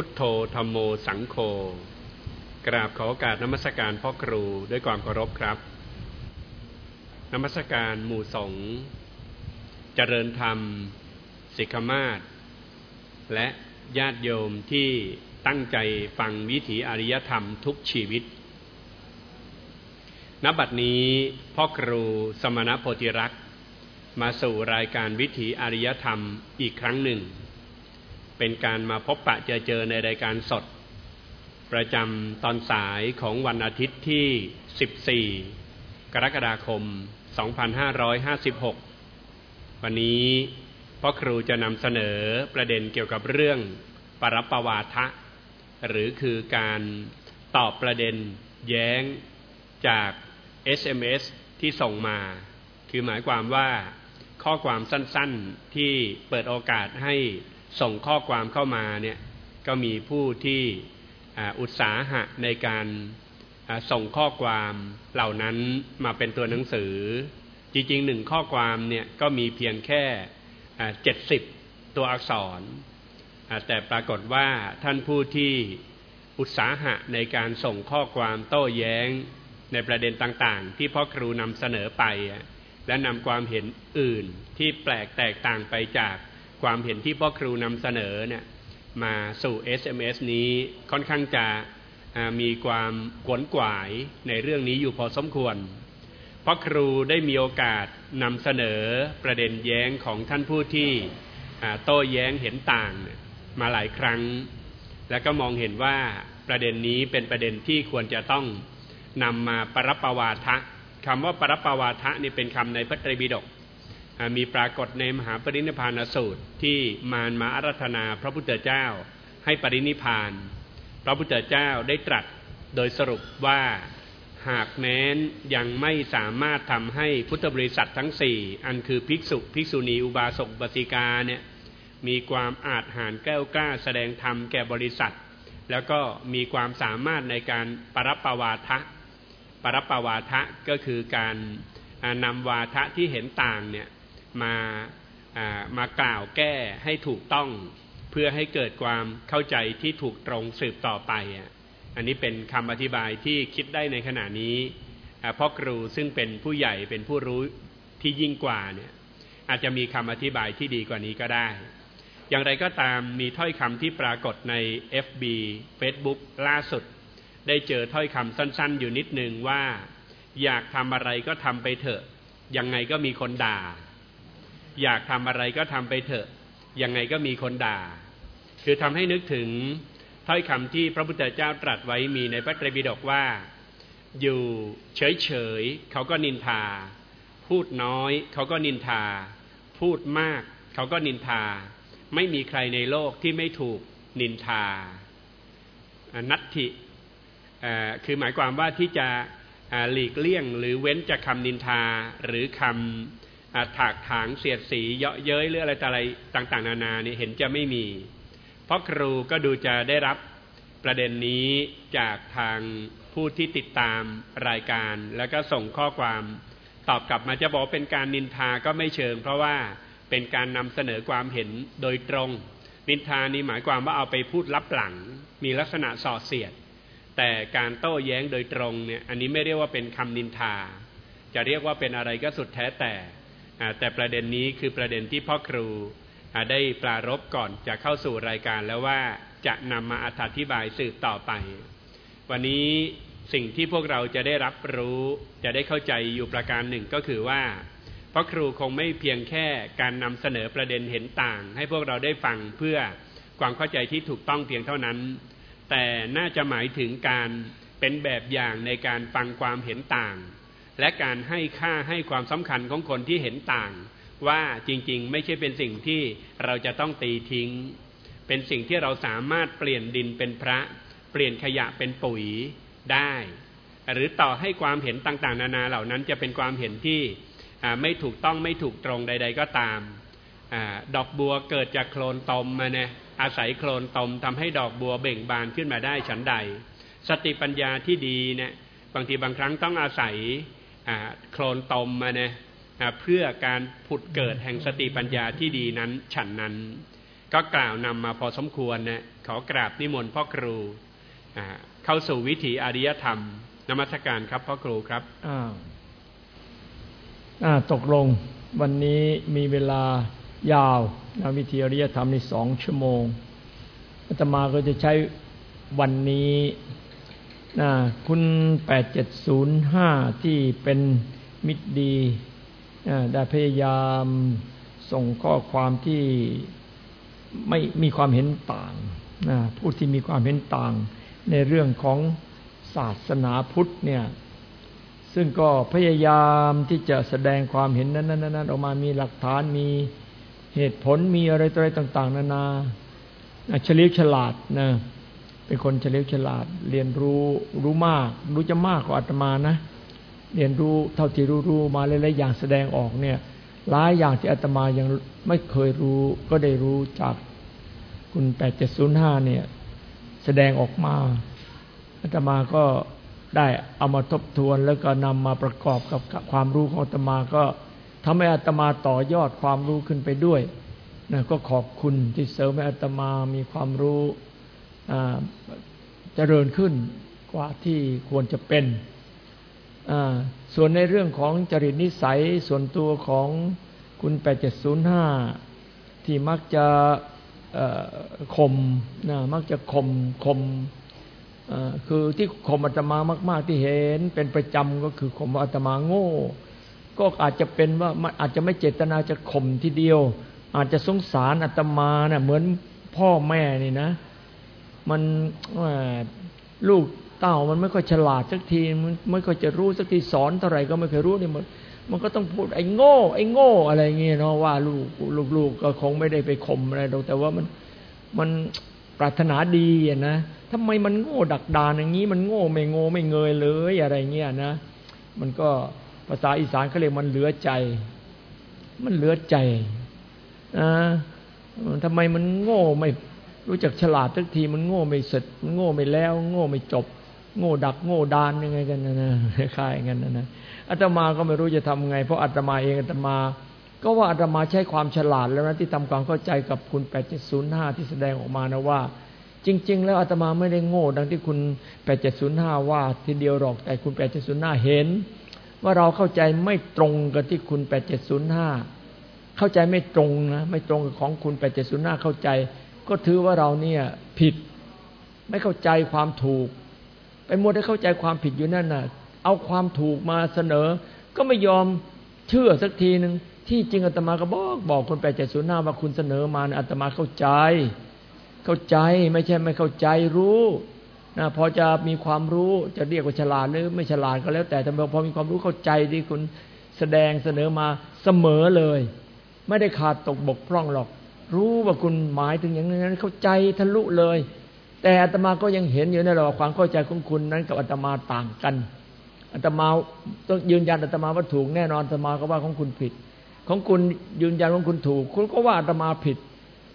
พุทโธธรรมโมสังโฆกราบขอโอกาสนมัสการพ่อครูด้วยความเคารพครับนมัสการหมู่สงฆ์เจริญธรรม สิกขมาศและญาติโยมที่ตั้งใจฟังวิถีอริยธรรมทุกชีวิตณบัดนี้พ่อครูสมณโพธิรักษ์ มาสู่รายการวิถีอริยธรรมอีกครั้งหนึ่ง เป็นการมาพบปะเจอเจอในรายการสด ประจำตอนสายของวันอาทิตย์ที่ 14 กรกฎาคม 2556 วันนี้พ่อครูจะนำเสนอประเด็นเกี่ยวกับเรื่องปรปวาทะ หรือคือการตอบประเด็นแย้งจาก SMS ที่ส่งมา คือหมายความว่าข้อความสั้นๆที่เปิดโอกาสให้ ส่งข้อความเข้ามาเนี่ยก็มีผู้ที่อุตสาหะในการส่งข้อความเหล่านั้นมาเป็นตัวหนังสือ จริงๆหนึ่งข้อความเนี่ยก็มีเพียงแค่เจ็ดสิบตัวอักษร แต่ปรากฏว่าท่านผู้ที่อุตสาหะในการส่งข้อความโต้แย้งในประเด็นต่างๆ ที่พ่อครูนำเสนอไป และนำความเห็นอื่นที่แปลกแตกต่างไปจาก ความเห็นที่พ่อครูนำเสนอเนี่ยมาสู่ SMS นี้ค่อนข้างจะมีความขวนกวายในเรื่องนี้อยู่พอสมควร เพราะครูได้มีโอกาสนำเสนอประเด็นแย้งของท่านผู้ที่โต้แย้งเห็นต่างมาหลายครั้ง และก็มองเห็นว่าประเด็นนี้เป็นประเด็นที่ควรจะต้องนำมาปรับประวาทะคำว่าปรับประวาทะนี่เป็นคำในพระไตรปิฎก มีปรากฏในมหาปรินิพานสูตรที่มารมาอารัธนาพระพุทธเจ้าให้ปรินิพาน พระพุทธเจ้าได้ตรัสโดยสรุปว่าหากแม้นยังไม่สามารถทำให้พุทธบริษัททั้งสี่อันคือภิกษุภิกษุณีอุบาสกบสิกาเนี่ยมีความอาจหารแก้วกล้าแสดงธรรมแก่บริษัท แล้วก็มีความสามารถในการปรับปวาทะปรับปวาทะก็คือการนำวาทะที่เห็นต่างเนี่ย มามากล่าวแก้ให้ถูกต้อง เพื่อให้เกิดความเข้าใจที่ถูกตรงสืบต่อไปอันนี้เป็นคำอธิบายที่คิดได้ในขณะนี้พ่อครูซึ่งเป็นผู้ใหญ่เป็นผู้รู้ที่ยิ่งกว่าเนี่ยอาจจะมีคำอธิบายที่ดีกว่านี้ก็ได้ อย่างไรก็ตามมีถ้อยคำที่ปรากฏใน FB Facebook ล่าสุด ได้เจอถ้อยคำสั้นๆ อยู่นิดนึงว่า อยากทำอะไรก็ทำไปเถอะ ยังไงก็มีคนด่า อยากทำอะไรก็ทำไปเถอะ ยังไงก็มีคนด่า คือทำให้นึกถึงถ้อยคำที่พระพุทธเจ้าตรัสไว้มีในพระไตรปิฎกว่า อยู่เฉยๆเขาก็นินทา พูดน้อยเขาก็นินทา พูดมากเขาก็นินทา ไม่มีใครในโลกที่ไม่ถูกนินทา นัตถิคือหมายความว่าที่จะหลีกเลี่ยงหรือเว้นจากคำนินทาหรือคำ ถากถางเสียดสีเยาะเย้ยหรืออะไรต่อะไรต่างๆ นานาเนี่เห็นจะไม่มี เพราะครูก็ดูจะได้รับประเด็นนี้จากทางผู้ที่ติดตามรายการ แล้วก็ส่งข้อความตอบกลับมาจะบอกเป็นการนินทาก็ไม่เชิง เพราะว่าเป็นการนำเสนอความเห็นโดยตรง นินทานี้หมายความว่าเอาไปพูดลับหลัง มีลักษณะส่อเสียด แต่การโต้แย้งโดยตรงเนี่ยอันนี้ไม่เรียกว่าเป็นคำนินทา จะเรียกว่าเป็นอะไรก็สุดแท้แต่ แต่ประเด็นนี้คือประเด็นที่พ่อครูได้ปรารบก่อนจะเข้าสู่รายการแล้วว่าจะนำมาอธิบายสืบต่อไป วันนี้สิ่งที่พวกเราจะได้รับรู้จะได้เข้าใจอยู่ประการหนึ่งก็คือว่าพราะครูคงไม่เพียงแค่การนำเสนอประเด็นเห็นต่าง ให้พวกเราได้ฟังเพื่อความเข้าใจที่ถูกต้องเพียงเท่านั้น แต่น่าจะหมายถึงการเป็นแบบอย่างในการฟังความเห็นต่าง และการให้ค่าให้ความสำคัญของคนที่เห็นต่าง ว่าจริงๆ ไม่ใช่เป็นสิ่งที่เราจะต้องตีทิ้ง เป็นสิ่งที่เราสามารถเปลี่ยนดินเป็นพระ เปลี่ยนขยะเป็นปุ๋ยได้ หรือต่อให้ความเห็นต่างๆ นานาเหล่านั้นจะเป็นความเห็นที่ไม่ถูกต้องไม่ถูกตรงใด ๆ ก็ตามอดอกบัวเกิดจากโคลนตมมาเนี่ยอาศัยโคลนตมทำให้ดอกบัวเบ่งบานขึ้นมาได้ฉันใด สติปัญญาที่ดีเนี่ยบางทีบางครั้งต้องอาศัย โคลนตมมาเนี่ยเพื่อการผุดเกิดแห่งสติปัญญาที่ดีนั้นฉันนั้น ก็กล่าวนำมาพอสมควรนะขอกราบนิมนต์พ่อครูเข้าสู่วิถีอริยธรรมนมัสการครับพ่อครูครับอ่าอ่าตกลงวันนี้มีเวลายาวนะวิธีอริยธรรมในสองชั่วโมงอาตมาก็จะใช้วันนี้ คุณแปดเจ็ดศูนย์ห้าที่เป็นมิตรดี ได้พยายามส่งข้อความที่ไม่มีความเห็นต่าง ผู้ที่มีความเห็นต่าง ในเรื่องของศาสนาพุทธเนี่ย ซึ่งก็พยายามที่จะแสดงความเห็นนั้นๆออกมามีหลักฐานมีเหตุผลมีอะไรต่ออะไรต่าง ๆ นานาเฉลียวฉลาดนะ เป็นคนเฉลียวฉลาด เรียนรู้รู้มาก รู้จะมากกว่าอาตมานะ เรียนรู้เท่าที่รู้รู้มาหลายๆอย่างแสดงออกเนี่ยหลายอย่างที่อาตมายังไม่เคยรู้ ก็ได้รู้จากคุณแปดเจ็ดศูนย์ห้าเนี่ย แสดงออกมาอาตมาก็ได้เอามาทบทวนแล้วก็นำมาประกอบกับความรู้ของอาตมาก็ทำให้อาตมาต่อยอดความรู้ขึ้นไปด้วยนะก็ขอบคุณที่เสริมให้อาตมามีความรู้ เจริญขึ้นกว่าที่ควรจะเป็น ส่วนในเรื่องของจริตนิสัยส่วนตัวของคุณ 8705 ที่มักจะข่มนะมักจะข่มข่มคือที่ข่มอาตมามาก ๆ ที่เห็นเป็นประจำก็คือข่มอาตมาโง่ ก็อาจจะเป็นว่ามันอาจจะไม่เจตนาจะข่มทีเดียว อาจจะสงสารอาตมาเนะ่เหมือนพ่อแม่นี่นะ มันลูกเต้ามันไม่ค่อยฉลาดสักทีมันไม่ค่อยจะรู้สักทีสอนเท่าไหร่ก็ไม่เคยรู้นี่มันมันก็ต้องพูดไอ้โง่ ไอ้โง่อะไรเงี้ยเนาะว่าลูกลูกๆก็คงไม่ได้ไปข่มอะไรหรอกแต่ว่ามันมันปรารถนาดีอะนะทำไมมันโง่ดักดานอย่างนี้ มันโง่ไม่โง่ไม่เงยเลยอะไรเงี้ยนะ มันก็ภาษาอีสานเขาเรียกมันเหลือใจ มันเหลือใจนะทำไมมันโง่ไม่ รู้จักฉลาดทักทีมันโง่ไม่เสร็จมันโง่ไม่แล้ว โง่ไม่จบ โง่ดักโง่ดานยังไงกันนะนะคล้ายกันนะนะอาตมาก็ไม่รู้จะทำไง เพราะอาตมาเองอาตมา ก็ว่าอาตมาใช้ความฉลาดแล้วนะที่ทำความเข้าใจกับคุณแปดเจ็ดศูนย์ห้าที่แสดงออกมานะว่า จริง ๆ แล้วอาตมาไม่ได้โง่ ดังที่คุณแปดเจ็ดศูนย์ห้าว่าทีเดียวหรอกแต่คุณแปดเจ็ดศูนย์ห้าเห็น ว่าเราเข้าใจไม่ตรงกับที่คุณแปดเจ็ดศูนย์ห้าเข้าใจไม่ตรงนะไม่ตรงกับของคุณแปดเจ็ดศูนย์ห้าเข้าใจ ก็ถือว่าเราเนี่ยผิดไม่เข้าใจความถูก ไปมัวได้เข้าใจความผิดอยู่นั่นน่ะ เอาความถูกมาเสนอ ก็ไม่ยอมเชื่อสักทีหนึ่งที่จริงอาตมาก็บอกบอกคนแปดเจ็ดศูนย์หน้าว่าคุณเสนอมาอาตมาเข้าใจ เข้าใจไม่ใช่ไม่เข้าใจรู้นะพอจะมีความรู้จะเรียกว่าฉลาดหรือไม่ฉลาดก็แล้ว แต่แต่พอมีความรู้เข้าใจที่คุณแสดงเสนอมาเสมอเลย ไม่ได้ขาดตกบกพร่องหรอก รู้ว่าคุณหมายถึงอย่างนั้นเข้าใจทะลุเลย แต่อาตมาก็ยังเห็นอยู่ในระหว่างความเข้าใจของคุณนั้นกับอาตมาต่างกันอาตมาต้องยืนยันอาตมาว่าถูกแน่นอนอาตมาก็ว่าของคุณผิด ของคุณยืนยันว่าคุณถูก คุณก็ว่าอาตมาผิด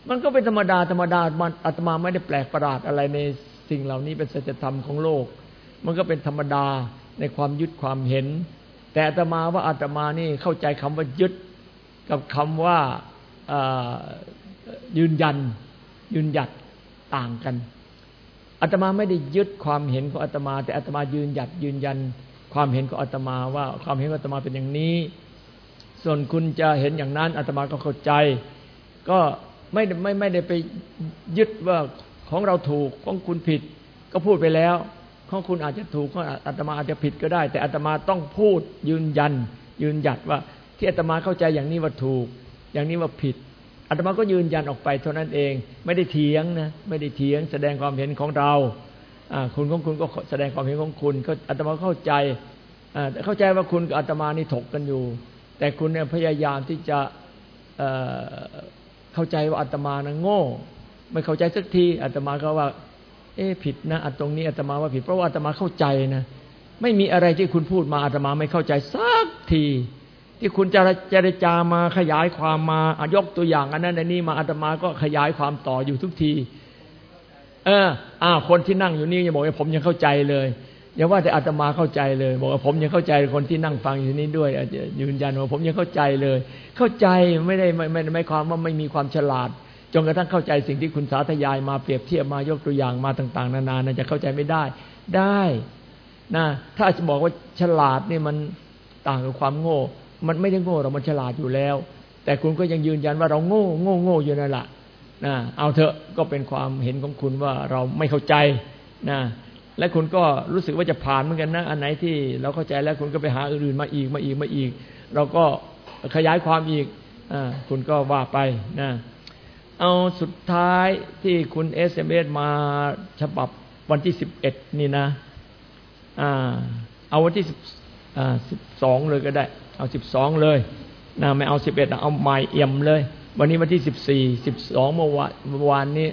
มันก็เป็นธรรมดาธรรมดามันอาตมาไม่ได้แปลกประหลาดอะไรในสิ่งเหล่านี้เป็นสัจธรรมของโลก มันก็เป็นธรรมดาในความยึดความเห็น แต่อาตมาว่าอาตมานี่เข้าใจคำว่ายึดกับคำว่า ยืนยัน ยืนหยัดต่างกันอาตมาไม่ได้ยึดความเห็นของอาตมา แต่อาตมายืนหยัดยืนยัน ความเห็นของอาตมาว่าความเห็นของอาตมาเป็นอย่างนี้ ส่วนคุณจะเห็นอย่างนั้นอาตมาก็เข้าใจ ก็ไม่ไม่ไม่ได้ไปยึดว่าของเราถูกของคุณผิด ก็พูดไปแล้ว ของคุณอาจจะถูกของอาตมาอาจจะผิดก็ได้ แต่อาตมาต้องพูดยืนยัน ยืนหยัดว่าที่อาตมาเข้าใจอย่างนี้ว่าถูก อย่างนี้ว่าผิด อาตมาก็ยืนยันออกไปเท่านั้นเอง ไม่ได้เถียงนะไม่ได้เถียงแสดงความเห็นของเราคุณของคุณก็แสดงความเห็นของคุณอาตมาเข้าใจเข้าใจว่าคุณกับอาตมานี่ถกกันอยู่ แต่คุณเนี่ยพยายามที่จะเข้าใจว่าอาตมานะโง่ ไม่เข้าใจสักทีอาตมาก็ว่า เอ๊ผิดนะอัตรงนี้อาตมาว่าผิดเพราะว่าอาตมาเข้าใจนะ ไม่มีอะไรที่คุณพูดมาอาตมาไม่เข้าใจสักที ที่คุณจะเจรจามาขยายความมายกตัวอย่างอันนั้นอันนี้มาอาตมาก็ขยายความต่ออยู่ทุกที เอออ้าคนที่นั่งอยู่นี่อยังบอกว่าผมยังเข้าใจเลยอย่าว่าแต่อาตมาเข้าใจเลย บอกว่าผมยังเข้าใจคนที่นั่งฟังอยู่นี้ด้วยยืนยันว่าผมยังเข้าใจเลย เข้าใจไม่ได้ไม่ไม่ไม่ความว่าไม่มีความฉลาดจนกระทั่งเข้าใจสิ่งที่คุณสาธยายมาเปรียบเทียบมายกตัวอย่างมาต่าง ๆ นานานะจะเข้าใจไม่ได้ ได้นะถ้าจะบอกว่าฉลาดนี่มันต่างกับความโง่ มันไม่ได้โง่เรามันฉลาดอยู่แล้ว แต่คุณก็ยังยืนยันว่าเราโง่โง่โง่อยู่นั่นแหละนะเอาเถอะก็เป็นความเห็นของคุณว่าเราไม่เข้าใจนะและคุณก็รู้สึกว่าจะผ่านเหมือนกันนะ อันไหนที่เราเข้าใจแล้วคุณก็ไปหาอื่นมาอีกมาอีกมาอีก เราก็ขยายความอีกอคุณก็ว่าไปนะเอาสุดท้ายที่คุณ SMS มาฉบับวันที่สิบเอ็ดนี่นะอ่าเอาวันที่สิบสองเลยก็ได้ เอาสิบสองเลยนะไม่เอาสิบเอ็ดเอาใหม่เอี่ยมเลย วันนี้วันที่สิบสี่สิบสองเมื่อวานเมื่อวานนี้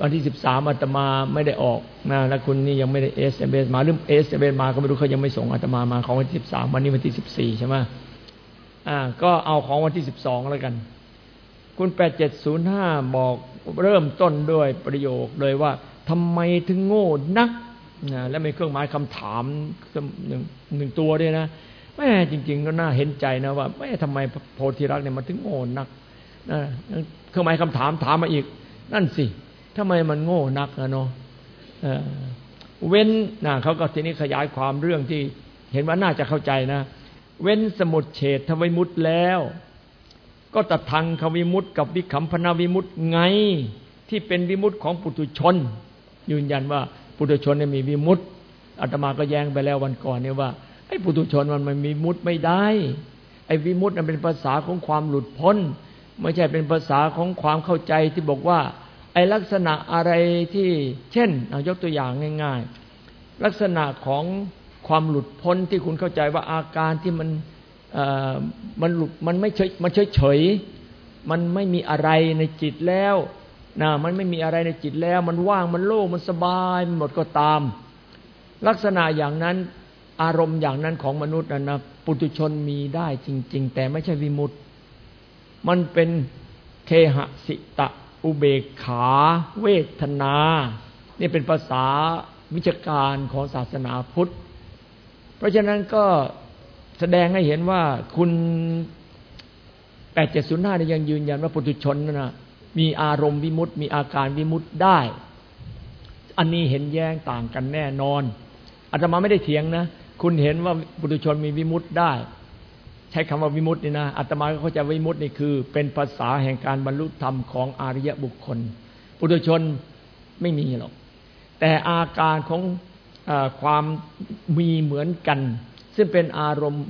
วันที่สิบสามอาตมาไม่ได้ออกนะแล้วคุณนี่ยังไม่ได้ SMS มาหรือ SMS มาก็ไม่รู้เขายังไม่ส่งอาตมามาของวันที่สิบสามวันนี้วันที่สิบสี่ใช่ไหมอ่า ก็เอาของวันที่สิบสองแล้วกัน คุณแปดเจ็ดศูนย์ห้าบอกเริ่มต้นด้วยประโยคเลยว่าทำไมถึงโง่นักนะและมีเครื่องหมายคำถามหนึ่งหนึ่งตัวด้วยนะ แม่จริง ๆ ก็น่าเห็นใจนะว่าแม่ทำไมโพธิรักเนี่ยมันถึงโง่นักนะเครื่องหมายคำถามถามมาอีก นั่นสิทำไมมันโง่นักนะเนาะเว้นนะเขาก็ทีนี้ขยายความเรื่องที่เห็นว่าน่าจะเข้าใจนะ เว้นสมุดเฉดทวิมุตแล้ว ก็ตัดทางควิมุตกับวิคัมพนาวิมุตไง ที่เป็นวิมุตของปุถุชน ยืนยันว่าปุถุชนเนี่ยมีวิมุตอาตมาก็แย้งไปแล้ววันก่อนเนี่ยว่า ไอ้ปุถุชนมันมันมีมุตไม่ได้ ไอ้วิมุตมันเป็นภาษาของความหลุดพ้น ไม่ใช่เป็นภาษาของความเข้าใจที่บอกว่า ไอ้ลักษณะอะไรที่เช่นเอายกตัวอย่างง่าย ๆ ลักษณะของความหลุดพ้นที่คุณเข้าใจว่าอาการที่มันมันหลุดมันไม่เฉยมันเฉยเฉยมันไม่มีอะไรในจิตแล้วนะมันไม่มีอะไรในจิตแล้ว มันว่างมันโล่งมันสบายมันหมดก็ตาม ลักษณะอย่างนั้น อารมณ์อย่างนั้นของมนุษย์นะนะปุถุชนมีได้จริง ๆ แต่ไม่ใช่วิมุตต์มันเป็นเคหสิตะ อุเบกขา เวทนา นี่เป็นภาษาวิชาการของศาสนาพุทธ เพราะฉะนั้นก็แสดงให้เห็นว่าคุณแปดเจ็ดศูนย์ห้ายังยืนยันว่าปุถุชนนั่นนะมีอารมณ์วิมุตต์มีอาการวิมุตต์ได้ อันนี้เห็นแย้งต่างกันแน่นอนอาตมาไม่ได้เถียงนะ คุณเห็นว่าปุถุชนมีวิมุตต์ได้ ใช้คำว่าวิมุตต์นี่นะอาตมาก็เข้าใจวิมุตต์นี่คือ เป็นภาษาแห่งการบรรลุธรรมของอริยบุคคลปุถุชนไม่มีหรอก แต่อาการของอความมีเหมือนกัน ซึ่งเป็นอารมณ์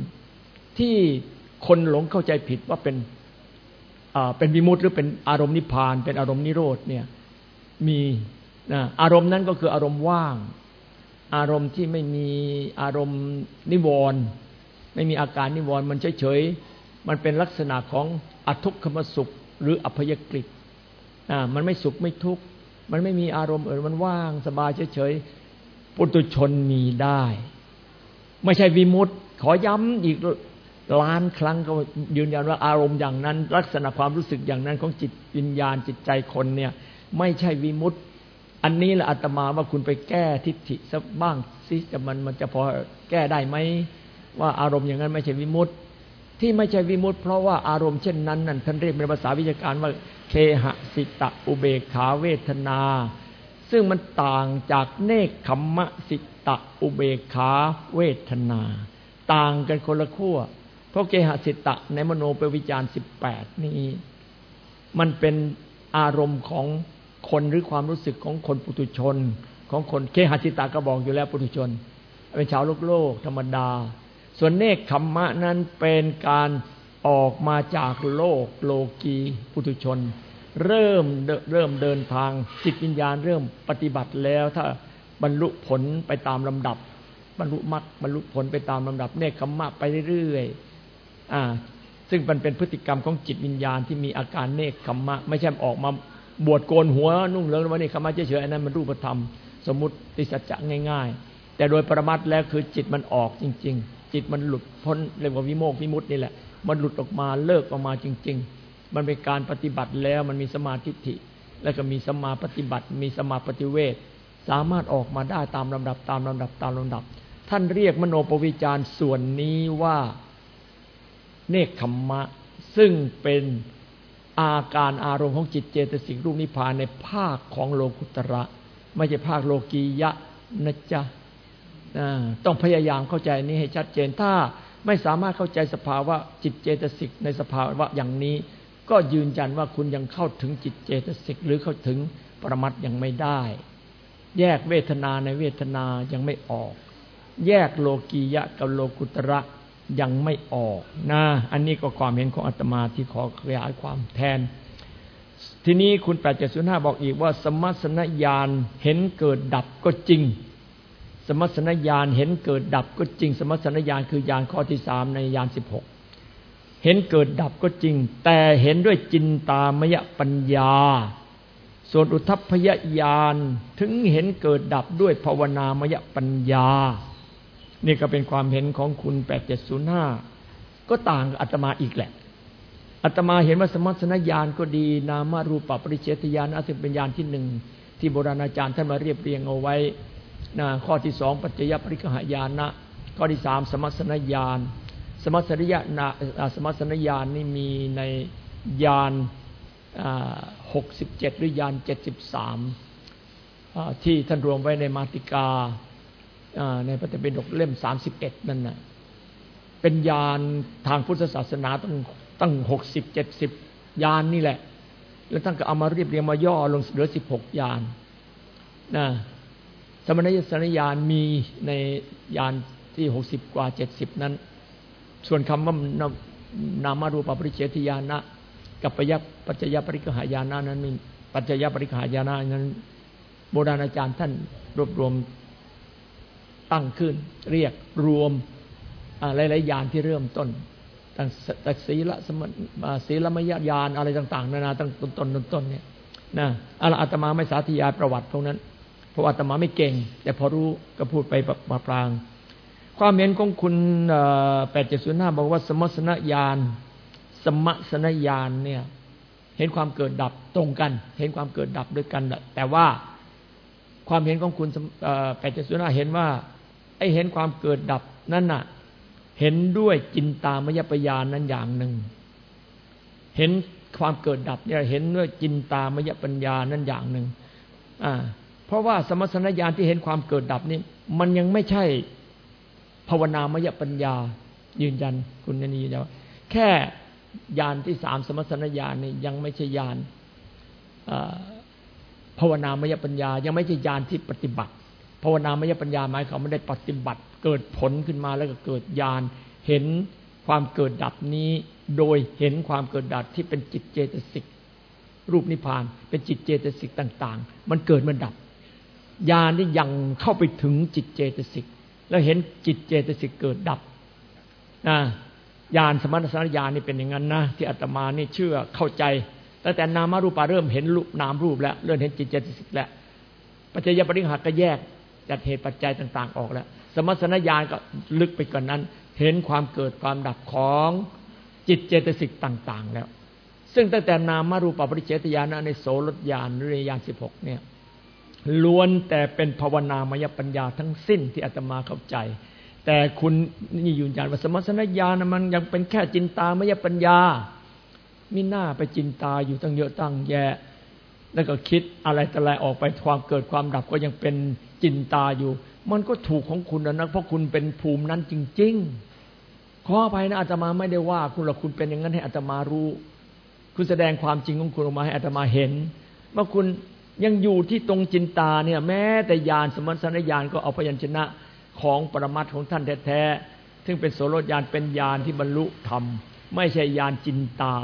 ที่คนหลงเข้าใจผิดว่าเป็นเป็นวิมุตต์หรือเป็นอารมณ์นิพพาน เป็นอารมณ์นิโรธเนี่ยมีอารมณ์นั้นก็คืออารมณ์ว่าง อารมณ์ที่ไม่มีอารมณ์นิวรณ์ไม่มีอาการนิวรณ์มันเฉยๆ มันเป็นลักษณะของอทุกขมสุข หรืออภยกฤิอ่ามันไม่สุขไม่ทุกข์มันไม่มีอารมณ์เออมันว่างสบายเฉยๆปุถุชนมีได้ ไม่ใช่วิมุตต์ขอย้ำอีกล้านครั้งก็ยืนยันว่าอารมณ์อย่างนั้น ลักษณะความรู้สึกอย่างนั้นของจิตวิญญาณจิตใจคนเนี่ย ไม่ใช่วิมุตต์ อันนี้แหละอาตมาว่าคุณไปแก้ทิฏฐิสักบ้างซิจะมันมันจะพอแก้ได้ไหมว่าอารมณ์อย่างนั้นไม่ใช่วิมุตต์ที่ไม่ใช่วิมุตต์เพราะว่าอารมณ์เช่นนั้นนั่นท่านเรียกเป็นภาษาวิชาการว่าเคหสิตะอุเบกขาเวทนา ซึ่งมันต่างจากเนคขมมะสิตะอุเบกขาเวทนา ต่างกันคนละขั้วเพราะเกหสิตะในมโนเปวิจารสิบแปดนี้ มันเป็นอารมณ์ของ คนหรือความรู้สึกของคนปุถุชน ของคนเคหสิตะก็บอกอยู่แล้วปุถุชน เป็นชาวโลกโลกธรรมดา ส่วนเนคขมมะนั้นเป็นการออกมาจากโลกโลกีปุถุชน เริ่มเริ่มเดินทางจิตวิญญาณเริ่มปฏิบัติแล้วถ้าบรรลุผลไปตามลำดับ บรรลุมรรคบรรลุผลไปตามลำดับ เนคขมมะไปเรื่อยอ่าซึ่งมันเป็นพฤติกรรมของจิตวิญญาณที่มีอาการเนคขมมะ ไม่ใช่ออกมา บวชโกนหัวนุ่งเหลืองวันนี้ขมมะเฉยๆอันนั้นมันรูปธรรม สมมติติสัจจะง่าย ๆ แต่โดยประมัดแล้วคือจิตมันออกจริง ๆ จิตมันหลุดพ้นเรียกว่าวิโมกวิมุตตินี่แหละ มันหลุดออกมาเลิกออกมาจริง ๆ มันเป็นการปฏิบัติแล้วมันมีสมาธิิแล้วก็มีสมาปฏิบัติ มีสมาปฏิเวทสามารถออกมาได้ตามลำดับตามลำดับตามลำดับ ท่านเรียกมโนปวิจารส่วนนี้ว่าเนคขมมะ ซึ่งเป็น อาการอารมณ์ของจิตเจตสิกรูปนิพพานในภาคของโลกุตระ ไม่ใช่ภาคโลกียะนะจ๊ะต้องพยายามเข้าใจนี้ให้ชัดเจนถ้าไม่สามารถเข้าใจสภาวะจิตเจตสิกในสภาวะอย่างนี้ ก็ยืนยันว่าคุณยังเข้าถึงจิตเจตสิกหรือเข้าถึงปรมัตยังไม่ได้ แยกเวทนาในเวทนายังไม่ออก แยกโลกียะกับโลกุตระ ยังไม่ออกนะอันนี้ก็ความเห็นของอาตมาที่ขอขยายความแทน ทีนี้คุณแปดเจ็ดศูนย์ห้าบอกอีกว่า สมัสนญาณเห็นเกิดดับก็จริง สมัสนญาณเห็นเกิดดับก็จริง สมัสนญาณคือญาณข้อที่สามในญาณสิบหกเห็นเกิดดับก็จริง แต่เห็นด้วยจินตามยปัญญา ส่วนอุทัพพยญาณถึงเห็นเกิดดับด้วยภาวนามยปัญญา นี่ก็เป็นความเห็นของคุณแปดเจ็ดศูนย์ห้าก็ต่างกับอาตมาอีกแหละอาตมาเห็นว่าสมัชนญาณก็ดี นามารูปปริเฉทญาณอัติเป็นญาณที่หนึ่งที่โบราณอาจารย์ท่านมาเรียบเรียงเอาไว้นะข้อที่สองปัจจยปริกหายานะ ข้อที่สามสมัชนญาณสมัชนญาณสมัชนญาณนี่มีในญาณหกสิบเจ็ดหรือยานเจ็ดสิบสามที่ท่านรวมไว้ในมาติกา ในพระธรรมปิฎกเล่มสามสิบเอ็ดนั่นนะเป็นยานทางพุทธศาสนาตั้งตั้งหกสิบเจ็ดสิบยานนี่แหละ แล้วท่านก็เอามาเรียบเรียงมาย่อลงเหลือสิบหกยานนะสมณยสนญาณมีในยานที่หกสิบกว่าเจ็ดสิบนั้น ส่วนคำว่านามารูปปริเฉทิยานะกับปยัปัจจยปริกหายานะนั้นมีปัจจยปริกหายานะนั้น โบราณอาจารย์ท่านรวบรวม ตั้งขึ้น เรียกรวมหลายๆยานที่เริ่มต้นตั้งแต่ศีลสมศีลมยญาณอะไรต่าง ๆ นานาตั้งต้นๆต้นๆเนี่ยนะอาตมาไม่สาธยายประวัติพวกนั้นเพราะอาตมาไม่เก่ง แต่พอรู้ก็พูดไปมาปราง ความเห็นของคุณแปดเจ็ดศูนย์ห้าบอกว่าสมสนญาณสมสนญาณเนี่ยเห็นความเกิดดับตรงกัน เห็นความเกิดดับด้วยกันแต่ว่าความเห็นของคุณแปดเจ็ดศูนย์ห้าเห็นว่า ไอเห็นความเกิดดับนั่นน่ะ เห็นด้วยจินตามยปยานนั้นอย่างหนึ่ง เห็นความเกิดดับเนี่ยเห็นด้วยจินตามยปัญญานั้นอย่างหนึ่งอ่าเพราะว่าสมสนญาณที่เห็นความเกิดดับนี่มันยังไม่ใช่ภาวนามยปัญญา ยืนยันคุณนียืนยันแค่ญาณที่สามสมสนญาณนี่ยังไม่ใช่ญาณภาวนามยปัญญา ยังไม่ใช่ญาณที่ปฏิบัติ ภาวนามยปัญญาหมายเขาไม่ได้ปฏิบัติเกิดผลขึ้นมาแล้วก็เกิดญาณเห็นความเกิดดับนี้โดยเห็นความเกิดดับที่เป็นจิตเจตสิกรูปนิพพาน เป็นจิตเจตสิกต่าง ๆ มันเกิดมันดับญาณนี่ยังเข้าไปถึงจิตเจตสิกแล้วเห็นจิตเจตสิกเกิดดับนะญาณสมณสัญญาณนี่เป็นอย่างนั้นนะที่อาตมานี่เชื่อเข้าใจตั้งแต่นามารูปาเริ่มเห็นรูปนามรูปแล้วเริ่มเห็นจิตเจตสิกแล้วปัจจัยปริหักก็แยก จัดเหตุปัจจัยต่าง ๆ ออกแล้ว สมสนญาณก็ลึกไปกว่านนั้น เห็นความเกิดความดับของจิตเจตสิกต่าง ๆ แล้ว ซึ่งตั้งแต่นามารูปปริเจตญาณในโสรถญาณหรือญาณสิบหกเนี่ยล้วนแต่เป็นภาวนามยปัญญาทั้งสิ้นที่อาตมาเข้าใจ แต่คุณนี่ยืนยันว่าสมสนญาณมันยังเป็นแค่จินตามยปัญญามิหน้าไปจินตาอยู่ตั้งเยอะตั้งแยะ แล้วก็คิดอะไรแต่อะไรออกไปความเกิดความดับก็ยังเป็น จินตาอยู่ มันก็ถูกของคุณนะ เพราะคุณเป็นภูมินั้นจริง ๆ ขออภัยนะอาตมาไม่ได้ว่า คุณหรอกคุณเป็นอย่างนั้นให้อาตมารู้ คุณแสดงความจริงของคุณออกมาให้อาตมาเห็น ว่าคุณยังอยู่ที่ตรงจินตาเนี่ย แม้แต่ญาณสมณสนญาณก็เอาพยัญชนะของปรมัตของท่านแท้ๆ ซึ่งเป็นโสรญาณเป็นญาณที่บรรลุธรรม ไม่ใช่ญาณจินตา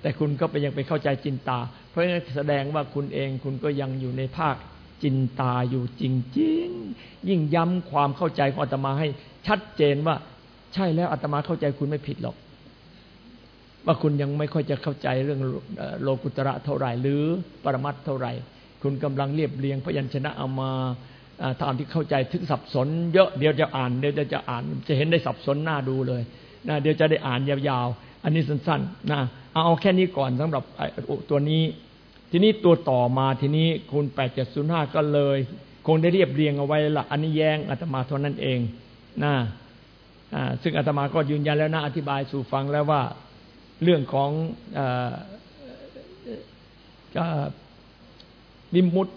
แต่คุณก็ไปยังไปเข้าใจจินตา เพราะฉะนั้นแสดงว่าคุณเองคุณก็ยังอยู่ในภาค จินตาอยู่จริงๆ ยิ่งย้ำความเข้าใจของอาตมาให้ชัดเจนว่า ใช่แล้วอาตมาเข้าใจคุณไม่ผิดหรอก ว่าคุณยังไม่ค่อยจะเข้าใจเรื่องโลกุตระเท่าไหร่ หรือปรมัตเท่าไหร่ คุณกำลังเรียบเรียงพยัญชนะเอามาตามที่เข้าใจถึงสับสน เยอะเดี๋ยวจะอ่านเดี๋ยวจะอ่าน จะเห็นได้สับสนหน้าดูเลยนะเดี๋ยวจะได้อ่านยาวๆ อันนี้สั้นๆนะเอาแค่นี้ก่อนสำหรับตัวนี้ ทีนี้ตัวต่อมาทีนี้คุณแปดเจ็ดศูนย์ห้าก็เลย คงได้เรียบเรียงเอาไว้ละอันนี้แย้งอาตมาเท่านั้นเองนะซึ่งอาตมาก็ยืนยันแล้วนะอธิบายสู่ฟังแล้วว่าเรื่องของอวิมุต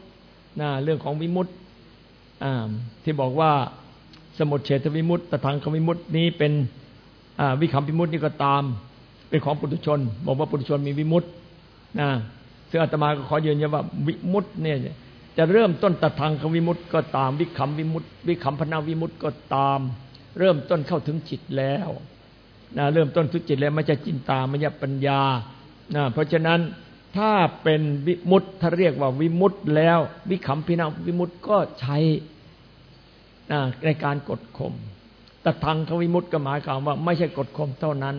นะเรื่องของวิมุตที่บอกว่าสมุทเฉทวิมุตตทางควิมุตนี้เป็นวิคัมวิมุตนี่ก็ตาม เป็นของปุถุชน บอกว่าปุถุชนมีวิมุตนะ ซึ่งอาตมาก็ขอยืนยันว่าวิมุตเนี่ยจะเริ่มต้นตัดทางควิมุตก็ตาม วิคัมวิมุตวิคัมพนาวิมุตก็ตาม เริ่มต้นเข้าถึงจิตแล้วนะเริ่มต้นถึงจิตแล้วไม่ใช่จินตาม่ใช่ปัญญานะเพราะฉะนั้นถ้าเป็นวิมุตถ้าเรียกว่าวิมุตแล้ว วิคัมพินาวิมุตก็ใช้ในการกดข่มแต่ทางขวิมุตก็หมายความว่า ไม่ใช่กดข่มเท่านั้น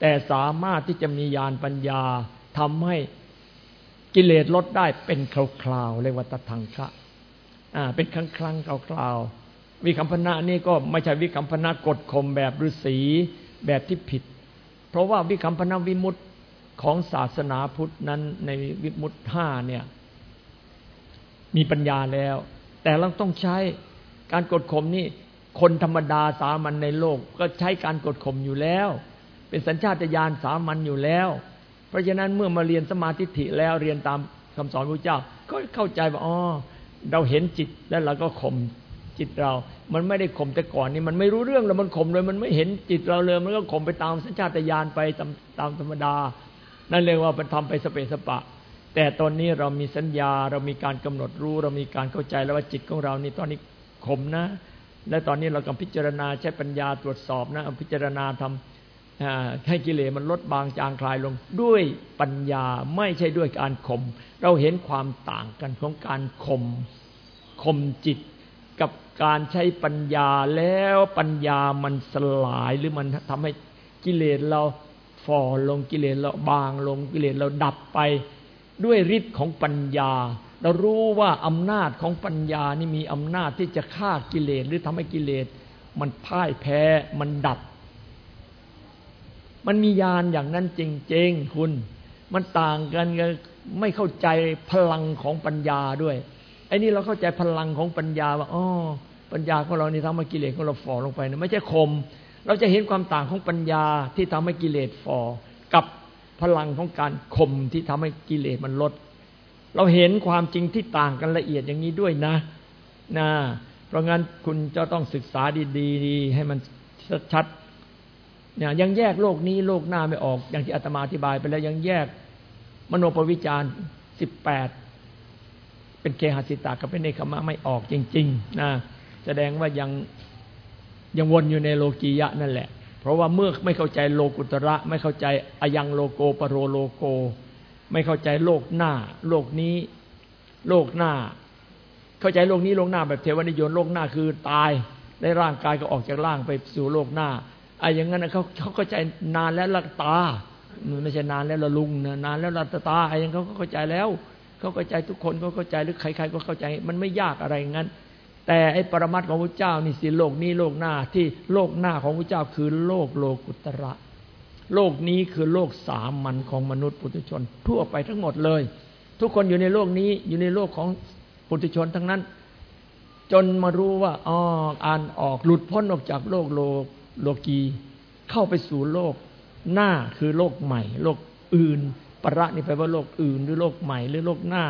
แต่สามารถที่จะมีญาณปัญญาทำให้ กิเลสลดได้เป็นคราวๆเรียกว่าตทังคะอ่าเป็นครั้งครั้งคราวๆวิคัมพนะนี่ก็ไม่ใช่วิคัมพนะกดข่มแบบฤาษีแบบที่ผิด เพราะว่าวิคัมพนะวิมุตของศาสนาพุทธนั้นในวิมุตห้าเนี่ยมีปัญญาแล้ว แต่เราต้องใช้การกดข่มนี่คนธรรมดาสามัญในโลก ก็ใช้การกดข่มอยู่แล้ว เป็นสัญชาตญาณสามัญอยู่แล้ว เพราะฉะนั้นเมื่อมาเรียนสมาธิิแล้วเรียนตามคำสอนพระเจ้า ก็เข้าใจว่าอ๋อเราเห็นจิตแล้วเราก็ข่มจิตเรา มันไม่ได้ข่มแต่ก่อนนี่มันไม่รู้เรื่องแล้วมันข่มเลย มันไม่เห็นจิตเราเลย มันก็ข่มไปตามสัญชาตญาณไปตามตามธรรมดา นั่นเรียกว่ามันทำไปสเปสปะ แต่ตอนนี้เรามีสัญญาเรามีการกำหนดรู้ เรามีการเข้าใจแล้วว่าจิตของเรานี่ตอนนี้ข่มนะ และตอนนี้เรากำลังพิจารณาใช้ปัญญาตรวจสอบนะพิจารณาทำ ให้กิเลสมันลดบางจางคลายลงด้วยปัญญาไม่ใช่ด้วยการข่มเราเห็นความต่างกันของการข่มข่มจิตกับการใช้ปัญญาแล้วปัญญามันสลายหรือมันทำให้กิเลสเราฝ่อลงกิเลสเราบางลงกิเลสเราดับไป ด้วยฤทธิ์ของปัญญา เรารู้ว่าอำนาจของปัญญานี่มีอำนาจที่จะฆ่ากิเลสหรือทำให้กิเลสมันพ่ายแพ้มันดับ มันมียานอย่างนั้นจริงๆคุณ มันต่างกันไม่เข้าใจพลังของปัญญาด้วยไอ้นี่เราเข้าใจพลังของปัญญาว่าอ๋อปัญญาของเรานี่ทำให้กิเลสของเราฝ่อลงไปนะไม่ใช่คม เราจะเห็นความต่างของปัญญาที่ทำให้กิเลสฝ่อกับพลังของการข่มที่ทำให้กิเลสมันลด เราเห็นความจริงที่ต่างกันละเอียดอย่างนี้ด้วยนะนะเพราะงั้นคุณจะต้องศึกษาดี ๆ ให้มันชัด นี่ยยังแยกโลกนี้โลกหน้าไม่ออก อย่างที่อาตมาอธิบายไปแล้วยังแยกมโนปวิจารสิบแปดเป็นเคหสิตากับเป็นเนคขมะไม่ออกจริงๆนะแสดงว่ายังยังวนอยู่ในโลกียะนั่นแหละ เพราะว่าเมื่อไม่เข้าใจโลกุตระ ไม่เข้าใจอยังโลโกปโรโลโก ไม่เข้าใจโลกหน้า โลกนี้ โลกหน้า เข้าใจโลกนี้โลกหน้าแบบเทวนิยมโลกหน้าคือตายได้ร่างกายก็ออกจากร่างไปสู่โลกหน้า ไอ้อย่างนั้นเขาเขาเข้าใจนานแล้วละตาไม่ใช่นานแล้วละลุงนะนานแล้วละตาไอ้ยังเขาเข้าใจแล้วเขาเข้าใจทุกคนก็เข้าใจหรือใคร ๆ ก็เข้าใจ มันไม่ยากอะไรงั้น แต่ไอ้ปรมัตของพระเจ้านี่สิโลกนี้โลกหน้าที่โลกหน้าของพระเจ้าคือโลกโลกุตระ โลกนี้คือโลกสามัญของมนุษย์ปุถุชน ทั่วไปทั้งหมดเลย ทุกคนอยู่ในโลกนี้อยู่ในโลกของปุถุชนทั้งนั้น จนมารู้ว่าอ๋ออ่านออกหลุดพ้นออกจากโลกโลก โลกีเข้าไปสู่โลกหน้าคือโลกใหม่ โลกอื่นประนี่แปลว่าโลกอื่น หรือโลกใหม่หรือโลกหน้า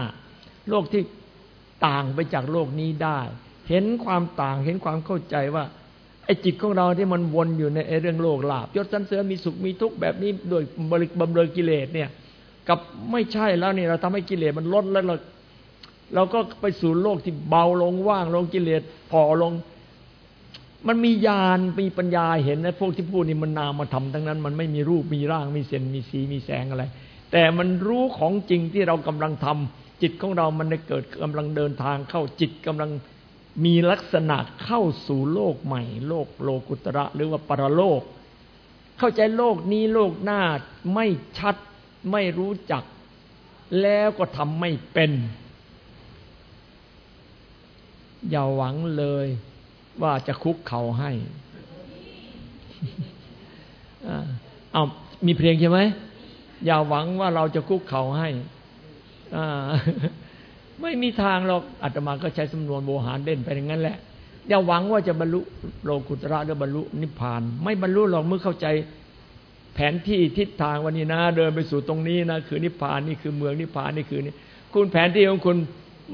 โลกที่ต่างไปจากโลกนี้ได้ เห็นความต่างเห็นความเข้าใจว่าไอ้จิตของเราที่มันวนอยู่ในเรื่องโลกลาบยศสันเสริญมีสุขมีทุกข์แบบนี้โดยบริบำเรอกิเลสเนี่ย กับไม่ใช่แล้วนี่เราทำให้กิเลสมันลดแล้วเราเราก็ไปสู่โลกที่เบาลงว่างลงกิเลสพอลง มันมีญาณมีปัญญาเห็นนะพวกที่พูดนี่มันนามมาทำทั้งนั้น มันไม่มีรูปมีร่างมีเส้นมีสีมีแสงอะไร แต่มันรู้ของจริงที่เรากำลังทำจิตของเรามันได้เกิดกำลังเดินทางเข้าจิตกำลังมีลักษณะเข้าสู่โลกใหม่ โลกโลกุตระหรือว่าปรโลก เข้าใจโลกนี้โลกหน้าไม่ชัดไม่รู้จัก แล้วก็ทำไม่เป็น อย่าหวังเลย ว่าจะคุกเข่าให้เอามีเพลงใช่ไหม อย่าหวังว่าเราจะคุกเข่าให้ไม่มีทางหรอกอาตมาก็ใช้สำนวนโบหารเด่นไปอย่างนั้นแหละ อย่าหวังว่าจะบรรลุโลกุตระหรือบรรลุนิพพาน ไม่บรรลุหรอกเมื่อเข้าใจแผนที่ทิศทางวันนี้นะ เดินไปสู่ตรงนี้นะ คือนิพพานนี่คือเมืองนิพพานนี่คือนี่คุณแผนที่ของคุณ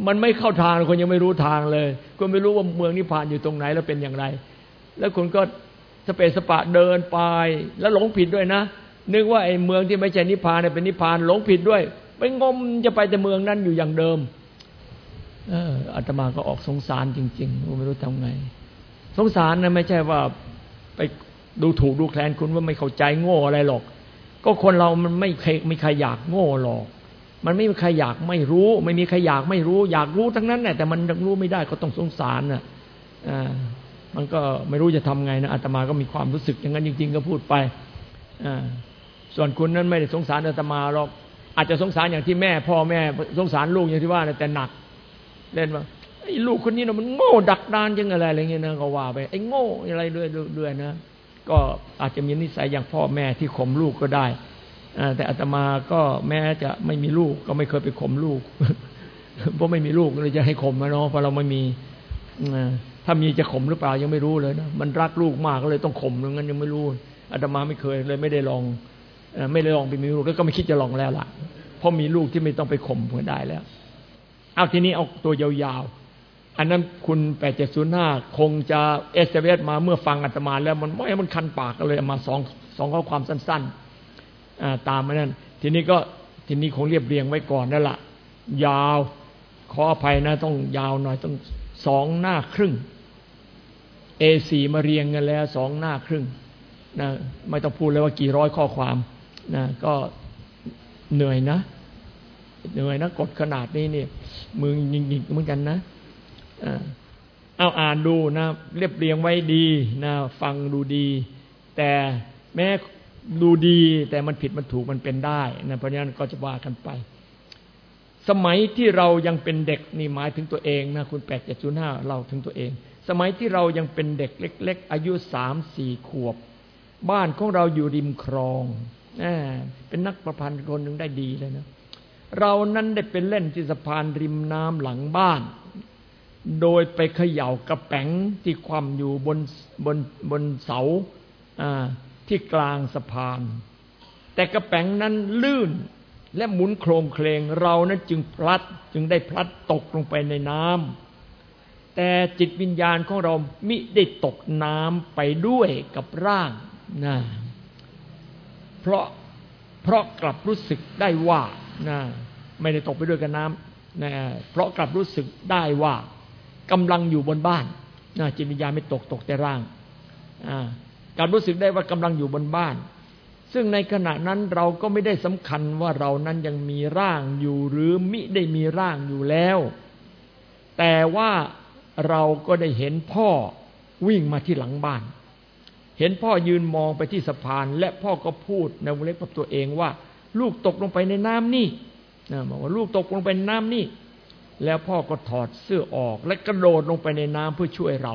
มันไม่เข้าทางคุณยังไม่รู้ทางเลยคุณไม่รู้ว่าเมืองนิพพานอยู่ตรงไหนแล้วเป็นอย่างไร แล้วคุณก็สเปสปะเดินไป แล้วหลงผิดด้วยนะ นึกว่าไอ้เมืองที่ไม่ใช่นิพพานเนี่ยเป็นนิพพานหลงผิดด้วยไปงมจะไปแต่เมืองนั้นอยู่อย่างเดิมเอออาตมาก็ออกสงสารจริงๆไม่รู้ทำไง สงสารนะไม่ใช่ว่าไปดูถูกดูแคลนคุณว่าไม่เข้าใจโง่อะไรหรอก ก็คนเรามันไม่เคยไม่ใครอยากโง่หรอก มันไม่มีใครอยากไม่รู้ ไม่มีใครอยากไม่รู้ อยากรู้ทั้งนั้นแหละแต่มันรู้ไม่ได้ก็ต้องสงสารนะอ่ามันก็ไม่รู้จะทำไงนะอาตมาก็มีความรู้สึกอย่างนั้นจริง ๆ ก็พูดไปอ่าส่วนคุณนั้นไม่ได้สงสารอาตมาหรอกอาจจะสงสารอย่างที่แม่ พ่อแม่สงสารลูกอย่างที่ว่านะแต่หนัก เล่นว่าไอ้ลูกคนนี้นะมันโง่ดักดานยังอะไรอะไรเงี้ยนะก็ว่าไปไอ้โง่อะไรด้วยด้วยนะ ก็อาจจะมีนิสัยอย่างพ่อแม่ที่ข่มลูกก็ได้ แต่อาตมาก็แม้จะไม่มีลูกก็ไม่เคยไปข่มลูก เพราะไม่มีลูกเลยจะให้ข่มมาเนาะเพราะเราไม่มีถ้ามีจะข่มหรือเปล่ายังไม่รู้เลยนะมันรักลูกมากก็เลยต้องข่มงั้นยังไม่รู้อาตมาไม่เคยเลยไม่ได้ลองไม่ได้ลองไปมีลูกแล้วก็ไม่คิดจะลองแล้วล่ะ เพราะมีลูกที่ไม่ต้องไปข่มก็ได้แล้ว เอาทีนี้เอาตัวยาวๆ อันนั้นคุณแปดเจ็ดศูนย์ห้าคงจะเอสเอสมาเมื่อฟังอาตมาแล้วมันไม่มันคันปากกันเลยมาสองสองข้อความสั้น ๆ ตามมานั่นทีนี้ก็ทีนี้คงเรียบเรียงไว้ก่อนนั่นแหละยาวขออภัยนะ ต้องยาวหน่อยต้องสองหน้าครึ่ง A4 มาเรียงกันแล้วสองหน้าครึ่งนะไม่ต้องพูดเลยว่ากี่ร้อยข้อความนะก็เหนื่อยนะ เหนื่อยนะกดขนาดนี้เนี่ยมือยิงๆเหมือนกันนะเอาอ่านดูนะ เรียบเรียงไว้ดีนะ ฟังดูดี แต่แม้ ดูดีแต่มันผิดมันถูกมันเป็นได้นะเพราะฉะนั้นก็จะว่ากันไป สมัยที่เรายังเป็นเด็กนี่หมายถึงตัวเองนะคุณแปดเจ็ดศูนย์ห้าเราถึงตัวเอง สมัยที่เรายังเป็นเด็กเล็ก ๆ อายุสามสี่ขวบ บ้านของเราอยู่ริมคลองเป็นนักประพันธ์คนหนึ่งได้ดีเลยนะเรานั้นได้เป็นเล่นที่สะพานริมน้ำหลังบ้าน โดยไปเขย่ากระแป๋งที่ความอยู่บนบนบนเสา ที่กลางสะพาน แต่กระแป๋งนั้นลื่นและหมุนโครงเคลงเรานั้นจึงพลัดจึงได้พลัดตกลงไปในน้ำแต่จิตวิญญาณของเรามิได้ตกน้ำไปด้วยกับร่างนะเพราะเพราะกลับรู้สึกได้ว่านะไม่ได้ตกไปด้วยกับน้ำนะเพราะกลับรู้สึกได้ว่ากำลังอยู่บนบ้านนะจิตวิญญาณไม่ตกตกแต่ร่าง กลับรู้สึกได้ว่ากำลังอยู่บนบ้าน ซึ่งในขณะนั้นเราก็ไม่ได้สำคัญว่าเรานั้นยังมีร่างอยู่หรือมิได้มีร่างอยู่แล้ว แต่ว่าเราก็ได้เห็นพ่อวิ่งมาที่หลังบ้าน เห็นพ่อยืนมองไปที่สะพาน และพ่อก็พูดในวงเล็บกับตัวเองว่า ลูกตกลงไปในน้ำนี่นะบอกว่าลูกตกลงไปในน้ำนี่ แล้วพ่อก็ถอดเสื้อออกและกระโดดลงไปในน้ำเพื่อช่วยเรา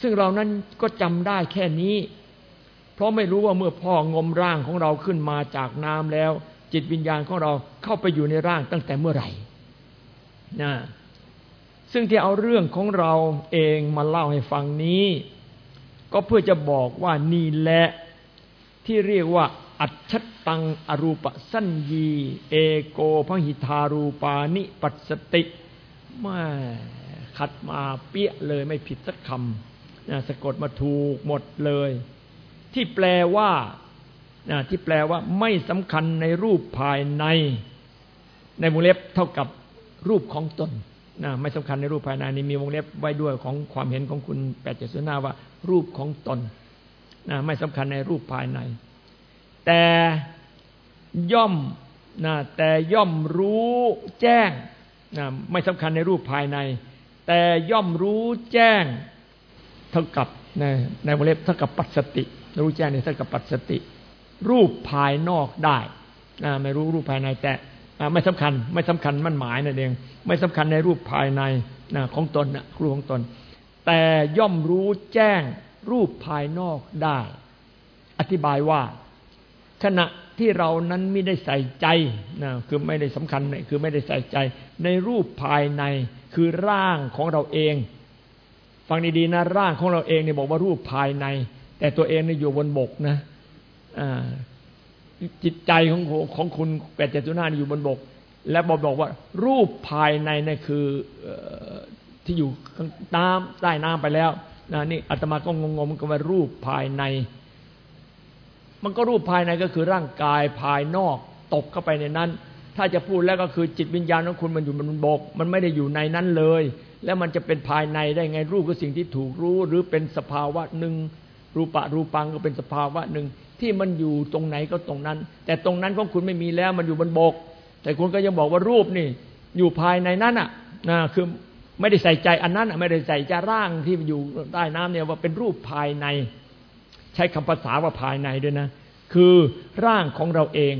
ซึ่งเรานั้นก็จำได้แค่นี้ เพราะไม่รู้ว่าเมื่อพ่องมร่างของเราขึ้นมาจากน้ำแล้ว จิตวิญญาณของเราเข้าไปอยู่ในร่างตั้งแต่เมื่อไหร่นะซึ่งที่เอาเรื่องของเราเองมาเล่าให้ฟังนี้ ก็เพื่อจะบอกว่านี่แหละที่เรียกว่า อัจฉตังอรูปสัญญี เอโกพหิทารูปานิปัสติมาขัดมาเปี้ยเลยไม่ผิดสักคำ สะกดมาถูกหมดเลย ที่แปลว่าที่แปลว่าไม่สำคัญในรูปภายใน ในวงเล็บเท่ากับรูปของตนนะไม่สำคัญในรูปภายในนี้มีวงเล็บไว้ด้วยของความเห็นของคุณแปดเจ็ดสุนาว่า รูปของตนนะไม่สำคัญในรูปภายใน แต่ย่อมนะแต่ย่อมรู้แจ้งนะไม่สำคัญในรูปภายใน แต่ย่อมรู้แจ้ง เท่ากับในในวงเล็บเท่ากับปัจสติ รู้แจ้งในเท่ากับปัจสติ รูปภายนอกได้นะไม่รู้รูปภายในแต่ไม่สำคัญไม่สำคัญมันหมายนั่นเองไม่สำคัญในรูปภายในนะของตนนะรูของตน แต่ย่อมรู้แจ้งรูปภายนอกได้ อธิบายว่า ขณะที่เรานั้นไม่ได้ใส่ใจนะคือไม่ได้สำคัญคือไม่ได้ใส่ใจ ในรูปภายในคือร่างของเราเอง ฟังดีๆนะร่างของเราเองเนี่ยบอกว่ารูปภายใน แต่ตัวเองเนี่ยอยู่บนบกนะจิตใจของของคุณแปดเจ็ดจุดห้าอยู่บนบก และบอกบอกว่า รูปภายในนี่คือที่อยู่น้ำใต้น้ำไปแล้วนะนี่อาตมาก็งงๆมันก็ว่ารูปภายใน มันก็รูปภายในก็คือร่างกายภายนอกตกเข้าไปในนั้น ถ้าจะพูดแล้วก็คือจิตวิญญาณของคุณมันอยู่บนบก มันไม่ได้อยู่ในนั้นเลย แล้วมันจะเป็นภายในได้ไงรูปก็สิ่งที่ถูกรู้ หรือเป็นสภาวะหนึ่งรูปะรูปังก็เป็นสภาวะหนึ่งที่มันอยู่ตรงไหนก็ตรงนั้น แต่ตรงนั้นของคุณไม่มีแล้วมันอยู่บนบก แต่คุณก็ยังบอกว่ารูปนี่ อยู่ภายในนั้นอะนะคือไม่ได้ใส่ใจอันนั้นไม่ได้ใส่ใจร่างที่อยู่ใต้น้ำเนี่ยว่าเป็นรูปภายใน ใช้คำภาษาว่าภายในด้วยนะ คือร่างของเราเอง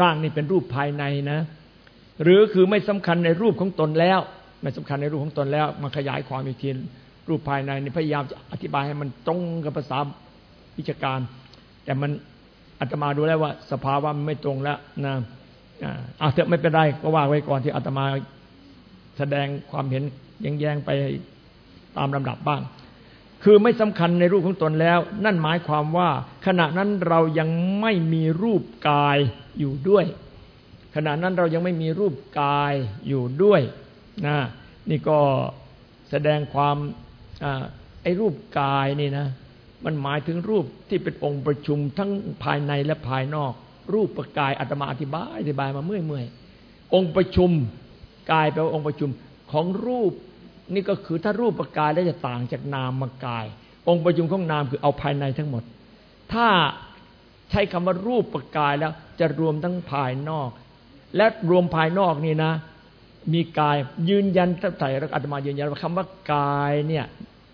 ร่างนี่เป็นรูปภายในนะ หรือคือไม่สำคัญในรูปของตนแล้ว ไม่สำคัญในรูปของตนแล้วมาขยายความอีกทีรูปภายในนี่พยายามจะอธิบายให้มันตรงกับภาษาวิชาการ แต่มันอาตมาดูแล้วว่าสภาวะมันไม่ตรงแล้วนะอ่าเถอะไม่เป็นไรก็ว่าไว้ก่อนที่อาตมาแสดงความเห็นแย้งๆไปตามลำดับบ้าง คือไม่สำคัญในรูปของตนแล้ว นั่นหมายความว่า ขณะนั้นเรายังไม่มีรูปกายอยู่ด้วย ขณะนั้นเรายังไม่มีรูปกายอยู่ด้วย นะนี่ก็แสดงความไอ้รูปกายนี่นะ มันหมายถึงรูปที่เป็นองค์ประชุมทั้งภายในและภายนอก รูปประกายอาตมาอธิบายอธิบายมาเมื่อยเมื่อยองค์ประชุมกายแปลว่าองค์ประชุมของรูป นี่ก็คือถ้ารูปประกายแล้วจะต่างจากนามมากาย องค์ประชุมของนามคือเอาภายในทั้งหมด ถ้าใช้คำว่ารูปประกายแล้วจะรวมทั้งภายนอก และรวมภายนอกนี่นะ มีกายยืนยันตั้งแต่อาตมายืนยันว่าคำว่ากายเนี่ย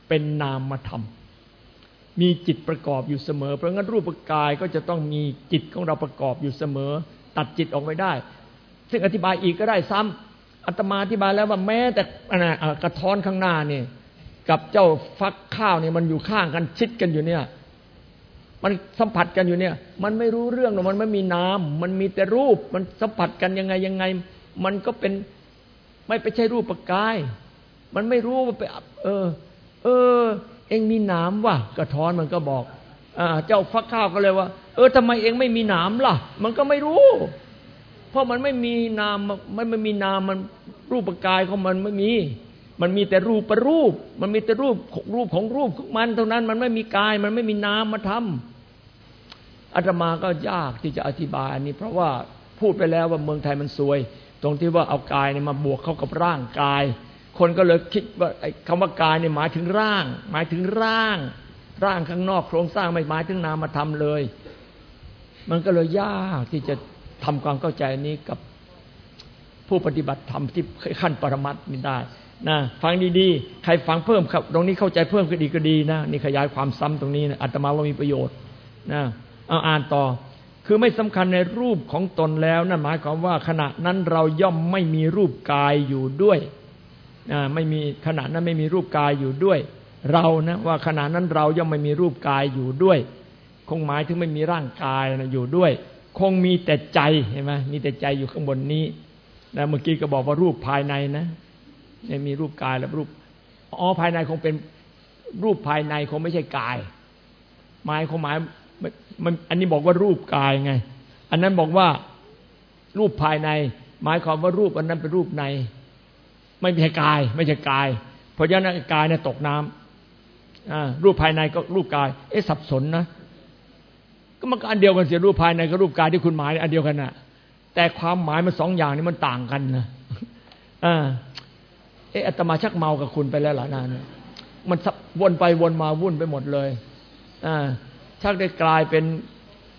เป็นนามธรรม มีจิตประกอบอยู่เสมอ เพราะงั้นรูปกายก็จะต้องมีจิตของเราประกอบอยู่เสมอ ตัดจิตออกไม่ได้ ซึ่งอธิบายอีกก็ได้ซ้ำอาตมาอธิบายแล้วว่าแม้แต่กระท้อนข้างหน้านี่กับเจ้าฟักข้าวเนี่ยมันอยู่ข้างกันชิดกันอยู่เนี่ย มันสัมผัสกันอยู่เนี่ย มันไม่รู้เรื่องหรอกมันไม่มีนามมันมีแต่รูปมันสัมผัสกันยังไงยังไง มันก็เป็น ไม่ไปใช่รูปประกาย มันไม่รู้ว่าไปเออ เออ เองมีหนามวะกระท้อนมันก็บอกอเจ้าฟักข้าวก็เลยว่า เออทำไมเองไม่มีหนามล่ะ มันก็ไม่รู้ เพราะมันไม่มีนามมันไม่มีนามมันรูปกายของมันไม่มี มันมีแต่รูปประรูป มันมีแต่รูปรูปของรูปของมันเท่านั้น มันไม่มีกาย มันไม่มีนามมาทำอาตมาก็ยากที่จะอธิบายอันนี้ เพราะว่าพูดไปแล้วว่าเมืองไทยมันซวย ตรงที่ว่าเอากายเนี่ยมาบวกเข้ากับร่างกาย คนก็เลยคิดว่าคำว่ากายเนี่ยหมายถึงร่าง หมายถึงร่าง ร่างข้างนอกโครงสร้างไม่หมายถึงนามธรรมเลย มันก็เลยยากที่จะทำความเข้าใจนี้กับผู้ปฏิบัติธรรมที่ขั้นปรมัตถ์นี่ได้นะฟังดีๆ ใครฟังเพิ่มครับ ตรงนี้เข้าใจเพิ่มก็ดีก็ดีนะนี่ขยายความซ้ำตรงนี้นะอาตมาว่ามีประโยชน์นะเอาอ่านต่อ คือไม่สำคัญในรูปของตนแล้วนั่นหมายความว่าขณะนั้นเราย่อมไม่มีรูปกายอยู่ด้วยไม่มีขณะนั้นไม่มีรูปกายอยู่ด้วย เรานะว่าขณะนั้นเราย่อมไม่มีรูปกายอยู่ด้วย คงหมายถึงไม่มีร่างกายนะอยู่ด้วย คงมีแต่ใจเห็นไหมมีแต่ใจอยู่ข้างบนนี้นะเมื่อกี้ก็บอกว่ารูปภายในนะไม่มีรูปกายแล้วรูปอ๋อภายในคงเป็นรูปภายในคงไม่ใช่กายหมายคงหมาย มันอันนี้บอกว่ารูปกายไง อันนั้นบอกว่ารูปภายใน หมายความว่ารูปอันนั้นเป็นรูปใน ไม่ใช่กาย ไม่ใช่กาย เพราะฉะนั้นกายเนี่ยตกน้ำรูปภายในก็รูปกาย เอ๊ะสับสนนะก็มันก็อันเดียวกันเสียรูปภายในกับรูปกายที่คุณหมายอันเดียวกันน่ะ แต่ความหมายมันสองอย่างนี้มันต่างกันนะอ่าเอ๊ะอาตมาชักเมากับคุณไปแล้วหลานานมันวนไปวนมาวุ่นไปหมดเลยอ่า ชักได้กลายเป็น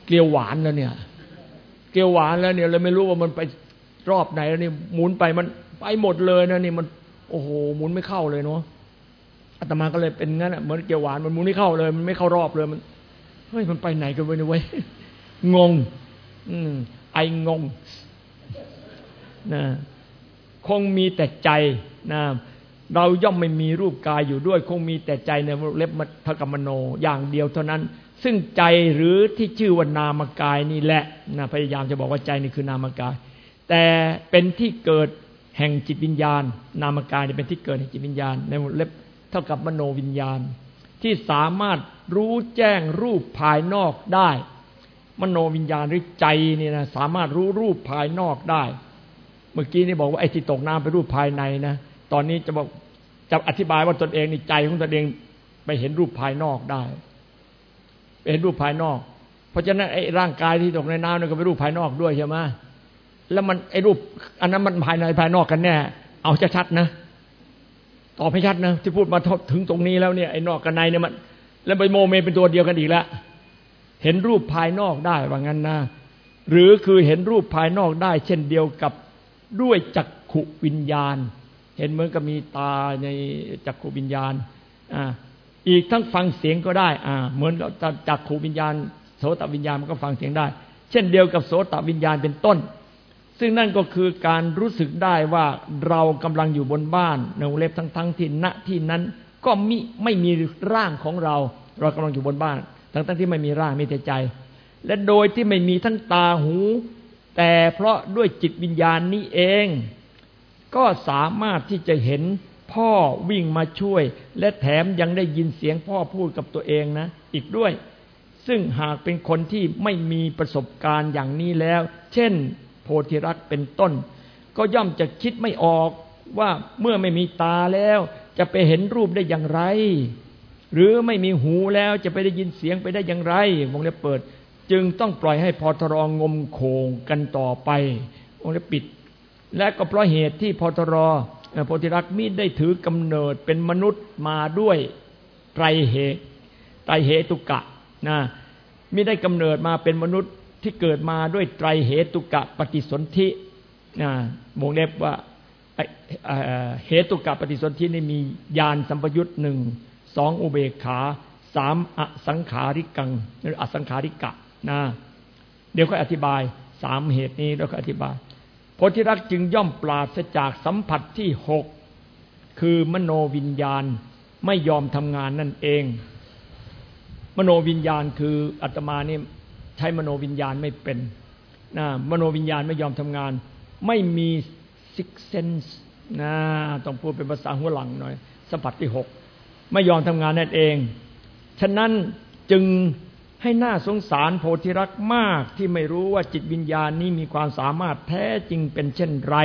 เกลียวหวานแล้วเนี่ย เกลียวหวานแล้วเนี่ยเลยไม่รู้ว่ามันไปรอบไหนแล้วนี่หมุนไปมันไปหมดเลยนะนี่มันโอ้โหหมุนไม่เข้าเลยเนาะอาตมาก็เลยเป็นงั้นอะเหมือนเกลียวหวานมันหมุนไม่เข้าเลย มันไม่เข้ารอบเลยมันเฮ้ยมันไปไหนกันไปเนี่ยเว้ยงง อืมไองงนะคงมีแต่ใจนะเราย่อมไม่มีรูปกายอยู่ด้วย คงมีแต่ใจในเล็บทกรรมโนอย่างเดียวเท่านั้น ซึ่งใจหรือที่ชื่อว่านามกายนี่แหละนะพยายามจะบอกว่าใจนี่คือนามกาย แต่เป็นที่เกิดแห่งจิตวิญญาณ นามกายเป็นที่เกิดแห่งจิตวิญญาณ ในเล็บเท่ากับมโนวิญญาณ ที่สามารถรู้แจ้งรูปภายนอกได้ มโนวิญญาณหรือใจนี่นะสามารถรู้รูปภายนอกได้ เมื่อกี้นี่บอกว่าไอ้ที่ตกน้ำเป็นรูปภายในนะตอนนี้จะบอกจะอธิบายว่าตนเองในใจของตนเองไปเห็นรูปภายนอกได้ เห็นรูปภายนอก เพราะฉะนั้นไอ้ร่างกายที่ตกในน้ำนี่ก็เป็นรูปภายนอกด้วยใช่ไหมแล้วมันไอ้รูป อันนั้นมันภายในภายนอกกันแน่ เอาชัดๆนะตอบให้ชัดนะที่พูดมาถึงตรงนี้แล้วเนี่ยไอ้นอกกับในเนี่ยมัน แล้วไปโมเมเป็นตัวเดียวกันอีกแล้วเห็นรูปภายนอกได้ว่างั้นนะหรือคือเห็นรูปภายนอกได้ เช่นเดียวกับด้วยจักขุวิญญาณ เห็นเหมือนกับมีตาในจักขุวิญญาณอ่า อีกทั้งฟังเสียงก็ได้อ่าเหมือนจักขูวิญญาณ โสตวิญญาณมันก็ฟังเสียงได้ เช่นเดียวกับโสตวิญญาณเป็นต้น ซึ่งนั่นก็คือการรู้สึกได้ว่าเรากำลังอยู่บนบ้านในวงเล็บทั้งทั้งที่ณที่นั้นก็มิไม่มีร่างของเรา เรากำลังอยู่บนบ้าน ทั้งทั้งที่ไม่มีร่างมีแต่ใจ และโดยที่ไม่มีทั้งตาหู แต่เพราะด้วยจิตวิญญาณนี้เอง ก็สามารถที่จะเห็น พ่อวิ่งมาช่วย และแถมยังได้ยินเสียงพ่อพูดกับตัวเองนะ อีกด้วย ซึ่งหากเป็นคนที่ไม่มีประสบการณ์อย่างนี้แล้ว เช่น โพธิรักเป็นต้น ก็ย่อมจะคิดไม่ออกว่าเมื่อไม่มีตาแล้ว จะไปเห็นรูปได้อย่างไร หรือไม่มีหูแล้วจะไปได้ยินเสียงไปได้อย่างไรวงเล็บเปิด จึงต้องปล่อยให้พอทรองงมโคงกันต่อไปวงเล็บปิด และก็เพราะเหตุที่พอทร โพธิรักษ์มิได้ถือกำเนิดเป็นมนุษย์มาด้วยไตรเหตุไตรเหตุกะนะมิได้กำเนิดมาเป็นมนุษย์ที่เกิดมาด้วยไตรเหตุกะปฏิสนธินะวงเล็บว่าเหตุกะปฏิสนธินี่มียานสัมปยุตหนึ่งสองอุเบกขาสามอสังขาริกังหรืออสังขาริกะนะเดี๋ยวค่อยอธิบายสามเหตุนี้แล้วก็อธิบาย โพธิรักจึงย่อมปราศจากสัมผัสที่หกคือมโนวิญญาณไม่ยอมทำงานนั่นเอง มโนวิญญาณคืออาตมานี่ใช้มโนวิญญาณไม่เป็นนะมโนวิญญาณไม่ยอมทำงาน ไม่มี sixth sense นะต้องพูดเป็นภาษาหัวหลังหน่อยสัมผัสที่หกไม่ยอมทำงานนั่นเอง ฉะนั้นจึง ให้หน่าสงสารโพธิรักษ์มากที่ไม่รู้ว่าจิตวิญญาณนี้มีความสามารถแท้จริงเป็นเช่นไร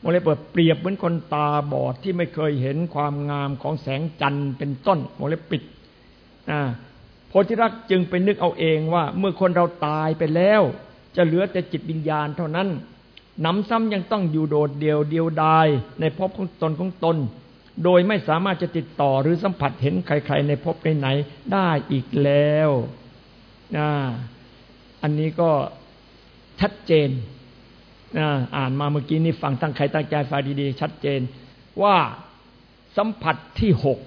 วงเล็บเปิดเปรียบเหมือนคนตาบอดที่ไม่เคยเห็นความงามของแสงจันทร์เป็นต้นวงเล็บปิดโพธิรักจึงไปนึกเอาเองว่า เมื่อคนเราตายไปแล้ว จะเหลือแต่จิตวิญญาณเท่านั้นนำซ้ำยังต้องอยู่โดดเดียวเดียวดายในภพของตนของตน โดยไม่สามารถจะติดต่อหรือสัมผัสเห็นใคร ๆ ในภพไหนได้อีกแล้วนะอันนี้ก็ชัดเจนนะอ่านมาเมื่อกี้นี้ฟังตั้งใครตั้งใจฟังดีๆ ชัดเจน ว่าสัมผัสที่หก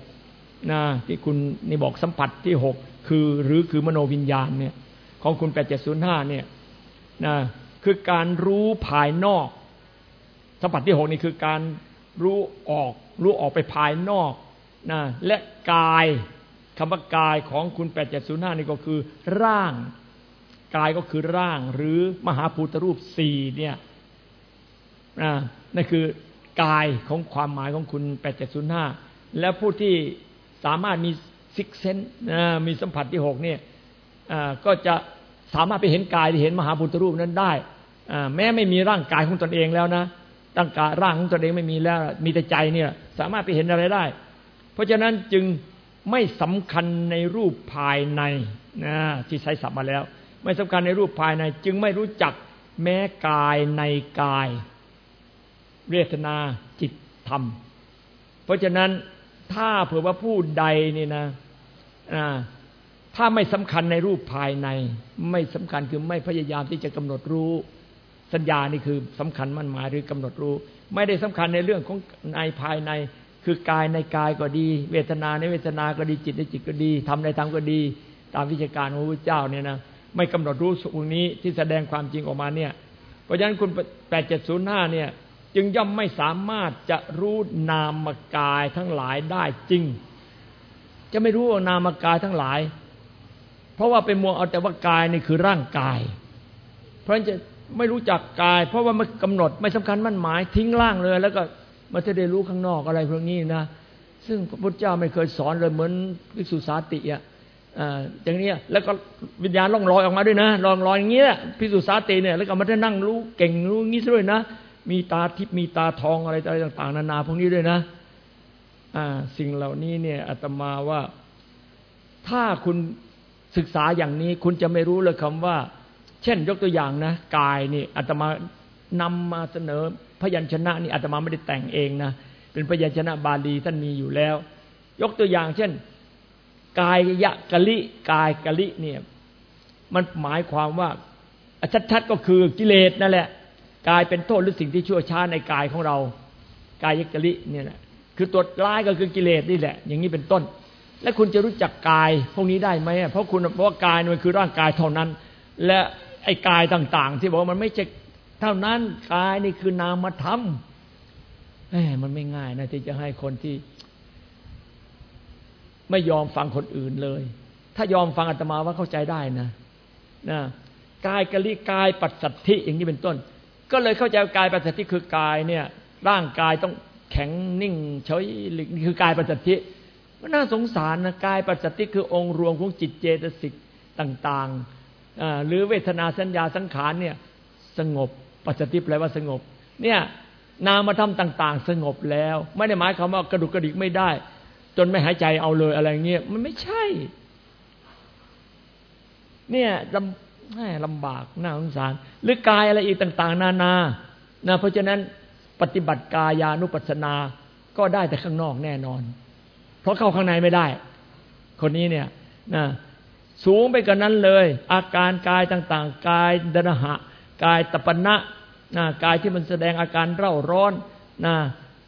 นะที่คุณนี่บอกสัมผัสที่หกคือหรือคือมโนวิญญาณเนี่ยของคุณแปดเจ็ดศูนย์ห้าเนี่ยนะคือการรู้ภายนอก สัมผัสที่หกนี่คือการรู้ออก รู้ออกไปภายนอกนะและกายคำว่ากายของคุณแปดเจ็ดศูนย์ห้านี่ก็คือ ร่าง กายก็คือร่าง หรือมหาภูตรูปสี่เนี่ยนะนั่นคือกายของความหมายของคุณแปดเจ็ดศูนย์ห้าแล้วผู้ที่สามารถมีซิกเซนมีสัมผัสที่หกเนี่ยก็จะสามารถไปเห็นกายที่เห็นมหาพุทธรูปนั้นได้แม้ไม่มีร่างกายของตนเองแล้วนะ ร่างกายร่างของตนเองไม่มีแล้ว มีแต่ใจเนี่ยสามารถไปเห็นอะไรได้ เพราะฉะนั้นจึงไม่สำคัญในรูปภายในนะที่ใช้ศัพท์มาแล้ว ไม่สำคัญในรูปภายใน จึงไม่รู้จักแม้กายในกายเวทนาจิตธรรม เพราะฉะนั้นถ้าเผื่อว่าผู้ใดนี่นะถ้าไม่สำคัญในรูปภายใน ไม่สำคัญคือไม่พยายามที่จะกำหนดรู้ สัญญานี่คือสำคัญมั่นหมายหรือกำหนดรู้ ไม่ได้สำคัญในเรื่องของในภายใน คือกายในกายก็ดี เวทนาในเวทนาก็ดีจิตในจิตก็ดีทำในธรรมก็ดี ตามวิชาการของพระเจ้าเนี่ยนะไม่กำหนดรู้ตรงนี้ที่แสดงความจริงออกมาเนี่ย เพราะฉะนั้นคุณแปดเจ็ดศูนย์ห้าเนี่ย จึงย่อมไม่สามารถจะรู้นามกายทั้งหลายได้จริง จะไม่รู้นามกายทั้งหลาย เพราะว่าเป็นมัวเอาแต่ว่ากายนี่คือร่างกาย เพราะฉะนั้น ไม่รู้จักกาย เพราะว่ามันกำหนดไม่สำคัญมั่นหมายทิ้งร่างเลย แล้วก็มาจะได้รู้ข้างนอกอะไรพวกนี้นะซึ่งพระพุทธเจ้าไม่เคยสอนเลยเหมือนวิสุสาติอะอย่างนี้แล้วก็วิญญาณล่องลอยออกมาด้วยนะล่องลอยอย่างเงี้ยพิสุสาเตเนี่ยแล้วก็มาได้นั่งรู้เก่งรู้งี้ด้วยนะ มีตาทิพมีตาทองอะไรอะไรต่าง ๆ นานาพวกนี้ด้วยนะอ่าสิ่งเหล่านี้เนี่ยอาตมาว่าถ้าคุณศึกษาอย่างนี้คุณจะไม่รู้เลยคำว่า ช่น ยกตัวอย่างนะกายนี่อาตมานำมาเสนอพยัญชนะนี่อาตมาไม่ได้แต่งเองนะเป็นพยัญชนะบาลีท่านมีอยู่แล้ว ยกตัวอย่าง เช่น กายยะกะลิกายกะลิเนี่ยมันหมายความว่าชัดๆก็คือกิเลสนั่นแหละกายเป็นโทษหรือสิ่งที่ชั่วช้าในกายของเรา กายยะกะลิเนี่ยแหละคือตัวร้ายก็คือกิเลสนี่แหละ อย่างนี้เป็นต้น และคุณจะรู้จักกายพวกนี้ได้ไหมเพราะคุณเพราะว่ากายมันคือร่างกายเท่านั้น และ ไอ้กายต่าง ๆ ที่บอกว่ามันไม่ใช่เท่านั้นกายนี่คือนามธรรมแหมมันไม่ง่ายนะที่จะให้คนที่ ไม่ยอมฟังคนอื่นเลย ถ้ายอมฟังอาตมาว่าเข้าใจได้นะนะกายกะลิกายปัสสัทธิอย่างนี้เป็นต้น ก็เลยเข้าใจกายปัสสัทธิคือกายเนี่ย ร่างกายต้องแข็งนิ่งเฉยนี่คือกายปัสสัทธิมันน่าสงสารนะกายปัสสัทธิคือองค์รวมของจิตเจตสิกต่าง ๆ หรือเวทนาสัญญาสังขารเนี่ยสงบปัสสัทธิแปลว่าสงบ เนี่ยนามธรรมต่าง ๆ สงบแล้ว ไม่ได้หมายความว่ากระดุกกระดิกไม่ได้ จนไม่หายใจเอาเลยอะไรเงี้ยมันไม่ใช่ เนี่ยลำลำบากน่าสงสาร หรือกายอะไรอีกต่าง ๆ นานานะเพราะฉะนั้นปฏิบัติกายานุปัสสนาก็ได้แต่ข้างนอกแน่นอน เพราะเข้าข้างในไม่ได้ คนนี้เนี่ยนะ สูงไปกว่านั้นเลย อาการกายต่างๆ กายดนหะ กายตปนะนะกายที่มันแสดงอาการเร่าร้อนนะ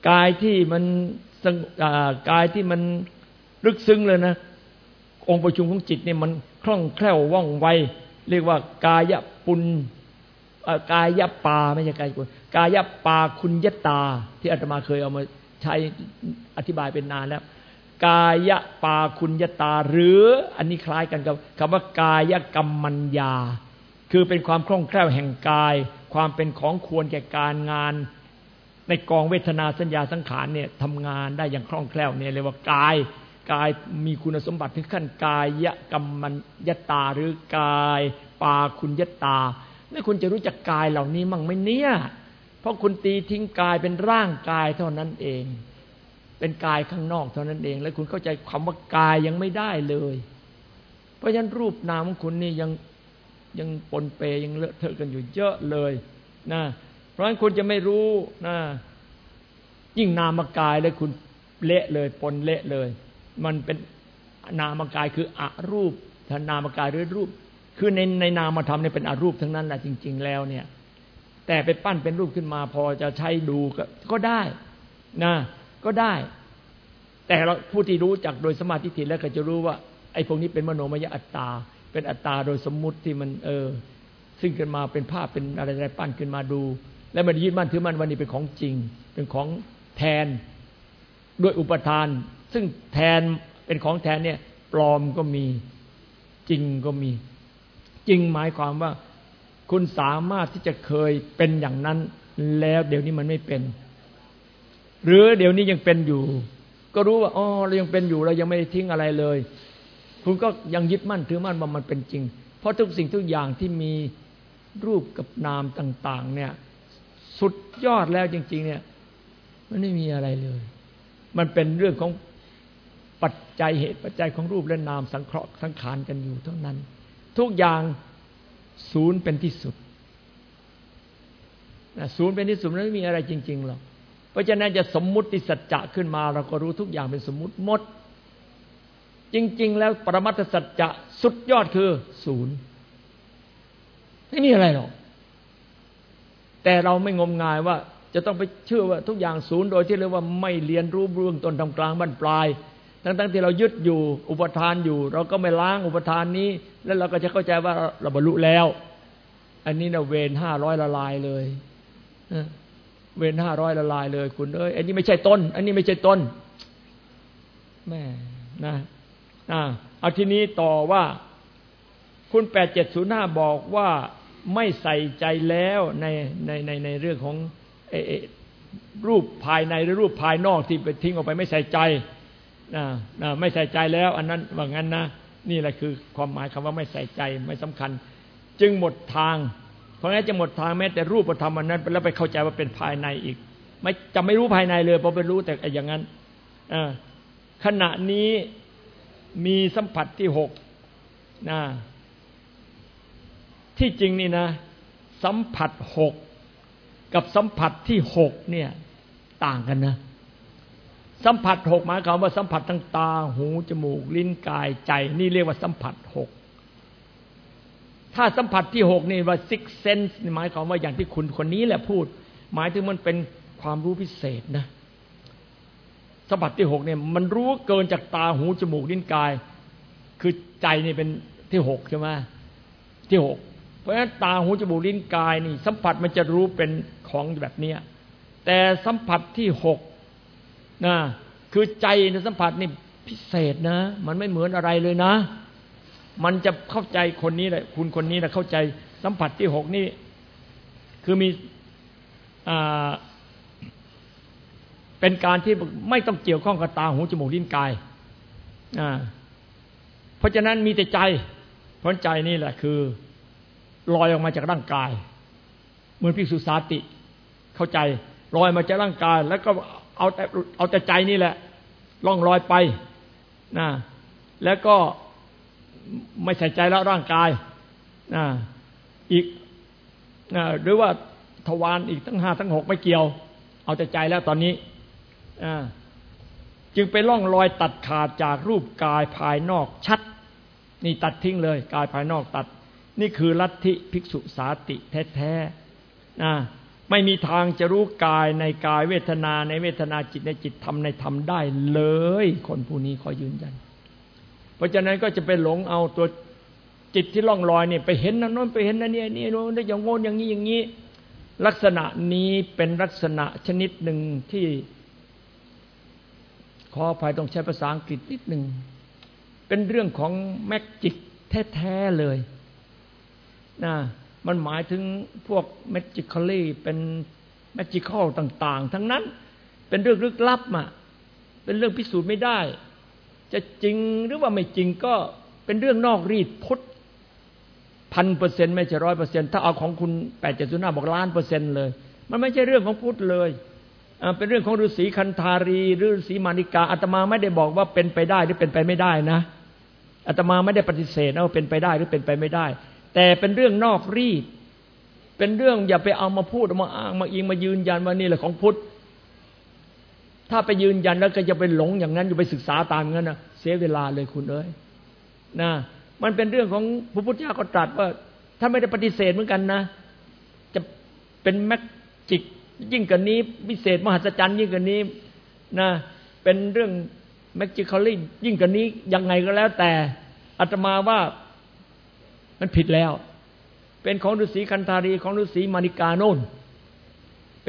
กายที่มันกายที่มันลึกซึ้งเลยนะ องค์ประชุมของจิตเนี่ยมันคล่องแคล่วว่องไว เรียกว่ากายปุณกายปาไม่ใช่กายปุณกายปาคุณยตา ที่อาตมาเคยเอามาใช้อธิบายเป็นนานแล้ว กายปาคุณยตา หรืออันนี้คล้ายกันกับคำว่ากายกรรมัญญา คือเป็นความคล่องแคล่วแห่งกาย ความเป็นของควรแก่การงาน ในกองเวทนาสัญญาสังขารเนี่ยทำงานได้อย่างคล่องแคล่วเนี่ยเรียกว่ากายกายมีคุณสมบัติถึงขั้นกายกรรมัญยตา หรือกายปาคุณยตาแล้วคุณจะรู้จักกายเหล่านี้มั่งไหมเนี่ย เพราะคุณตีทิ้งกายเป็นร่างกายเท่านั้นเอง เป็นกายข้างนอกเท่านั้นเอง แล้วคุณเข้าใจคำว่ากายยังไม่ได้เลย เพราะฉะนั้นรูปนามของคุณนี่ยังยังปนเปยังเลอะเทอะกันอยู่เยอะเลยนะเพราะฉะนั้นคุณจะไม่รู้นะยิ่งนามกายแล้วคุณเละเลย ปนเละเลย มันเป็นนามกายคืออรูปถ้านามกายหรือรูป คือในในนามธรรมเนี่ยเป็นอรูปทั้งนั้นแหละจริง ๆ แล้วเนี่ย แต่ไปปั้นเป็นรูปขึ้นมาพอจะใช้ดูก็ก็ได้นะ ก็ได้ แต่เราผู้ที่รู้จักโดยสมาธิถิแล้วก็จะรู้ว่า ไอ้พวกนี้เป็นมโนมยอัตตา เป็นอัตตาโดยสมมุติที่มันเออ ซึ่งขึ้นมาเป็นภาพเป็นอะไรๆปั้นขึ้นมาดู และไม่ได้ยึดมั่นถือมั่นวันนี้เป็นของจริง เป็นของแทนด้วยอุปทาน ซึ่งแทนเป็นของแทนเนี่ย ปลอมก็มีจริงก็มี จริงหมายความว่าคุณสามารถที่จะเคยเป็นอย่างนั้น แล้วเดี๋ยวนี้มันไม่เป็น หรือเดี๋ยวนี้ยังเป็นอยู่ ก็รู้ว่าอ๋อเรายังเป็นอยู่เรายังไม่ได้ทิ้งอะไรเลย คุณก็ยังยึดมั่นถือมั่นว่ามันเป็นจริง เพราะทุกสิ่งทุกอย่างที่มีรูปกับนามต่าง ๆ เนี่ย สุดยอดแล้วจริง ๆ เนี่ย มันไม่มีอะไรเลย มันเป็นเรื่องของปัจจัยเหตุปัจจัยของรูปและนามสังเคราะห์สังขารกันอยู่เท่านั้น ทุกอย่างศูนย์เป็นที่สุดศูนย์เป็นที่สุดมันไม่มีอะไรจริงๆหรอก เพราะฉะนั้นจะสมมุติสัจจะขึ้นมาเราก็รู้ทุกอย่างเป็นสมมุติหมด จริง ๆ แล้วปรมัตถสัจจะสุดยอดคือศูนย์ไม่มีอะไรหรอก แต่เราไม่งมงายว่าจะต้องไปเชื่อว่าทุกอย่างศูนย์โดยที่เรียกว่าไม่เรียนรู้เบื้องต้นทำกลางบั้นปลาย ทั้งๆที่เรายึดอยู่อุปทานอยู่ เราก็ไม่ล้างอุปทานนี้ แล้วเราก็จะเข้าใจว่าเราบรรลุแล้ว อันนี้นะเวรห้าร้อยละลายเลย เวรห้าร้อยละลายเลย คุณเอ้ยอันนี้ไม่ใช่ต้น อันนี้ไม่ใช่ต้นแม่นะอ่าเอาทีนี้ต่อว่า คุณแปดเจ็ดศูนย์ห้าบอกว่าไม่ใส่ใจแล้วในในในในเรื่องของรูปภายในหรือรูปภายนอกที่ไปทิ้งออกไปไม่ใส่ใจนะนะไม่ใส่ใจแล้ว อันนั้นว่างั้นนะ นี่แหละคือความหมายคำว่าไม่ใส่ใจไม่สำคัญ จึงหมดทาง เพราะงั้นจะหมดทางแม้แต่รูปธรรมอันนั้นแล้วไปเข้าใจว่าเป็นภายในอีก ไม่จะไม่รู้ภายในเลยเพราะไปรู้แต่อย่างนั้นขณะนี้มีสัมผัสที่หกนะที่จริงนี่นะ สัมผัสหกกับสัมผัสที่หกเนี่ย ต่างกันนะ สัมผัสหกหมายความว่าสัมผัสทางตา หู จมูก ลิ้นกายใจ นี่เรียกว่าสัมผัสหก ถ้าสัมผัสที่หกนี่ว่า six sense หมายความว่าอย่างที่คุณคนนี้แหละพูด หมายถึงมันเป็นความรู้พิเศษนะสัมผัสที่หกเนี่ยมันรู้เกินจากตาหูจมูกลิ้นกาย คือใจนี่เป็นที่หกใช่ไหมที่หกเพราะฉะนั้นตาหูจมูกลิ้นกายนี่ สัมผัสมันจะรู้เป็นของแบบเนี้ยแต่สัมผัสที่หกนะคือใจในสัมผัสนี่พิเศษนะ มันไม่เหมือนอะไรเลยนะ มันจะเข้าใจคนนี้แหละคุณคนนี้แหละเข้าใจสัมผัสที่หกนี่ คือมีเป็นการที่ไม่ต้องเกี่ยวข้องกับตาหูจมูกลิ้นกายเพราะฉะนั้นมีแต่ใจเพราะใจนี่แหละคือลอยออกมาจากร่างกาย เหมือนพิสุสาติ เข้าใจลอยมาจากร่างกาย แล้วก็เอาแต่เอาแต่ใจนี่แหละล่องลอยไปนะแล้วก็ ไม่ใส่ใจแล้วร่างกายนะอีกนะหรือว่าทวารอีกทั้งห้าทั้งหกไม่เกี่ยว เอาแต่ใจแล้วตอนนี้จึงไปล่องลอยตัดขาดจากรูปกายภายนอกชัด นี่ตัดทิ้งเลย กายภายนอกตัด นี่คือลัทธิภิกษุสาติแท้ๆนะไม่มีทางจะรู้กายในกายเวทนาในเวทนาจิตในจิตธรรมในธรรมได้เลย คนผู้นี้ขอยืนยัน เพราะฉะนั้นก็จะไปหลงเอาตัวจิตที่ล่องลอยเนี่ยไปเห็นนั่นน้นไปเห็นนั่นนี่นี่โน้นอย่างโง่อย่างนี้อย่างนี้ ลักษณะนี้เป็นลักษณะชนิดหนึ่งที่ ขออภัยต้องใช้ภาษาอังกฤษนิดหนึ่งเป็นเรื่องของแมกจิกแท้ๆเลยนะมันหมายถึงพวกแมจิคอลี่เป็นแมจิคอลต่าง ๆ ทั้งนั้น เป็นเรื่องลึกลับอะเป็นเรื่องพิสูจน์ไม่ได้ จะจริงหรือว่าไม่จริงก็เป็นเรื่องนอกรีดพุทธพันเปอร์เซ็นต์ไม่ใช่ร้อยเปอร์เซ็นต์ถ้าเอาของคุณแปดเจ็ดศูนย์ห้าบอกล้านเปอร์เซ็นต์เลย มันไม่ใช่เรื่องของพุทธเลยเป็นเรื่องของฤาษีคันธารีหรือฤาษีมานิกาอาตมาไม่ได้บอกว่าเป็นไปได้หรือเป็นไปไม่ได้นะอาตมาไม่ได้ปฏิเสธว่าเป็นไปได้หรือเป็นไปไม่ได้ แต่เป็นเรื่องนอกรีด เป็นเรื่องอย่าไปเอามาพูดมาอ้างมาอิงมายืนยันว่านี่แหละของพุทธ ถ้าไปยืนยันแล้วก็จะไปหลงอย่างนั้นอยู่ไปศึกษาตามงั้นนะเสียเวลาเลยคุณเอ้ยนะมันเป็นเรื่องของพระพุทธเจ้าก็ตรัสว่าถ้าไม่ได้ปฏิเสธเหมือนกันนะ จะเป็นแมกจิกยิ่งกว่านี้พิเศษมหัศจรรย์ยิ่งกว่านี้นะเป็นเรื่องแมกจิคอลี่ยิ่งกว่านี้ยังไงก็แล้วแต่อาตมาว่ามันผิดแล้ว เป็นของฤาษีคันธารีของฤาษีมานิกาโน่น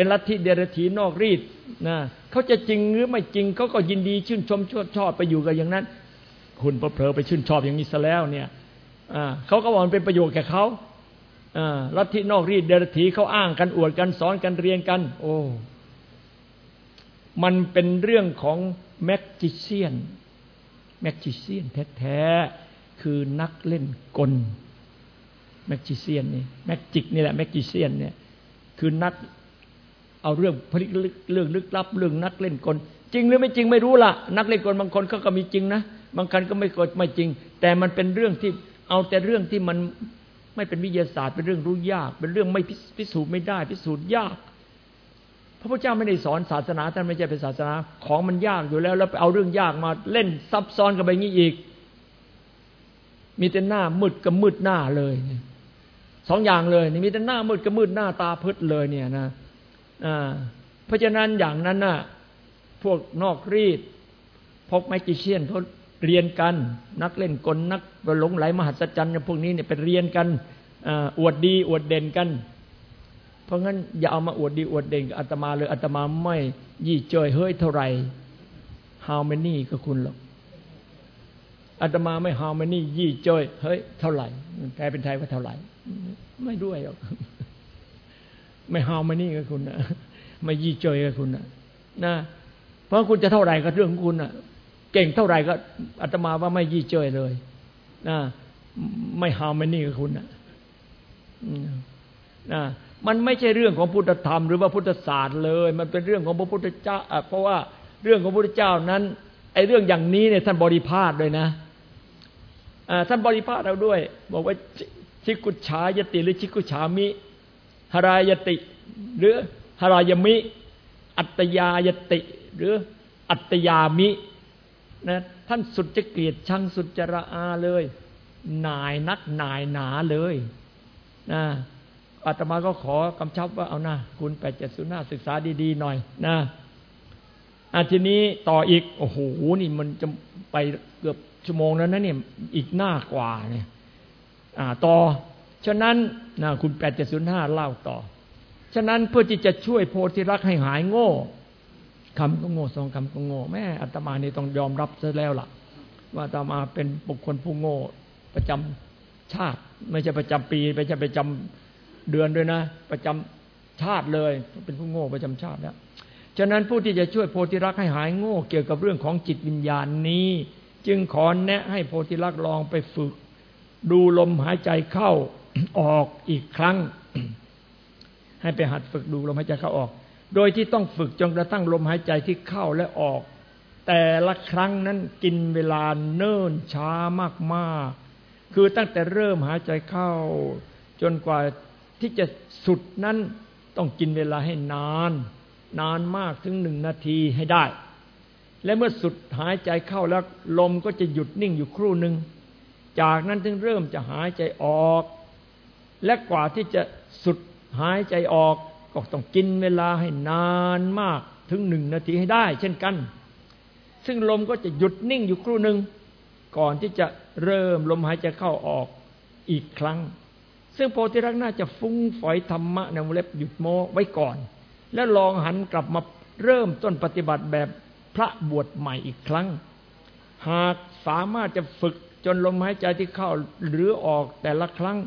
เป็นลัทธิเดียรถีย์นอกรีตนะเขาจะจริงหรือไม่จริงเขาก็ยินดีชื่นชมชอบชอบไปอยู่กับอย่างนั้น คุณเผลอไปชื่นชอบอย่างนี้ซะแล้วเนี่ยเขาก็บอกมันเป็นประโยชน์แก่เขาลัทธินอกรีตเดียรถีย์เขาอ้างกันอวดกันสอนกันเรียนกัน โอ้มันเป็นเรื่องของแมกจิเซียนแมกจิเซียนแท้ๆคือนักเล่นกลแมกจิเซียนนี่แมกจิกนี่แหละแมกจิเซียนเนี่ยคือนัก เอาเรื่องพลิกเรื่องลึกลับเรื่องนักเล่นกล จริงหรือไม่จริงไม่รู้ละนักเล่นกลบางคนเขาก็มีจริงนะบางคนก็ไม่กดไม่จริง แต่มันเป็นเรื่องที่เอาแต่เรื่องที่มันไม่เป็นวิทยาศาสตร์เป็นเรื่องรู้ยาก เป็นเรื่องไม่พิสูจน์ไม่ได้ พิสูจน์ยาก พระพุทธเจ้าไม่ได้สอนศาสนาท่านไม่ใช่เป็นศาสนาของมันยากอยู่แล้ว แล้วไปเอาเรื่องยากมาเล่นซับซ้อนกับไปงี้อีก มีแต่หน้ามืดกับมืดหน้าเลยสองอย่างเลยนี่มีแต่หน้ามืดก็มืดหน้าตาพึดเลยเนี่ยนะ เพราะฉะนั้นอย่างนั้นน่ะ พวกนอกรีดพกไมจิเชียนเขาเรียนกัน นักเล่นกลนักหลงไหลมหัศจรรย์พวกนี้เนี่ยไปเรียนกันอวดดีอวดเด่นกัน เพราะงั้นอย่าเอามาอวดดีอวดเด่นกับอาตมาเลยอาตมาไม่ยี่เจยเฮ้ยเท่าไหร่ how many ก็คุณหรอกอาตมาไม่ how many ยี่เจยเฮ้ยเท่าไหร่แปลเป็นไทยว่าเท่าไหร่ ไม่ด้วยหรอก ไม่ฮาวมานี่กับคุณนะไม่ยี่เจยกับคุณนะนะ เพราะคุณจะเท่าไหร่ก็เรื่องของคุณนะเก่งเท่าไหร่ก็อาตมาว่าไม่ยี่เจยเลยนะไม่ฮาร์มนี่กับคุณนะนะมันไม่ใช่เรื่องของพุทธธรรมหรือว่าพุทธศาสตร์เลย มันเป็นเรื่องของพระพุทธเจ้า เพราะว่าเรื่องของพระพุทธเจ้านั้นไอ้เรื่องอย่างนี้เนี่ยท่านบริพาทเลยนะท่านบริพาทเราด้วย บอกว่าชิกุชายติหรือชิกุชามิ หรายติ หรือหรายมิ อัตยายติ หรืออัตยามินะท่านสุดจะเกลียดชังสุดจะระอาเลยนายนักนายหนาเลยนะอาตมาก็ขอกำชับว่าเอานะคุณแปดเจ็ดศูนย์ห้าศึกษาดีๆหน่อยนะอาทีนี้ต่ออีก โอ้โหนี่มันจะไปเกือบชั่วโมงแล้วนะเนี่ยอีกหน้ากว่าเนี่ย อ่า ต่อ ฉะนั้นนะคุณแปดเจ็ดศูนย์ห้าเล่าต่อ ฉะนั้นเพื่อที่จะช่วยโพธิรักให้หายโง่คำก็โง่สองคำก็โง่แม่อาตมานี่ต้องยอมรับซะแล้วล่ะ ว่าอาตมาเป็นบุคคลผู้โง่ประจำชาติ ไม่ใช่ประจำปีไม่ใช่ประจำเดือนด้วยนะ ประจำชาติเลย เป็นผู้โง่ประจำชาติแล้วฉะนั้นผู้ที่จะช่วยโพธิรักให้หายโง่เกี่ยวกับเรื่องของจิตวิญญาณนี้ จึงขอแนะให้โพธิรักลองไปฝึก ดูลมหายใจเข้า ออกอีกครั้ง ให้ไปหัดฝึกดูลมหายใจเข้าออก โดยที่ต้องฝึกจนกระทั่งลมหายใจที่เข้าและออก แต่ละครั้งนั้นกินเวลาเนิ่นช้ามากๆ คือตั้งแต่เริ่มหายใจเข้า จนกว่าที่จะสุดนั้นต้องกินเวลาให้นาน นานมากถึงหนึ่งนาทีให้ได้ และเมื่อสุดหายใจเข้าแล้วลมก็จะหยุดนิ่งอยู่ครู่หนึ่ง จากนั้นถึงเริ่มจะหายใจออก และกว่าที่จะสุดหายใจออก ก็ต้องกินเวลาให้นานมากถึงหนึ่งนาทีให้ได้ เช่นกัน ซึ่งลมก็จะหยุดนิ่งอยู่ครู่หนึ่งก่อนที่จะเริ่มลมหายใจเข้าออกอีกครั้ง ซึ่งโพธิรักน่าจะฟุ้งฝอยธรรมะในวงเล็บหยุดโมไว้ก่อน แล้วลองหันกลับมาเริ่มต้นปฏิบัติแบบพระบวชใหม่อีกครั้ง หากสามารถจะฝึกจนลมหายใจที่เข้าหรือออกแต่ละครั้ง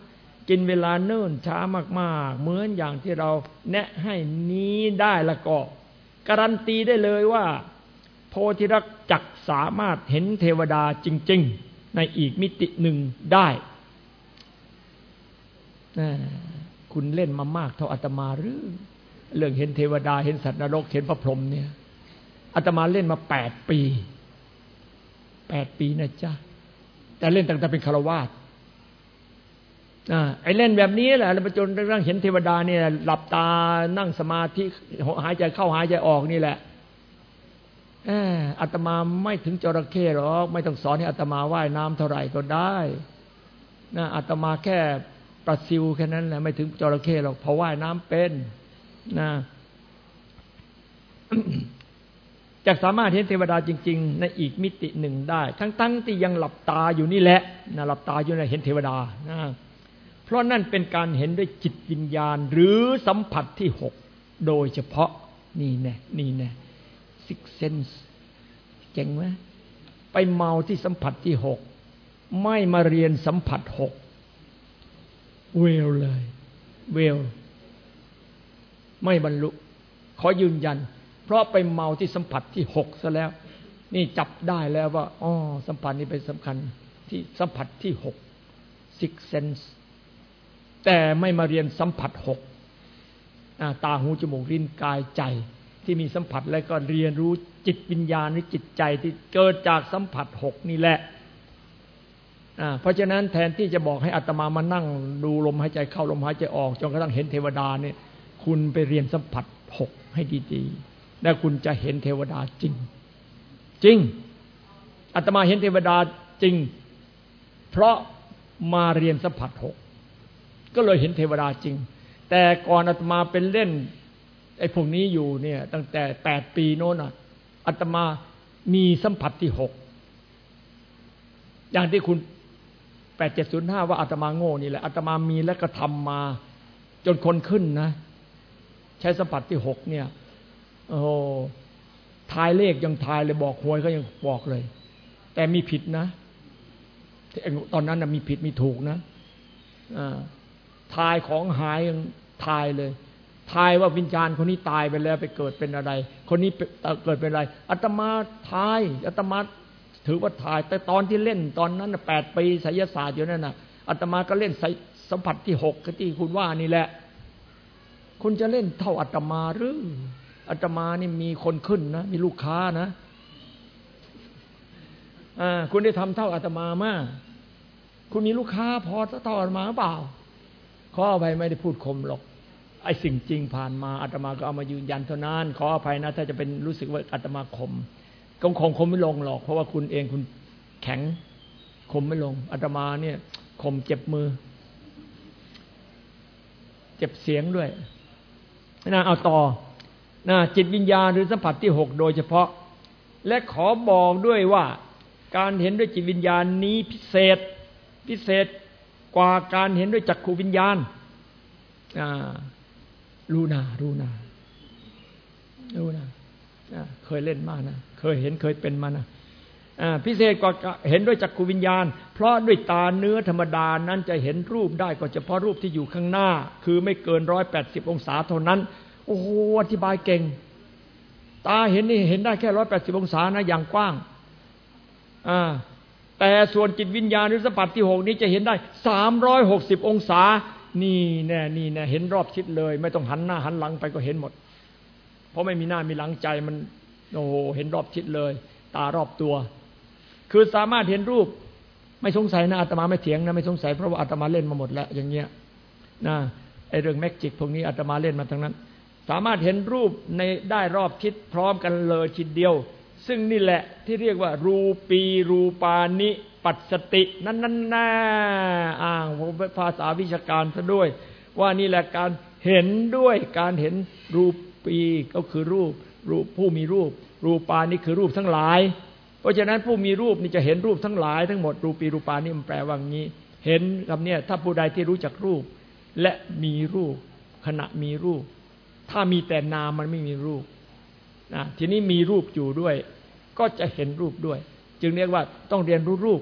กินเวลาเนิ่นช้ามากๆ เหมือนอย่างที่เราแนะให้นี้ได้ละก็การันตีได้เลยว่า โพธิรักจักสามารถเห็นเทวดาจริง ๆ ในอีกมิติหนึ่งได้คุณเล่นมามากเท่าอาตมาหรือ เรื่องเห็นเทวดาเห็นสัตว์นรกเห็นพระพรหมเนี่ยอาตมาเล่นมาแปดปีแปดปีนะจ๊ะแต่เล่นตั้งแต่เป็นคารวาส ไอ้เล่นแบบนี้แหละแล้วจนเรื่องเห็นเทวดาเนี่ย หลับตานั่งสมาธิหายใจเข้าหายใจออกนี่แหละอาตมาไม่ถึงจระเข้หรอกไม่ต้องสอนให้อาตมาว่ายน้ำเท่าไหร่ก็ได้นะอาตมาแค่ปลาซิวแค่นั้นแหละไม่ถึงจระเข้หรอกพอว่ายน้ำเป็นนะจะสามารถเห็นเทวดาจริง ๆ ในอีกมิติหนึ่งได้ ทั้งๆที่ยังหลับตาอยู่นี่แหละนะหลับตาอยู่ในเห็นเทวดานะ ราะนั่นเป็นการเห็นด้วยจิตวิญญาณ หรือสัมผัสที่หกโดยเฉพาะนี่แน่นี่แน่ซิกเซนส์เจ๋งไหมไปเมาที่สัมผัสที่หกไม่มาเรียนสัมผัสหกเวลเลย เวล ไม่บรรลุ ขอยืนยัน เพราะไปเมาที่สัมผัสที่หกซะแล้ว นี่จับได้แล้วว่าอ๋อสัมผัสนี้เป็นสำคัญที่สัมผัสที่หก six sense แต่ไม่มาเรียนสัมผัสหกตาหูจมูกลิ้นกายใจ ที่มีสัมผัสแล้วก็เรียนรู้จิตวิญญาณหรือจิตใจที่เกิดจากสัมผัสหกนี่แหละเพราะฉะนั้นแทนที่จะบอกให้อัตมามานั่งดูลมหายใจเข้าลมหายใจออกจนกระทั่งเห็นเทวดาเนี่ยคุณไปเรียนสัมผัสหกให้ดีๆ แล้วคุณจะเห็นเทวดาจริง จริงอาตมาเห็นเทวดาจริง เพราะมาเรียนสัมผัสหก ก็เลยเห็นเทวดาจริง แต่ก่อนอาตมาเป็นเล่นไอ้พวกนี้อยู่เนี่ย ตั้งแต่แปดปีโน้นอะอาตมามีสัมผัสที่หกอย่างที่คุณแปดเจ็ดศูนย์ห้าว่าอาตมาโง่นี่แหละอาตมามีและกระทำมา จนคนขึ้นนะ ใช้สัมผัสที่หกเนี่ย โอ้ทายเลขยังทายเลยบอกหวยก็ยังบอกเลย แต่มีผิดนะตอนนั้นนะมีผิดมีถูกนะทา ยของหายยังทายเลยทายว่าวิญญาณคนนี้ตายไปแล้วไปเกิดเป็นอะไร คนนี้เกิดเป็นอะไรอัตมาทายอัตมาถือว่าถ่าย แต่ตอนที่เล่นตอนนั้นแปดปีไสยศาสตร์อยู่นั่นน่ะอาตมาก็เล่นสัมผัสที่หกที่คุณว่านี่แหละ คุณจะเล่นเท่าอาตมาหรืออาตมานี่มีคนขึ้นนะมีลูกค้านะอ่าคุณได้ทำเท่าอาตมามาคุณมีลูกค้าพอเท่าอาตมาเปล่า ขออภัยไม่ได้พูดคมหรอกไอ้สิ่งจริงผ่านมาอาตมาก็เอามายืนยันเท่านั้นขออภัยนะ ถ้าจะเป็นรู้สึกว่าอาตมาคมก็คงคมไม่ลงหรอก เพราะว่าคุณเองคุณแข็งคมไม่ลงอาตมาเนี่ยคมเจ็บมือ เจ็บเสียงด้วยนะเอาต่อนะจิตวิญญาณหรือสัมผัสที่หกโดยเฉพาะ และขอบอกด้วยว่า การเห็นด้วยจิตวิญญาณนี้พิเศษ พิเศษ กว่าการเห็นด้วยจักขูวิญญาณรูนารูนารูนาเคยเล่นมากนะเคยเห็นเคยเป็นมานะพิเศษกว่าเห็นด้วยจักขูวิญญาณ เพราะด้วยตาเนื้อธรรมดานั้นจะเห็นรูปได้ก็เฉพาะรูปที่อยู่ข้างหน้า คือไม่เกินร้อยแปดสิบองศาเท่านั้น โอ้โหอธิบายเก่ง ตาเห็นนี่เห็นได้แค่ร้อยแปดสิบองศานะอย่างกว้าง อ่า แต่ส่วนจิตวิญญาณหรือสัมผัสที่หกนี้จะเห็นได้สามร้อยหกสิบองศา นี่แน่นี่แน่เห็นรอบชิดเลย ไม่ต้องหันหน้าหันหลังไปก็เห็นหมด เพราะไม่มีหน้ามีหลังใจมันโอ้โหเห็นรอบชิดเลย ตารอบตัว คือสามารถเห็นรูปไม่สงสัยนะอาตมาไม่เถียงนะไม่สงสัยเพราะว่าอาตมาเล่นมาหมดแล้ว อย่างเงี้ยนะไอเรื่องแมกจิกพวกนี้อาตมาเล่นมาทั้งนั้น สามารถเห็นรูปในได้รอบทิศพร้อมกันเลยทีเดียว ซึ่งนี่แหละที่เรียกว่า รูปีรูปานิ ปัสสติ นั่นนั่นน่าอ้างภาษาวิชาการซะด้วย ว่านี่แหละการเห็นด้วยการเห็นรูปีก็คือรูป รูปผู้มีรูป รูปานี่คือรูปทั้งหลาย เพราะฉะนั้นผู้มีรูปนี่จะเห็นรูปทั้งหลายทั้งหมดรูปีรูปานี่มันแปลว่างี้ เห็นคำนี้ถ้าผู้ใดที่รู้จักรูป และมีรูป ขณะมีรูป ถ้ามีแต่นามมันไม่มีรูปนะทีนี้มีรูปอยู่ด้วย ก็จะเห็นรูปด้วย จึงเรียกว่าต้องเรียนรู้รูป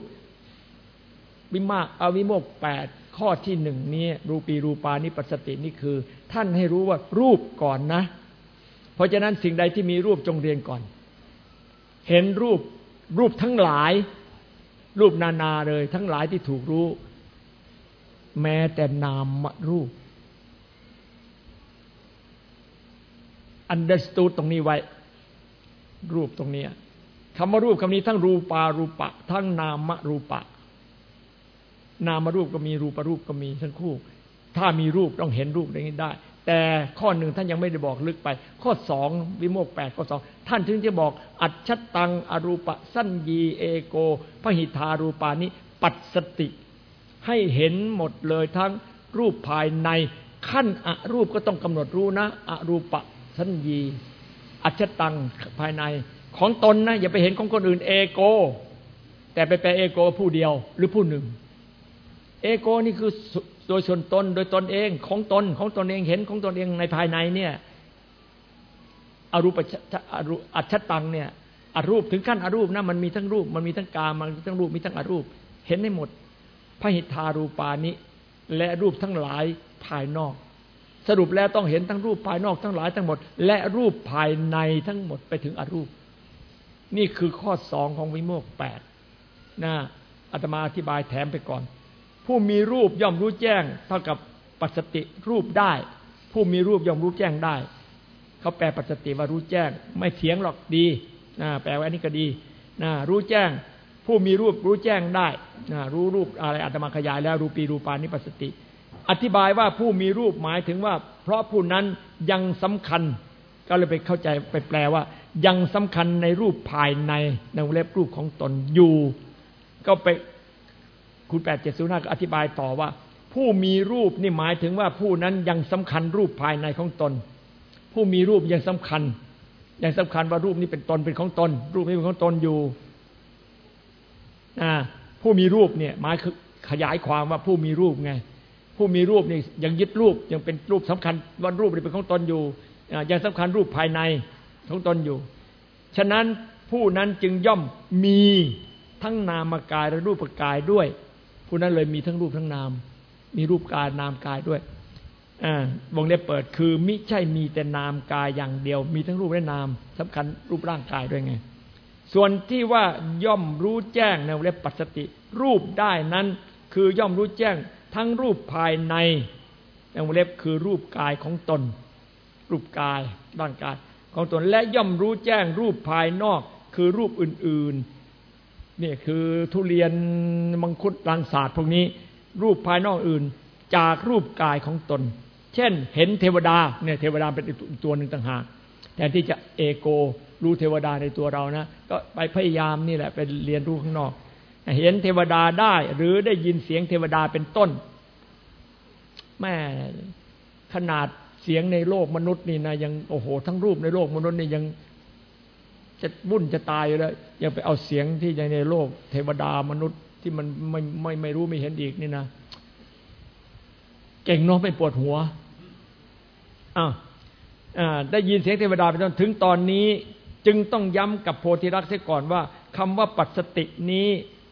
วิมากอวิโมกแปดข้อที่หนึ่งนี้รูปีรูปานิปัสสตินี่คือ ท่านให้รู้ว่ารูปก่อนนะ เพราะฉะนั้นสิ่งใดที่มีรูปจงเรียนก่อน เห็นรูปรูปทั้งหลาย รูปนานาเลย ทั้งหลายที่ถูกรู้ แม้แต่นามรูป underscore ตรงนี้ไว้ รูปตรงนี้ คำว่ารูปคำนี้ทั้งรูปารูปะ ทั้งนามรูปะ นามรูปก็มีรูปรูปก็มีทั้งคู่ ถ้ามีรูปต้องเห็นรูปอย่างนี้ได้ แต่ข้อหนึ่งท่านยังไม่ได้บอกลึกไป ข้อสองวิโมกแปดข้อสองท่านถึงจะบอก อัจฉตังอรูปะ สั้นยีเอโกพหิทารูปานิปัสสติ ให้เห็นหมดเลยทั้งรูปภายในขั้นอรูปก็ต้องกำหนดรู้นะอรูปะสัญญี อัจฉตังภายใน ของตนนะอย่าไปเห็นของคนอื่นเอโก แต่ไปแปลเอโกผู้เดียวหรือผู้หนึ่ง เอโกนี่คือโดยส่วนตนโดยตนเองของตนของตนเองเห็นของตนเองในภายในเนี่ยอรูปอัจฉตังเนี่ยอรูปถึงขั้นอรูปนะมันมีทั้งรูป มันมีทั้งกามันมีทั้งรูปมีทั้งอรูป เห็นได้หมดพระหิทธารูปานิและรูปทั้งหลายภายนอก สรุปแล้วต้องเห็นทั้งรูปภายนอกทั้งหลายทั้งหมด และรูปภายในทั้งหมดไปถึงอรูป นี่คือข้อสองของวิโมกแปดนะอาตมาอธิบายแถมไปก่อน ผู้มีรูปย่อมรู้แจ้ง เท่ากับปัจสติรูปได้ ผู้มีรูปย่อมรู้แจ้งได้ เขาแปลปัจสติว่ารู้แจ้ง ไม่เถียงหรอกดีนะแปลว่านี้ก็ดีนะรู้แจ้ง ผู้มีรูปรู้แจ้งได้นะรู้รูปอะไรอาตมาขยายแล้วรูปีรูปานิปัสสติ อธิบายว่าผู้มีรูปหมายถึงว่า เพราะผู้นั้นยังสำคัญ ก็เลยไปเข้าใจไปแปลว่า ยังสำคัญในรูปภายในในวงเล็บรูปของตนอยู่ ก็ไปคุณแปดเจ็ดศูนย์ห้าก็อธิบายต่อว่า ผู้มีรูปนี่หมายถึงว่าผู้นั้นยังสำคัญรูปภายในของตน ผู้มีรูปยังสำคัญ ยังสำคัญว่ารูปนี้เป็นตนเป็นของตน รูปนี้เป็นของตนอยู่ผู้มีรูปเนี่ยหมายคือขยายความว่าผู้มีรูปไง ผู้มีรูปนี่ยังยึดรูปยังเป็นรูปสำคัญว่ารูปนี่เป็นของตนอยู่ ยังสำคัญรูปภายในของตนอยู่ ฉะนั้นผู้นั้นจึงย่อมมีทั้งนามกายและรูปกายด้วย ผู้นั้นเลยมีทั้งรูปทั้งนาม มีรูปกายนามกายด้วยวงเล็บเปิดคือมิใช่มีแต่นามกายอย่างเดียว มีทั้งรูปและนามสำคัญรูปร่างกายด้วยไง ส่วนที่ว่าย่อมรู้แจ้งในเล็บปัสสติ รูปได้นั้น คือย่อมรู้แจ้งทั้งรูปภายในในวงเล็บคือรูปกายของตน รูปกายด้านกาย ของตนและย่อมรู้แจ้งรูปภายนอกคือรูปอื่นๆนี่คือทุเรียนมังคุดรังศาสตร์พวกนี้ รูปภายนอกอื่นจากรูปกายของตน เช่น เห็นเทวดาเนี่ยเทวดาเป็นตัวหนึ่งต่างหากแทนที่จะเอโกรู้เทวดาในตัวเรานะ ก็ไปพยายามนี่แหละไปเรียนรู้ข้างนอก เห็นเทวดาได้หรือได้ยินเสียงเทวดาเป็นต้นแม่ขนาด เสียงในโลกมนุษย์นี่นะยังโอ้โห ทั้งรูปในโลกมนุษย์นี่ยังจะบุ่นจะตายอยู่แล้วยังไปเอาเสียงที่ในโลก เทวดามนุษย์ที่มันไม่ไม่ไม่รู้ไม่เห็นอีกนี่นะเก่งเนาะไม่ปวดหัวอ้าวได้ยินเสียงเทวดาเป็นถึงตอนนี้ จึงต้องย้ำกับโพธิรักษ์เสียก่อนว่าคำว่าปัจสตินี้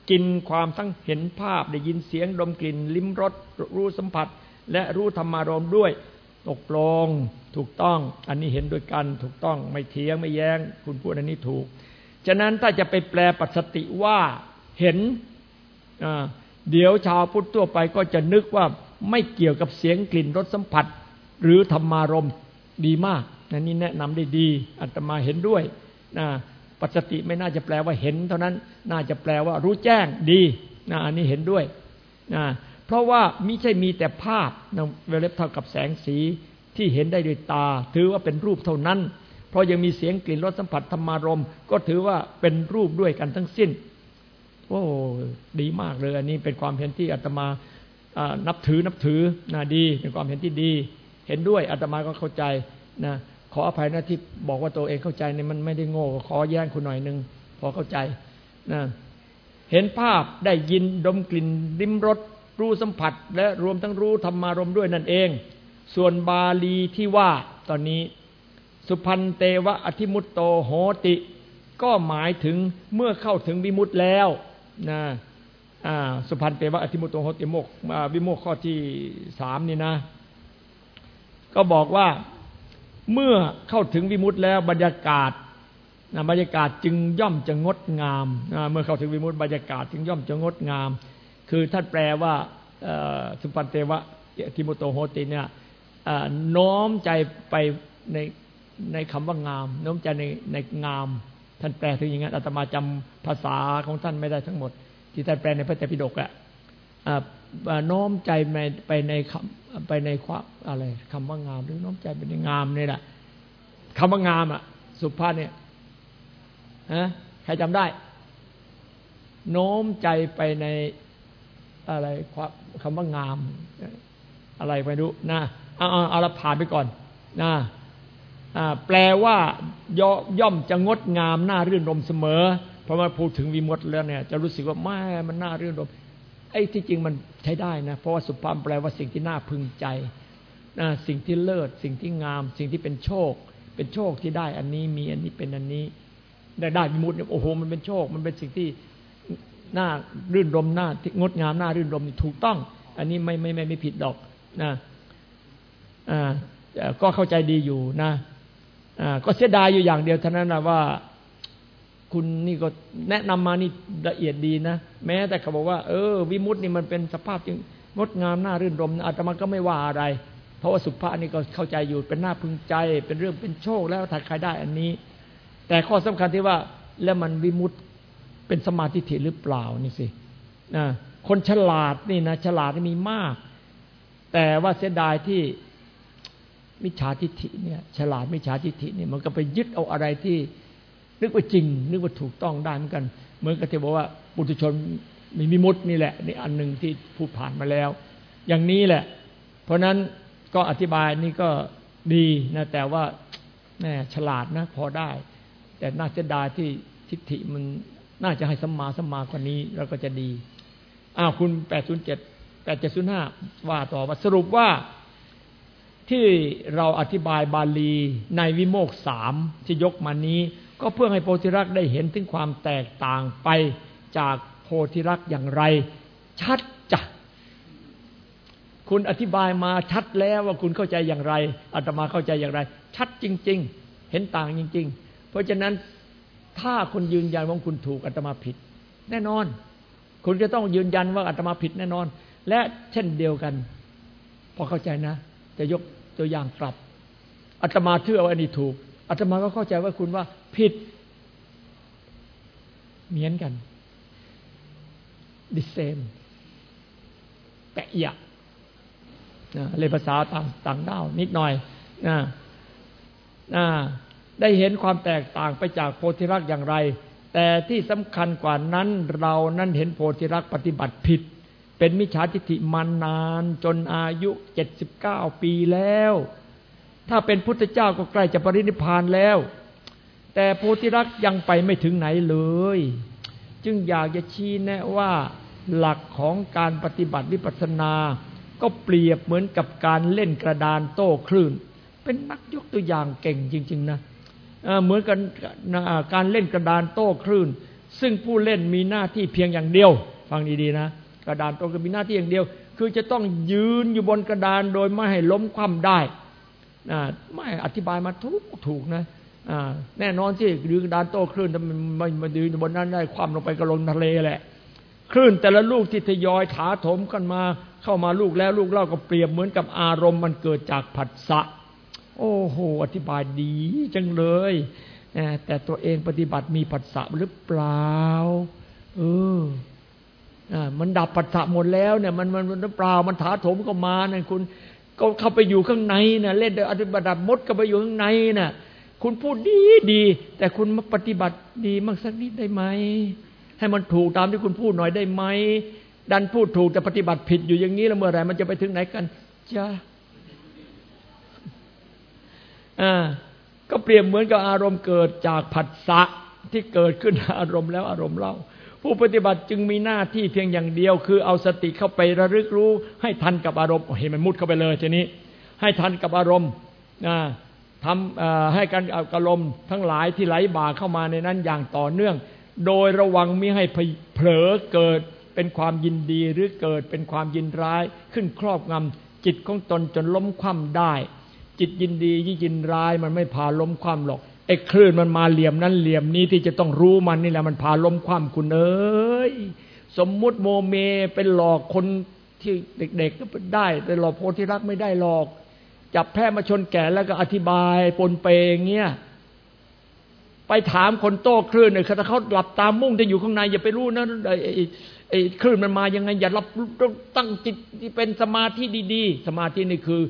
กินความทั้งเห็นภาพ ได้ยินเสียงดมกลิ่น ลิ้มรสรู้สัมผัส และรู้ธรรมารมด้วย ตกลงถูกต้อง อันนี้เห็นด้วยกันถูกต้องไม่เทียงไม่แย้ง คุณพูดอันนี้ถูก ฉะนั้นถ้าจะไปแปลปัจสติว่าเห็นเดี๋ยวชาวพุทธทั่วไปก็จะนึกว่าไม่เกี่ยวกับเสียงกลิ่นรสสัมผัส หรือธรรมารมดีมากนนี่แนะนำได้ดีอาตมาเห็นด้วยนะปัจติไม่น่าจะแปลว่าเห็น เท่านั้นน่าจะแปลว่ารู้แจ้งดีนะอันนี้เห็นด้วยนะ เพราะว่ามิใช่มีแต่ภาพนะเวลบเท่ากับแสงสีที่เห็นได้ด้วยตา ถือว่าเป็นรูปเท่านั้น เพราะยังมีเสียงกลิ่นรสสัมผัสธรรมารมก็ถือว่าเป็นรูปด้วยกันทั้งสิ้นโอ้ดีมากเลย อันนี้เป็นความเห็นที่อาตมานับถือนับถือนะดี เป็นความเห็นที่ดี เห็นด้วยอาตมาก็เข้าใจนะขออภัยนะที่บอกว่าตัวเองเข้าใจเนี่ยมันไม่ได้โง่ขอแย้งคุณหน่อยหนึ่งพอเข้าใจนะเห็นภาพได้ยินดมกลิ่นริมรส รู้สัมผัส และรวมทั้งรู้ธรรมารมด้วยนั่นเอง ส่วนบาลีที่ว่าตอนนี้ สุพันเตวะอธิมุตโตโหติ ก็หมายถึงเมื่อเข้าถึงวิมุตแล้วนะสุพันเตวะอธิมุตโตโหติโมกวิโมกข้อที่สามนี่นะ ก็บอกว่าเมื่อเข้าถึงวิมุตต์แล้วบรรยากาศบรรยากาศจึงย่อมจะงดงามเมื่อเข้าถึงวิมุตต์บรรยากาศจึงย่อมจะงดงาม คือท่านแปลว่าสุปันเตวะทิโมโตโฮติเนี่ยน้อมใจไปในในคำว่างามน้อมใจในในงาม ท่านแปลถึงอย่างนั้นอาตมาจำภาษาของท่านไม่ได้ทั้งหมด ที่ท่านแปลในพระเตปิฎกอะน้อมใจไปในคำไปในความอะไรคำว่างามหรือน้อมใจไปในงามนี่แหละคำว่างามอะสุภาพเนี่ยฮะใครจำได้ โน้มใจไปใน อะไรคำว่างาม อะไรไปดูนะเอาเอาเอาผ่านไปก่อนนะแปลว่าย่อมจะงดงามน่ารื่นรมเสมอ เพราะว่าพูดถึงวิมุตแล้วเนี่ย จะรู้สึกว่าไม่มันน่ารื่นรมไอ้ที่จริงมันใช้ได้นะ เพราะว่าสุภาพแปลว่าสิ่งที่น่าพึงใจนะสิ่งที่เลิศ สิ่งที่งาม สิ่งที่เป็นโชค เป็นโชคที่ได้อันนี้มีอันนี้เป็นอันนี้ ได้ได้มุดเนี่ยโอ้โหมันเป็นโชค มันเป็นสิ่งที่ หน่ารื่นรมหน่างดงามหน่ารื่นรมถูกต้อง อันนี้ไม่ไม่ไม่ไม่ผิดดอกนะอ่าก็เข้าใจดีอยู่นะอ่าก็เสียดายอยู่อย่างเดียวเท่านั้นนะว่าคุณนี่ก็แนะนำมานี่ละเอียดดีนะ แม้แต่เขาบอกว่า เออ วิมุตตินี่มันเป็นสภาพจึงงดงามน่ารื่นรมอาตมาก็ไม่ว่าอะไร เพราะว่าสุภาพนี่ก็เข้าใจอยู่เป็นหน้าพึงใจ เป็นเรื่องเป็นโชคแล้วถ้าใครได้อันนี้ แต่ข้อสำคัญที่ว่าแล้วมันวิมุตติ เป็นสมาธิถิหรือเปล่านี่สินะคนฉลาดนี่นะฉลาดมีมาก แต่ว่าเสียดายที่มิจฉาทิฏฐิเนี่ย ฉลาดมิจฉาทิฏฐิเนี่ยมันก็ไปยึดเอาอะไรที่ นึกว่าจริง นึกว่าถูกต้องได้เหมือนกัน เหมือนกับที่บอกว่าปุถุชนมีมิมุตินี่แหละนี่อันหนึ่งที่พูดผ่านมาแล้ว อย่างนี้แหละ เพราะนั้นก็อธิบายนี่ก็ดีนะแต่ว่าแม่ฉลาดนะพอได้ แต่น่าจะดาที่ทิฏฐิมัน น่าจะให้สัมมาสัมมากว่านี้แล้วก็จะดีอ้าวคุณแปดศูนย์เจ็ดแปดเจ็ดศูนย์ห้าว่าต่อว่าสรุปว่าที่เราอธิบายบาลีในวิโมกสามที่ยกมานี้ ก็เพื่อให้โพธิรักษ์ได้เห็นถึงความแตกต่างไปจากโพธิรักษ์อย่างไร ชัดจ้ะคุณอธิบายมาชัดแล้วว่าคุณเข้าใจอย่างไรอาตมาเข้าใจอย่างไร ชัดจริง ๆ เห็นต่างจริง ๆ เพราะฉะนั้น ถ้าคุณยืนยันว่าคุณถูกอาตมาผิด แน่นอน คุณจะต้องยืนยันว่าอาตมาผิดแน่นอน และเช่นเดียวกัน พอเข้าใจนะ จะยกตัวอย่างกลับอาตมาเชื่อว่าอันนี้ถูกอาตมาก็เข้าใจว่าคุณว่าผิดเหมือนกัน the same แปะยะเลยภาษาต่างต่างด้าวนิดหน่อยนะนะ ได้เห็นความแตกต่างไปจากโพธิรักษ์อย่างไร แต่ที่สำคัญกว่านั้นเรานั้นเห็นโพธิรักษ์ปฏิบัติผิด เป็นมิจฉาทิฏฐิมานานจนอายุเจ็ดสิบเก้าปีแล้ว ถ้าเป็นพุทธเจ้าก็ใกล้จะปรินิพานแล้ว แต่โพธิรักษ์ยังไปไม่ถึงไหนเลย จึงอยากจะชี้แนะว่าหลักของการปฏิบัติวิปัสสนา ก็เปรียบเหมือนกับการเล่นกระดานโต้คลื่น เป็นนักยกตัวอย่างเก่งจริง ๆ นะ เหมือนกันการเล่นกระดานโต้คลื่น ซึ่งผู้เล่นมีหน้าที่เพียงอย่างเดียว ฟังดีๆนะ กระดานโต้ก็มีหน้าที่อย่างเดียว คือจะต้องยืนอยู่บนกระดานโดยไม่ให้ล้มคว่ำได้ไม่อธิบายมาทุกถูกนะแน่นอนที่ยืนกระดานโต้คลื่นมันไม่มายืนอยู่บนนั้นได้ความลงไปกระลงทะเลแหละคลื่นแต่ละลูกที่ทยอยถาถมกันมา เข้ามาลูกแล้วลูกเล่าก็เปรียบเหมือนกับอารมณ์มันเกิดจากผัสสะ โอ้โห อธิบายดีจังเลย แต่ตัวเองปฏิบัติมีผัสสะหรือเปล่า เออมันดับผัสสะหมดแล้วเนี่ย มันมันมันเปล่ามันถาโถมก็มาเนี่ยคุณก็เข้าไปอยู่ข้างในนะเล่นอธิบัติมดก็ไปอยู่ข้างในน่ะ คุณพูดดีดี แต่คุณมาปฏิบัติดีมากสักนิดได้ไหมให้มันถูกตามที่คุณพูดหน่อยได้ไหมดันพูดถูกแต่ปฏิบัติผิดอยู่อย่างนี้แล้วเมื่อไหร่มันจะไปถึงไหนกันจ้า ก็เปรียบเหมือนกับอารมณ์เกิดจากผัสสะที่เกิดขึ้นอารมณ์แล้วอารมณ์เล่า ผู้ปฏิบัติจึงมีหน้าที่เพียงอย่างเดียว คือเอาสติเข้าไประลึกรู้ ให้ทันกับอารมณ์เห็นมันมุดเข้าไปเลยทีนี้ ให้ทันกับอารมณ์ทำให้การอารมณ์ทั้งหลายที่ไหลบ่าเข้ามาในนั้นอย่างต่อเนื่อง โดยระวังม่ให้เผลอเกิดเป็นความยินดีหรือเกิดเป็นความยินร้าย ขึ้นครอบงำจิตของตนจนล้มคว่ำได้ จิตยินดียิ่งยินร้าย มันไม่พาล้มความหรอกไอ้คลื่นมันมาเหลี่ยมนั้นเหลี่ยมนี้ที่จะต้องรู้มันนี่แหละมันพาล้มความคุณเอ้ยสมมุติโมเมเป็นหลอกคนที่เด็กๆก็ได้แต่หลอกโพธิรักไม่ได้หลอก จับแพ้มาชนแก่แล้วก็อธิบายปนเปงเงี้ยไปถามคนโต้คลื่นเนี่ยถ้าเขาหลับตามุ่งจะอยู่ข้างในอย่าไปรู้นะไอ้ไอ้คลื่นมันมายังไง อย่ารับต้องตั้งจิตที่เป็นสมาธิดี ๆ สมาธินี่คือ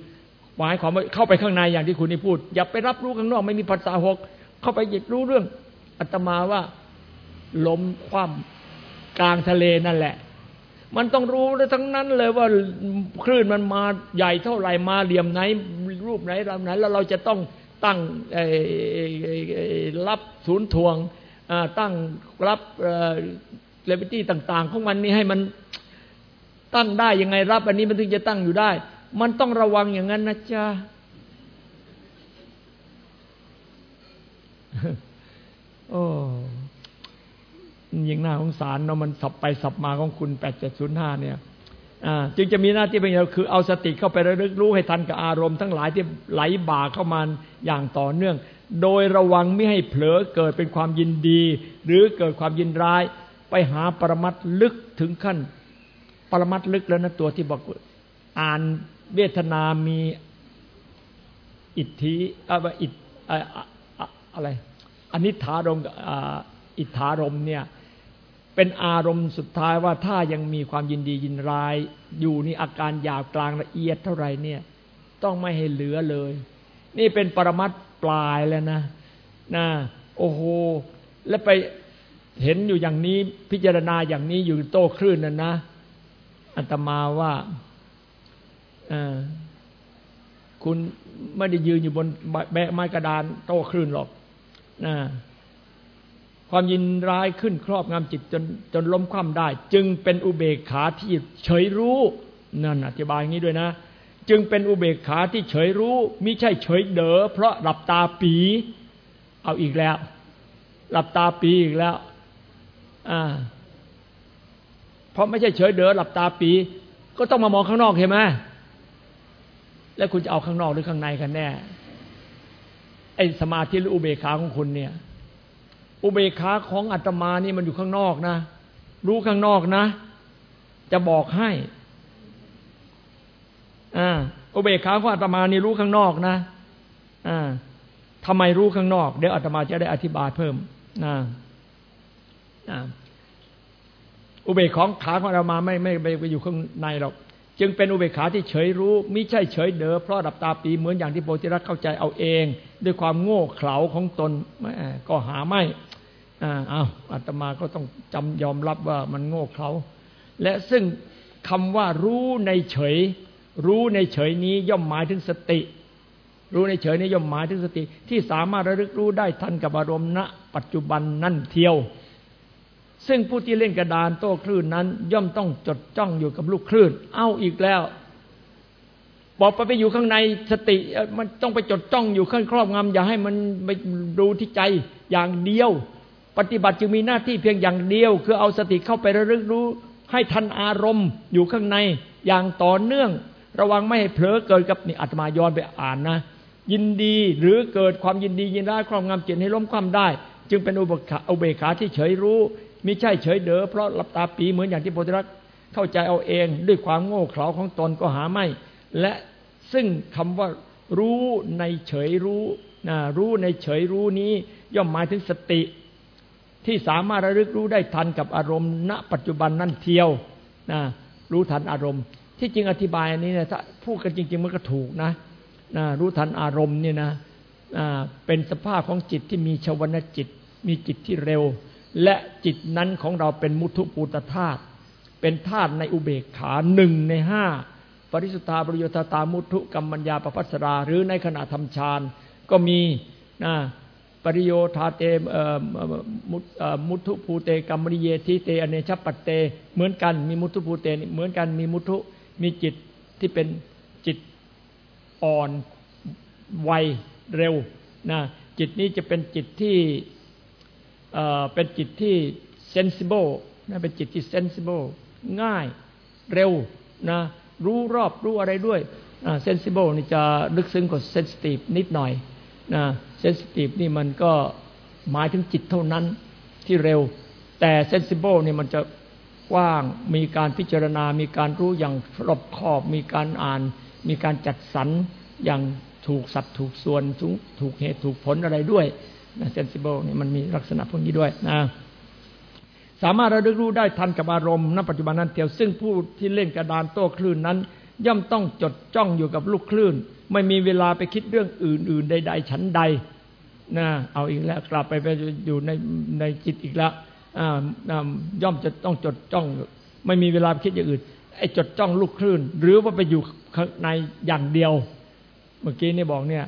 หมายความว่าเข้าไปข้างในอย่างที่คุณนี่พูด อย่าไปรับรู้ข้างนอกไม่มีภาษาหก เข้าไปหยิบรู้เรื่องอัตมาว่าล้มคว่ำกลางทะเลนั่นแหละ มันต้องรู้ได้ทั้งนั้นเลยว่าคลื่นมันมาใหญ่เท่าไหร่มาเหลี่ยมไหน รูปไหนลำไหน แล้วเราจะต้องตั้งรับศูนย์ทวงตั้งรับเลเวตี้ต่าง ๆ ของมันนี่ให้มันตั้งได้ยังไงรับอันนี้มันถึงจะตั้งอยู่ได้ มันต้องระวังอย่างนั้นนะจ๊ะโอ้ยิงหน้าของสารเนาะมันสับไปสับมาของคุณแปดเจ็ดศูนย์ห้าเนี่ยจึงจะมีหน้าที่เป็นอย่างคือเอาสติเข้าไประลึกรู้ให้ทันกับอารมณ์ทั้งหลายที่ไหลบ่าเข้ามาอย่างต่อเนื่อง โดยระวังไม่ให้เผลอเกิดเป็นความยินดี หรือเกิดความยินร้าย ไปหาปรมัตลึกถึงขั้น ปรมัตลึกแล้วนะตัวที่บอกอ่าน เวทนามีอิทธิอะไรอิอะไรอนิถารมอิทธารมเนี่ยเป็นอารมณ์สุดท้ายว่าถ้ายังมีความยินดียินร้าย อยู่นี่อาการหยาบกลางละเอียดเท่าไหร่เนี่ย ต้องไม่ให้เหลือเลย นี่เป็นปรมัตปลายแล้วนะนะโอ้โหแล้วไปเห็นอยู่อย่างนี้พิจารณาอย่างนี้อยู่โต้คลื่นนั่นนะอัตมาว่า คุณไม่ได้ยืนอยู่บนแบะไม้กระดานโต้คลื่นหรอกนะความยินร้ายขึ้นครอบงำจิตจนจนล้มคว่ำได้ จึงเป็นอุเบกขาที่เฉยรู้นั่นอธิบายอย่างนี้ด้วยนะ จึงเป็นอุเบกขาที่เฉยรู้มิใช่เฉยเด๋อเพราะหลับตาปี เอาอีกแล้ว หลับตาปีอีกแล้วอ่าเพราะไม่ใช่เฉยเด๋อหลับตาปี ก็ต้องมามองข้างนอกเห็นไหม แล้วคุณจะเอาข้างนอกหรือข้างในกันแน่ ไอ้สมาธิหรืออุเบกขาของคุณเนี่ย อุเบกขาของอาตมานี่มันอยู่ข้างนอกนะ รู้ข้างนอกนะ จะบอกให้อ่าอุเบกขาของอาตมานี่รู้ข้างนอกนะอ่าทำไมรู้ข้างนอก เดี๋ยวอาตมาจะได้อธิบายเพิ่มนะอุเบกของขาของอาตมาไม่ไม่ไปอยู่ข้างในหรอก จึงเป็นอุเบกขาที่เฉยรู้ไม่ใช่เฉยเดอเพราะดับตาปีเหมือนอย่างที่โพธิรักเข้าใจเอาเอง ด้วยความโง่เขลาของตนก็หาไม่อ่าเอาอาตมาก็ต้องจำยอมรับว่ามันโง่เขลาและซึ่งคำว่ารู้ในเฉย รู้ในเฉยนี้ย่อมหมายถึงสติ รู้ในเฉยนี้ย่อมหมายถึงสติ ที่สามารถระลึกรู้ได้ทันกับอารมณ์ณปัจจุบันนั่นเทียว ซึ่งผู้ที่เล่นกระดานโต้คลื่นนั้น ย่อมต้องจดจ้องอยู่กับลูกคลื่น เอาอีกแล้ว บอกไปไปอยู่ข้างในสติ มันต้องไปจดจ้องอยู่ข้างครอบงำอย่าให้มันไปดูที่ใจอย่างเดียว ปฏิบัติจึงมีหน้าที่เพียงอย่างเดียว คือเอาสติเข้าไประลึกรู้ ให้ทันอารมณ์อยู่ข้างในอย่างต่อเนื่อง ระวังไม่ให้เผลอเกิดกับนี่อาตมาย้อนไปอ่านนะ ยินดีหรือเกิดความยินดียินร้ายครอบงำจิตให้ล้มความได้ จึงเป็นอุบกขาอุเบกขาที่เฉยรู้ มิใช่เฉยเด๋อเพราะหลับตาปีเหมือนอย่างที่โพธิรักเข้าใจเอาเองด้วยความโง่เขลาของตนก็หาไม่ และซึ่งคำว่ารู้ในเฉยรู้นะรู้ในเฉยรู้นี้ย่อมหมายถึงสติ ที่สามารถระลึกรู้ได้ทันกับอารมณ์ ณ ปัจจุบันนั่นเทียวนะรู้ทันอารมณ์ ที่จริงอธิบายอันนี้เนี่ยถ้าพูดกันจริง ๆ มันก็ถูกนะนะรู้ทันอารมณ์เนี่ยนะเป็นสภาพของจิตที่มีชวนาจิต มีจิตที่เร็ว และจิตนั้นของเราเป็นมุทุปูตธาตุเป็นธาตุในอุเบกขาหนึ่งในห้าปริสุทธาบริโยธาตามุทุกรรมัญญาปภัสรา หรือในขณะทำฌานก็มีนะปริโยธาเตมุทุภูเตกรรมริเยทิเตอเนชปัตเต เหมือนกันมีมุทุภูเตเหมือนกันมีมุทุมีจิตที่เป็นจิตอ่อนไวเร็วนะจิตนี้จะเป็นจิตที่ เป็นจิตที่ sensible นะเป็นจิตที่ sensible ง่ายเร็วนะรู้รอบรู้อะไรด้วย sensible นี่จะลึกซึ้งกว่า sensitive นิดหน่อยนะเซนซิทีฟนี่มันก็หมายถึงจิตเท่านั้นที่เร็ว แต่ sensible นี่มันจะกว้างมีการพิจารณา มีการรู้อย่างรอบคอบ มีการอ่าน มีการจัดสรรอย่างถูกสัดถูกส่วนถูกเหตุถูกผลอะไรด้วย sensible นี่มันมีลักษณะพวกนี้ด้วยนะสามารถระลึกรู้ได้ทันกับอารมณ์ณปัจจุบันนั้นเทียวซึ่งผู้ที่เล่นกระดานโต้คลื่นนั้น ย่อมต้องจดจ้องอยู่กับลูกคลื่น ไม่มีเวลาไปคิดเรื่องอื่น ๆ ใด ๆ ชั้นใดนะเอาอีกแล้วกลับไปไปอยู่ในในจิตอีกแล้วย่อมจะต้องจดจ้อง ไม่มีเวลาคิดอย่างอื่นไอ้จดจ้องลูกคลื่น หรือว่าไปอยู่ในอย่างเดียว เมื่อกี้นี่บอกเนี่ย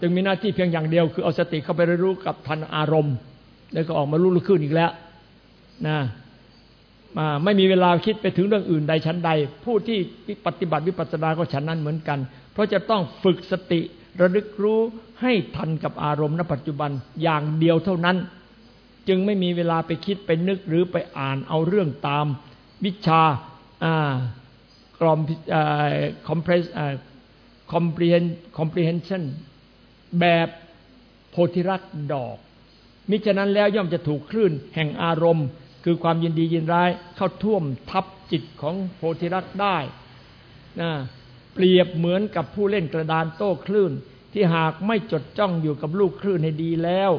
จึงมีหน้าที่เพียงอย่างเดียว คือเอาสติเข้าไปรู้กับทันอารมณ์ แล้วก็ออกมารู้ลูกคลื่นอีกแล้วนะมาไม่มีเวลาคิดไปถึงเรื่องอื่นใดชั้นใด ผู้ที่ปฏิบัติวิปัสสนาก็ฉันนั้นเหมือนกัน เพราะจะต้องฝึกสติระลึกรู้ให้ทันกับอารมณ์ณปัจจุบันอย่างเดียวเท่านั้น จึงไม่มีเวลาไปคิดไปนึกหรือไปอ่านเอาเรื่องตามวิชากรอมคอมเพรสคอมเพรนคอมเพรนชัน แบบโพธิรักดอก มิฉะนั้นแล้วย่อมจะถูกคลื่นแห่งอารมณ์ คือความยินดียินร้ายเข้าท่วมทับจิตของโพธิรักได้นะเปรียบเหมือนกับผู้เล่นกระดานโต้คลื่น ที่หากไม่จดจ้องอยู่กับลูกคลื่นให้ดีแล้ว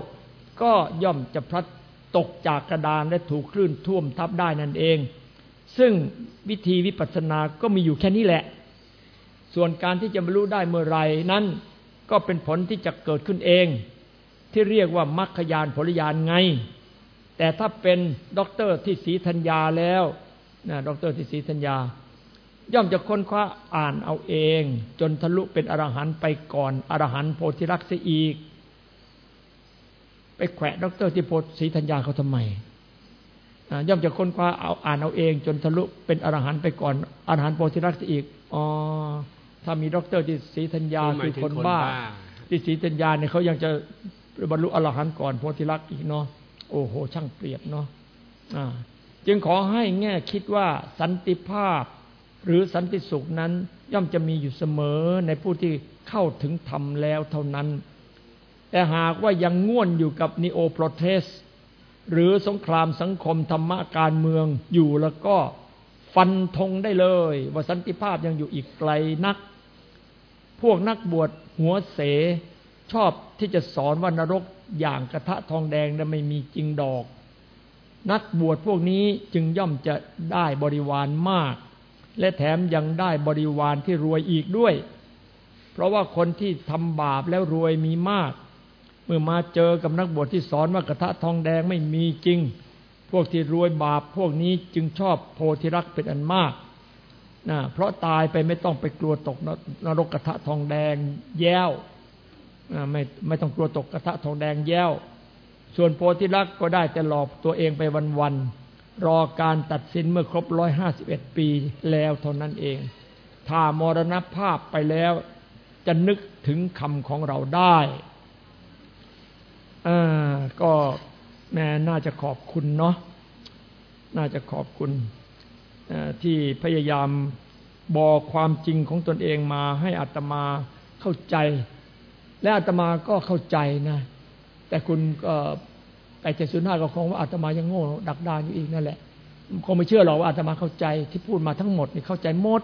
ก็ย่อมจะพลัดตกจากกระดานและถูกคลื่นท่วมทับได้นั่นเอง ซึ่งวิธีวิปัสสนาก็มีอยู่แค่นี้แหละ ส่วนการที่จะบรรลุได้เมื่อไรนั้น ก็เป็นผลที่จะเกิดขึ้นเอง ที่เรียกว่ามรรคญาณผลญาณไง แต่ถ้าเป็นด็อกเตอร์ที่ศรีธัญญาแล้วนะด็อกเตอร์ที่ศรีธัญญา ย่อมจะค้นคว้าอ่านเอาเอง จนทะลุเป็นอรหันต์ไปก่อนอรหันต์โพธิรักษ์เสียอีก ไปแขวะดรที่โพธิธัญญาเขาทำไมย่อมจะค้นคว้าเอาอ่านเอาเอง จนทะลุเป็นอรหันต์ไปก่อนอรหันต์โพธิรักษ์เสียอีกอ๋อ ถ้ามีดรที่ศรีธัญญาคือคนบ้า ที่ศรีธัญญาเนี่ยเขายังจะบรรลุอรหันต์ก่อนโพธิรักษ์อีกเนาะโอ้โห ช่างเปรียบเนาะจึงขอให้แง่คิดว่าสันติภาพ หรือสันติสุขนั้นย่อมจะมีอยู่เสมอในผู้ที่เข้าถึงธรรมแล้วเท่านั้น แต่หากว่ายังง่วนอยู่กับนิโอโปรเทสหรือสงครามสังคมธรรมะการเมืองอยู่แล้วก็ฟันธงได้เลย ว่าสันติภาพยังอยู่อีกไกลนัก พวกนักบวชหัวเส ชอบที่จะสอนว่านรกอย่างกระทะทองแดงนั้นไม่มีจริงดอก นักบวชพวกนี้จึงย่อมจะได้บริวารมาก และแถมยังได้บริวารที่รวยอีกด้วย เพราะว่าคนที่ทำบาปแล้วรวยมีมาก เมื่อมาเจอกับนักบวชที่สอนว่ากระทะทองแดงไม่มีจริง พวกที่รวยบาปพวกนี้จึงชอบโพธิรักเป็นอันมาก นะเพราะตายไปไม่ต้องไปกลัวตกนรกกระทะทองแดงแย้วไม่ไม่ต้องกลัวตกกระทะทองแดงแย้ว ส่วนโพธิรักษ์ก็ได้แต่หลอกตัวเองไปวันๆรอการตัดสินเมื่อครบร้อยห้าสิบเอ็ดปีแล้วเท่านั้นเอง ถ้ามรณภาพไปแล้วจะนึกถึงคำของเราได้อ่าก็แม่น่าจะขอบคุณเนาะน่าจะขอบคุณ ที่พยายามบอกความจริงของตนเองมาให้อัตมาเข้าใจ และอาตมาก็เข้าใจนะ แต่คุณก็ไปเจ็ดศูนย์ห้าก็คงว่าอาตมายังโง่ดักดานอยู่อีกนั่นแหละคงไม่เชื่อหรอกว่าอาตมาเข้าใจที่พูดมาทั้งหมดนี่เข้าใจหมด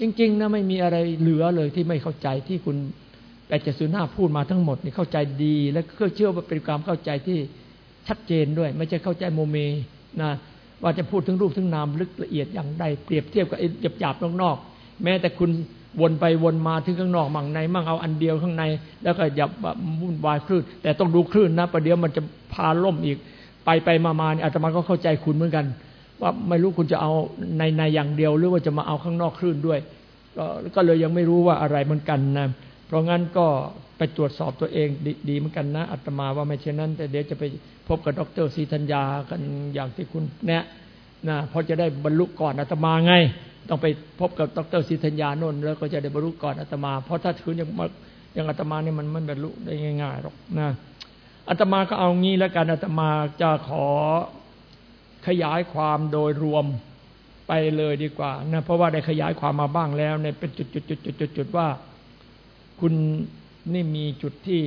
จริง ๆ นะไม่มีอะไรเหลือเลยที่ไม่เข้าใจที่คุณแปดเจ็ดศูนย์ห้าพูดมาทั้งหมดนี่เข้าใจดี และเเชื่อว่าเป็นความเข้าใจที่ชัดเจนด้วย ไม่ใช่เข้าใจโมเมนะ ว่าจะพูดถึงรูปถึงนามลึกละเอียดอย่างใดเปรียบเทียบกับหยาบๆนอกๆแม้แต่คุณวนไปวนมาถึงข้างนอกมั่งในมั่งเอาอันเดียวข้างใน แล้วก็อย่าวุ่นวายคลื่น แต่ต้องดูคลื่นนะประเดี๋ยวมันจะพาล่มอีก ไปไปมามาเนี่ยอาตมาก็เข้าใจคุณเหมือนกัน ว่าไม่รู้คุณจะเอาในในอย่างเดียวหรือว่าจะมาเอาข้างนอกคลื่นด้วยก็ก็เลยยังไม่รู้ว่าอะไรเหมือนกันนะเพราะงั้นก็ ไปตรวจสอบตัวเองดดีเหมือนกันนะอาตมาว่าไม่เช่นนั้น แต่เดี๋ยวจะไปพบกับดรศรีธัญญากันอย่างที่คุณแนะนะเพราะจะได้บรรลุก่อนอาตมาไง ต้องไปพบกับดรศิธัญญานนท์แล้วก็จะได้บรรลุก่อนอาตมา เพราะถ้าถืออย่างอย่างอาตมาเนี่ยมันไม่บรรลุได้ง่ายๆหรอกนะอาตมาก็เอางี้แล้วกันอาตมาจะขอขยายความโดยรวมไปเลยดีกว่านะเพราะว่าได้ขยายความมาบ้างแล้วในเป็นจุดๆๆๆว่าคุณ นี่มีจุดที่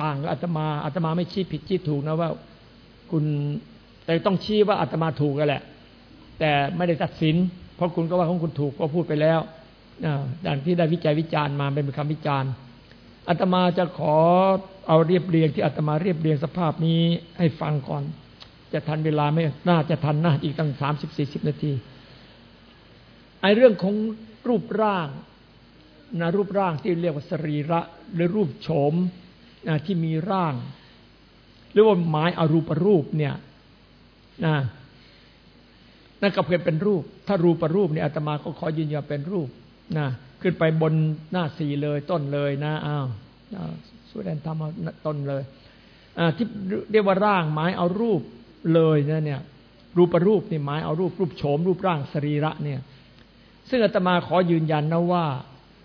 ต่างกับอาตมาอาตมาไม่ชี้ผิดชี้ถูกนะว่า คุณแต่ต้องชี้ว่าอาตมาถูกกันแหละ แต่ไม่ได้ตัดสิน เพราะคุณก็ว่าของคุณถูกก็พูดไปแล้วดังที่ได้วิจัยวิจารณ์มาเป็นคำวิจารณ์อาตมาจะขอเอาเรียบเรียงที่อาตมาเรียบเรียงสภาพนี้ให้ฟังก่อน จะทันเวลาไม่น่าจะทันนะอีกตั้งสามสิบสี่สิบนาทีไอเรื่องของรูปร่าง นะรูปร่างที่เรียกว่าสรีระหรือรูปโฉมนะที่มีร่าง หรือว่าหมายอารูปรูปเนี่ยนะนั่นก็เพื่อเป็นรูป ถ้ารูปรูปเนี่ยอาตมาก็ขอยืนยันเป็นรูปนะขึ้นไปบนหน้าสี่เลยต้นเลยนะอ้าวสุดแดนทำเอาต้นเลยที่เรียกว่าร่างหมายเอารูปเลยนะเนี่ย รูประรูปนี่หมายเอารูปรูปโฉมรูปร่างสรีระเนี่ย ซึ่งอาตมาขอยืนยันนะว่า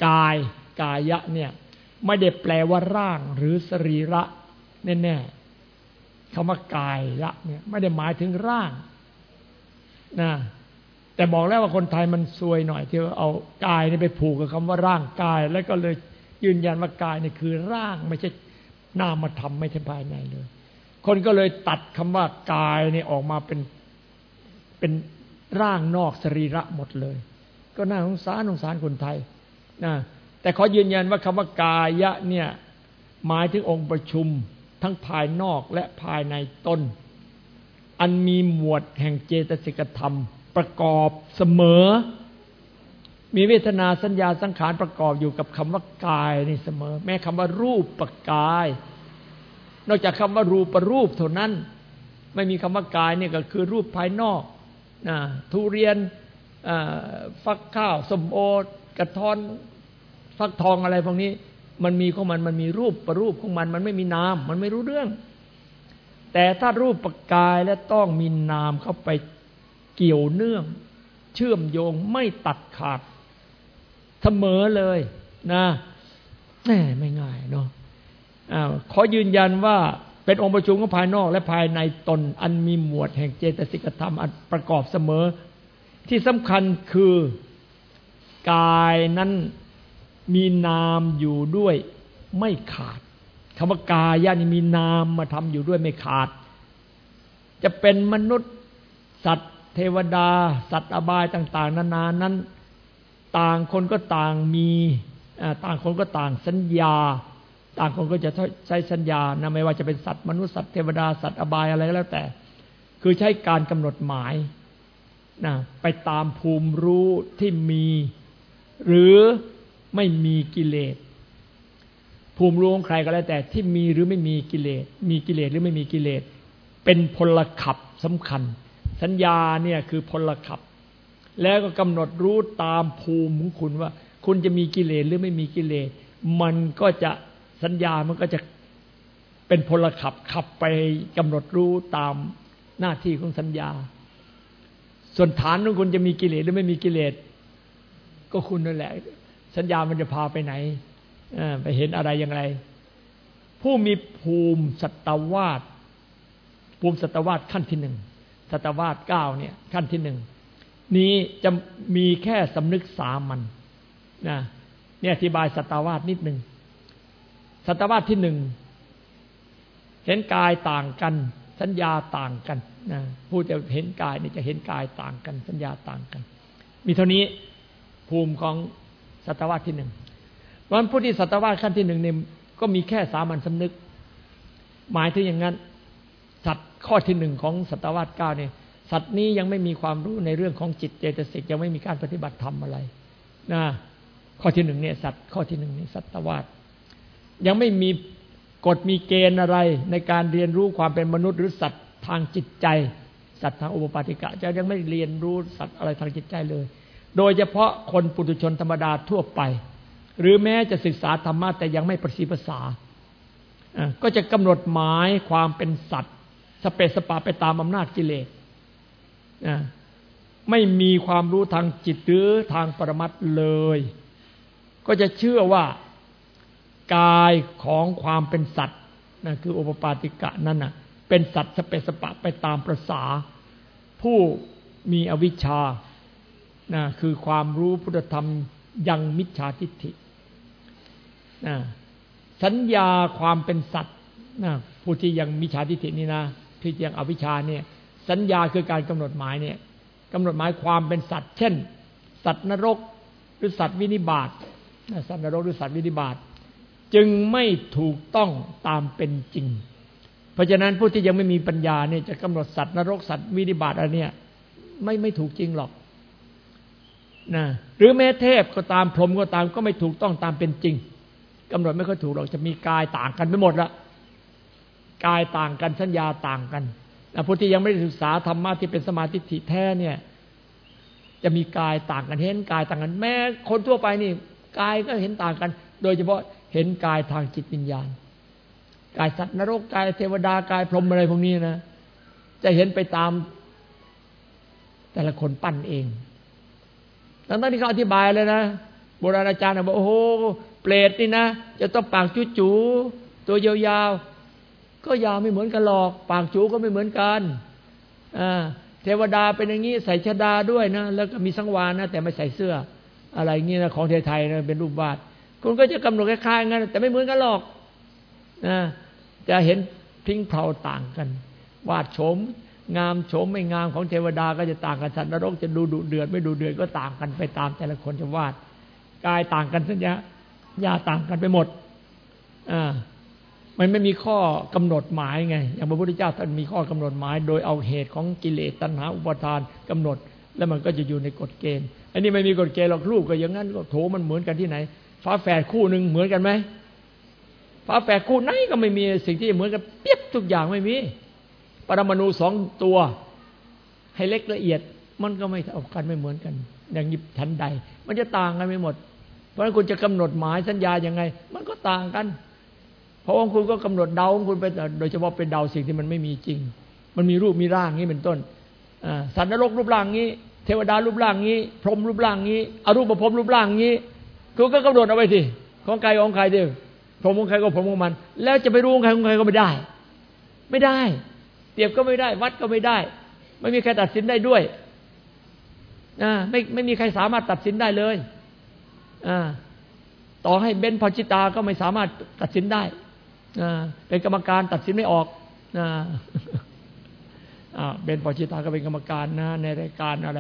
กายกายะเนี่ยไม่ได้แปลว่าร่างหรือสรีระแน่ๆคำว่ากายละเนี่ยไม่ได้หมายถึงร่างนะแต่บอกแล้วว่าคนไทยมันซวยหน่อยที่เอากายนี่ไปผูกกับคำว่าร่างกาย แล้วก็เลยยืนยันว่ากายนี่คือร่าง ไม่ใช่นามธรรมไม่ใช่ภายในเลย คนก็เลยตัดคำว่ากายนี่ออกมาเป็นเป็นร่างนอกสรีระหมดเลย ก็น่าสงสารสงสารคนไทย นะแต่ขอยืนยันว่าคำว่ากายะเนี่ยหมายถึงองค์ประชุมทั้งภายนอกและภายในตนอันมีหมวดแห่งเจตสิกธรรม ประกอบเสมอ มีเวทนาสัญญาสังขารประกอบอยู่กับคำว่ากายนี่เสมอ แม้คำว่ารูปประกาย นอกจากคำว่ารูปประรูปเท่านั้น ไม่มีคำว่ากายเนี่ยก็คือรูปภายนอกนะทุเรียนฟักข้าวสมโอ กระท้อนฟักทองอะไรพวกนี้ มันมีของมันมันมีรูปประรูปของมัน มันไม่มีนาม มันไม่รู้เรื่อง แต่ถ้ารูปประกายและต้องมีนามเข้าไปเกี่ยวเนื่อง เชื่อมโยงไม่ตัดขาดเสมอเลยนะแน่ไม่ง่ายเนาะขอยืนยันว่าเป็นองค์ประชุมของภายนอกและภายในตน อันมีหมวดแห่งเจตสิกธรรมอันประกอบเสมอ ที่สำคัญคือ กายนั้นมีนามอยู่ด้วยไม่ขาดคำว่ากายะนี่มีนามมาทำอยู่ด้วยไม่ขาด จะเป็นมนุษย์ สัตว์ เทวดา สัตว์อบายต่าง ๆ นานานั้น ต่างคนก็ต่างมีต่างคนก็ต่างสัญญา ต่างคนก็จะใช้สัญญานะไม่ว่าจะเป็นสัตว์มนุษย์สัตว์เทวดาสัตว์อบายอะไรก็แล้วแต่ คือใช้การกำหนดหมายนะไปตามภูมิรู้ที่มี หรือไม่มีกิเลสภูมิรู้ของใครก็แล้วแต่ที่มีหรือไม่มีกิเลส มีกิเลสหรือไม่มีกิเลส เป็นพลขับสำคัญ สัญญาเนี่ยคือพลขับ แล้วก็กำหนดรู้ตามภูมิของคุณว่า คุณจะมีกิเลสหรือไม่มีกิเลส มันก็จะสัญญามันก็จะเป็นพลขับขับไปกำหนดรู้ตามหน้าที่ของสัญญา ส่วนฐานของคุณจะมีกิเลสหรือไม่มีกิเลส ก็คุณนั่นแหละ สัญญามันจะพาไปไหนไปเห็นอะไรอย่างไร ผู้มีภูมิสัตวาสภูมิสัตวาสขั้นที่หนึ่งสัตวาสเก้าเนี่ย ขั้นที่หนึ่งนี้จะมีแค่สำนึกสามันนะเนี่ยอธิบายสัตวาสนิดหนึ่งสัตวาสที่หนึ่งเห็นกายต่างกัน สัญญาต่างกันนะผู้จะเห็นกายเนี่ยจะเห็นกายต่างกัน สัญญาต่างกัน มีเท่านี้ ภูมิของสัตวาที่หนึ่งวันผู้ที่สัตวาขั้นที่หนึ่งเนี่ยก็มีแค่สามัญสำนึก หมายถึงอย่างนั้น สัตว์ข้อที่หนึ่งของสัตวาเก้าเนี่ยสัตว์นี้ยังไม่มีความรู้ในเรื่องของจิตเจตสิกยังไม่มีการปฏิบัติธรรมอะไรนะข้อที่หนึ่งเนี่ยสัตว์ข้อที่หนึ่งนี่สัตวาสยังไม่มีกฎมีเกณฑ์อะไรในการเรียนรู้ความเป็นมนุษย์ หรือสัตว์ทางจิตใจ สัตว์ทางอุปปาติกะจะยังไม่เรียนรู้สัตว์อะไรทางจิตใจเลย โดยเฉพาะคนปุถุชนธรรมดาทั่วไป หรือแม้จะศึกษาธรรมะแต่ยังไม่ประสีภาษา ก็จะกำหนดหมายความเป็นสัตว์ สเปสปาไปตามอำนาจกิเลสไม่มีความรู้ทางจิตหรือทางปรมัตเลย ก็จะเชื่อว่ากายของความเป็นสัตว์นั่นคืออุปปาติกะนั่นนะเป็นสัตว์สเปสปะไปตามประษา ผู้มีอวิชชา นะคือความรู้พุทธธรรมยังมิจฉาทิฏฐินะสัญญาความเป็นสัตว์นะผู้ที่ยังมิจฉาทิฏฐินี่นะที่ยังอวิชชาเนี่ย สัญญาคือการกำหนดหมายเนี่ยกำหนดหมายความเป็นสัตว์ เช่น สัตว์นรกหรือสัตว์วินิบาตสัตว์นรกหรือสัตว์วินิบาตจึงไม่ถูกต้องตามเป็นจริง เพราะฉะนั้นผู้ที่ยังไม่มีปัญญาเนี่ยจะกำหนดสัตว์นรกสัตว์วินิบาตอะไรเนี่ย ไม่ไม่ถูกจริงหรอก นะหรือแม้เทพก็ตามพรหมก็ตามก็ไม่ถูกต้องตามเป็นจริงกำหนดไม่ค่อยถูกหรอกจะมีกายต่างกันไปหมดละกายต่างกันสัญญาต่างกันนะผู้ที่ยังไม่ได้ศึกษาธรรมะที่เป็นสมาธิถิแท้เนี่ย จะมีกายต่างกันเห็นกายต่างกัน แม้คนทั่วไปนี่กายก็เห็นต่างกัน โดยเฉพาะเห็นกายทางจิตวิญญาณ กายสัตว์นรกกายเทวดากายพรหมอะไรพวกนี้นะจะเห็นไปตาม แต่ละคนปั้นเอง ทั้งที่เขาอธิบายเลยนะโบราณอาจารย์บอกโอ้โหเปรตนี่นะจะต้องปากจูจูตัวยาวๆก็ยาวไม่เหมือนกันหรอก ปากจูก็ไม่เหมือนกันอ่าเทวดาเป็นอย่างนี้ใส่ชดาด้วยนะแล้วก็มีสังวานนะแต่ไม่ใส่เสื้อ อะไรเงี้ยนะของไทยๆนะเป็นรูปวาดคุณก็จะกำหนดคล้ายๆงั้นแต่ไม่เหมือนกันหรอกนะจะเห็นทิ้งเผาต่างกัน วาดโฉม งามโฉมไม่งามของเทวดาก็จะต่างกันสัตว์นรกจะดูดุเดือดไม่ดูเดือดก็ต่างกันไปตามแต่ละคนจะวาดกายต่างกันสัญญายาต่างกันไปหมดอ่ามันไม่มีข้อกำหนดหมายไง อย่างพระพุทธเจ้าท่านมีข้อกำหนดหมาย โดยเอาเหตุของกิเลสตัณหาอุปทานกำหนด แล้วมันก็จะอยู่ในกฎเกณฑ์ อันนี้ไม่มีกฎเกณฑ์หรอกลูกก็อย่างนั้นก็โถมันเหมือนกันที่ไหนฝาแฝดคู่หนึ่งเหมือนกันไหมฝาแฝดคู่ไหนก็ไม่มีสิ่งที่เหมือนกันเปียบทุกอย่างไม่มี รมาณูสองตัว ให้เล็กละเอียด มันก็ไม่เท่ากันไม่เหมือนกัน อย่างนี้ชั้นใด มันจะต่างกันไม่หมด เพราะฉะนั้นคุณจะกำหนดหมายสัญญาอย่างไง มันก็ต่างกัน เพราะว่าคุณก็กำหนดเดาของคุณไปโดยเฉพาะเป็นเดาสิ่งที่มันไม่มีจริง มันมีรูปมีร่างนี้เป็นต้นสัตว์นรกรูปร่างนี้ เทวดารูปร่างนี้ พรหมรูปร่างนี้อรูปภพรูปร่างนี้คุณก็กำหนดเอาไว้สิของใครของใครเดียวพรหมของใครก็พรหมของมัน แล้วจะไปรู้ของใครของใครก็ไม่ได้ ไม่ได้ เปรียบก็ไม่ได้ วัดก็ไม่ได้ ไม่มีใครตัดสินได้ด้วยนะไม่ไม่มีใครสามารถตัดสินได้เลยอต่อให้เบนพจิตาก็ไม่สามารถตัดสินได้เป็นกรรมการตัดสินไม่ออกเบนปอชิตาก็เป็นกรรมการนะ ในรายการอะไร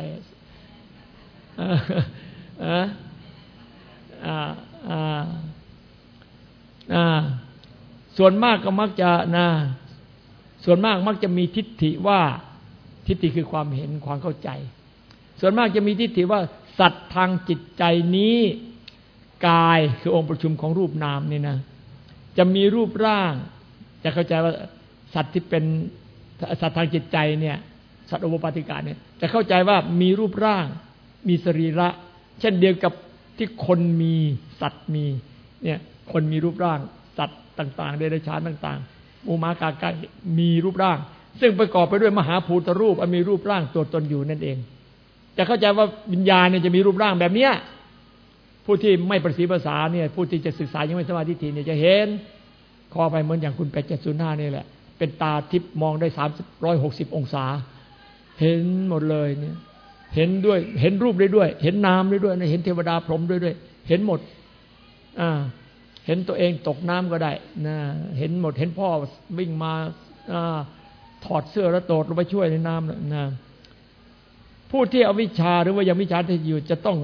ส่วนมากก็มักจะนะ ส่วนมากมักจะมีทิฏฐิว่าทิฏฐิคือความเห็นความเข้าใจ ส่วนมากจะมีทิฏฐิว่า สัตว์ทางจิตใจนี้กายคือองค์ประชุมของรูปนามนี่นะ จะมีรูปร่าง จะเข้าใจว่าสัตว์ที่เป็นสัตว์ทางจิตใจเนี่ย สัตว์โอปปาติกาเนี่ยจะเข้าใจว่ามีรูปร่าง มีสรีระ เช่นเดียวกับที่คนมีสัตว์มีเนี่ยคนมีรูปร่างสัตว์ต่าง ๆ เดรัจฉานต่างๆ มูมากาไก่มีรูปร่าง ซึ่งประกอบไปด้วยมหาภูตรูปมีรูปร่างตัวตนอยู่นั่นเอง จะเข้าใจว่าวิญญาณเนี่ยจะมีรูปร่างแบบเนี้ยผู้ที่ไม่ประสีภาษาเนี่ยผู้ที่จะศึกษายังไม่สมาธิทีเนี่ยจะเห็นคอไปเหมือนอย่างคุณแปดเจ็ดศูนย์ห้านี่แหละ เป็นตาทิพมองได้สามร้อยหกสิบองศา เห็นหมดเลยเนี่ย เห็นด้วย เห็นรูปได้ด้วย เห็นนามได้ด้วย เห็นเทวดาพรหมด้วยด้วย เห็นหมด อ่า ห็นตัวเองตกน้ำก็ได้นะเห็นหมดเห็นพ่อวิ่งมาอถอดเสื้อแล้วโดดลงไปช่วยในน้ำนะผู้ที่อวิชชาหรือว่ายังวิชาที่อยู่จะต้อง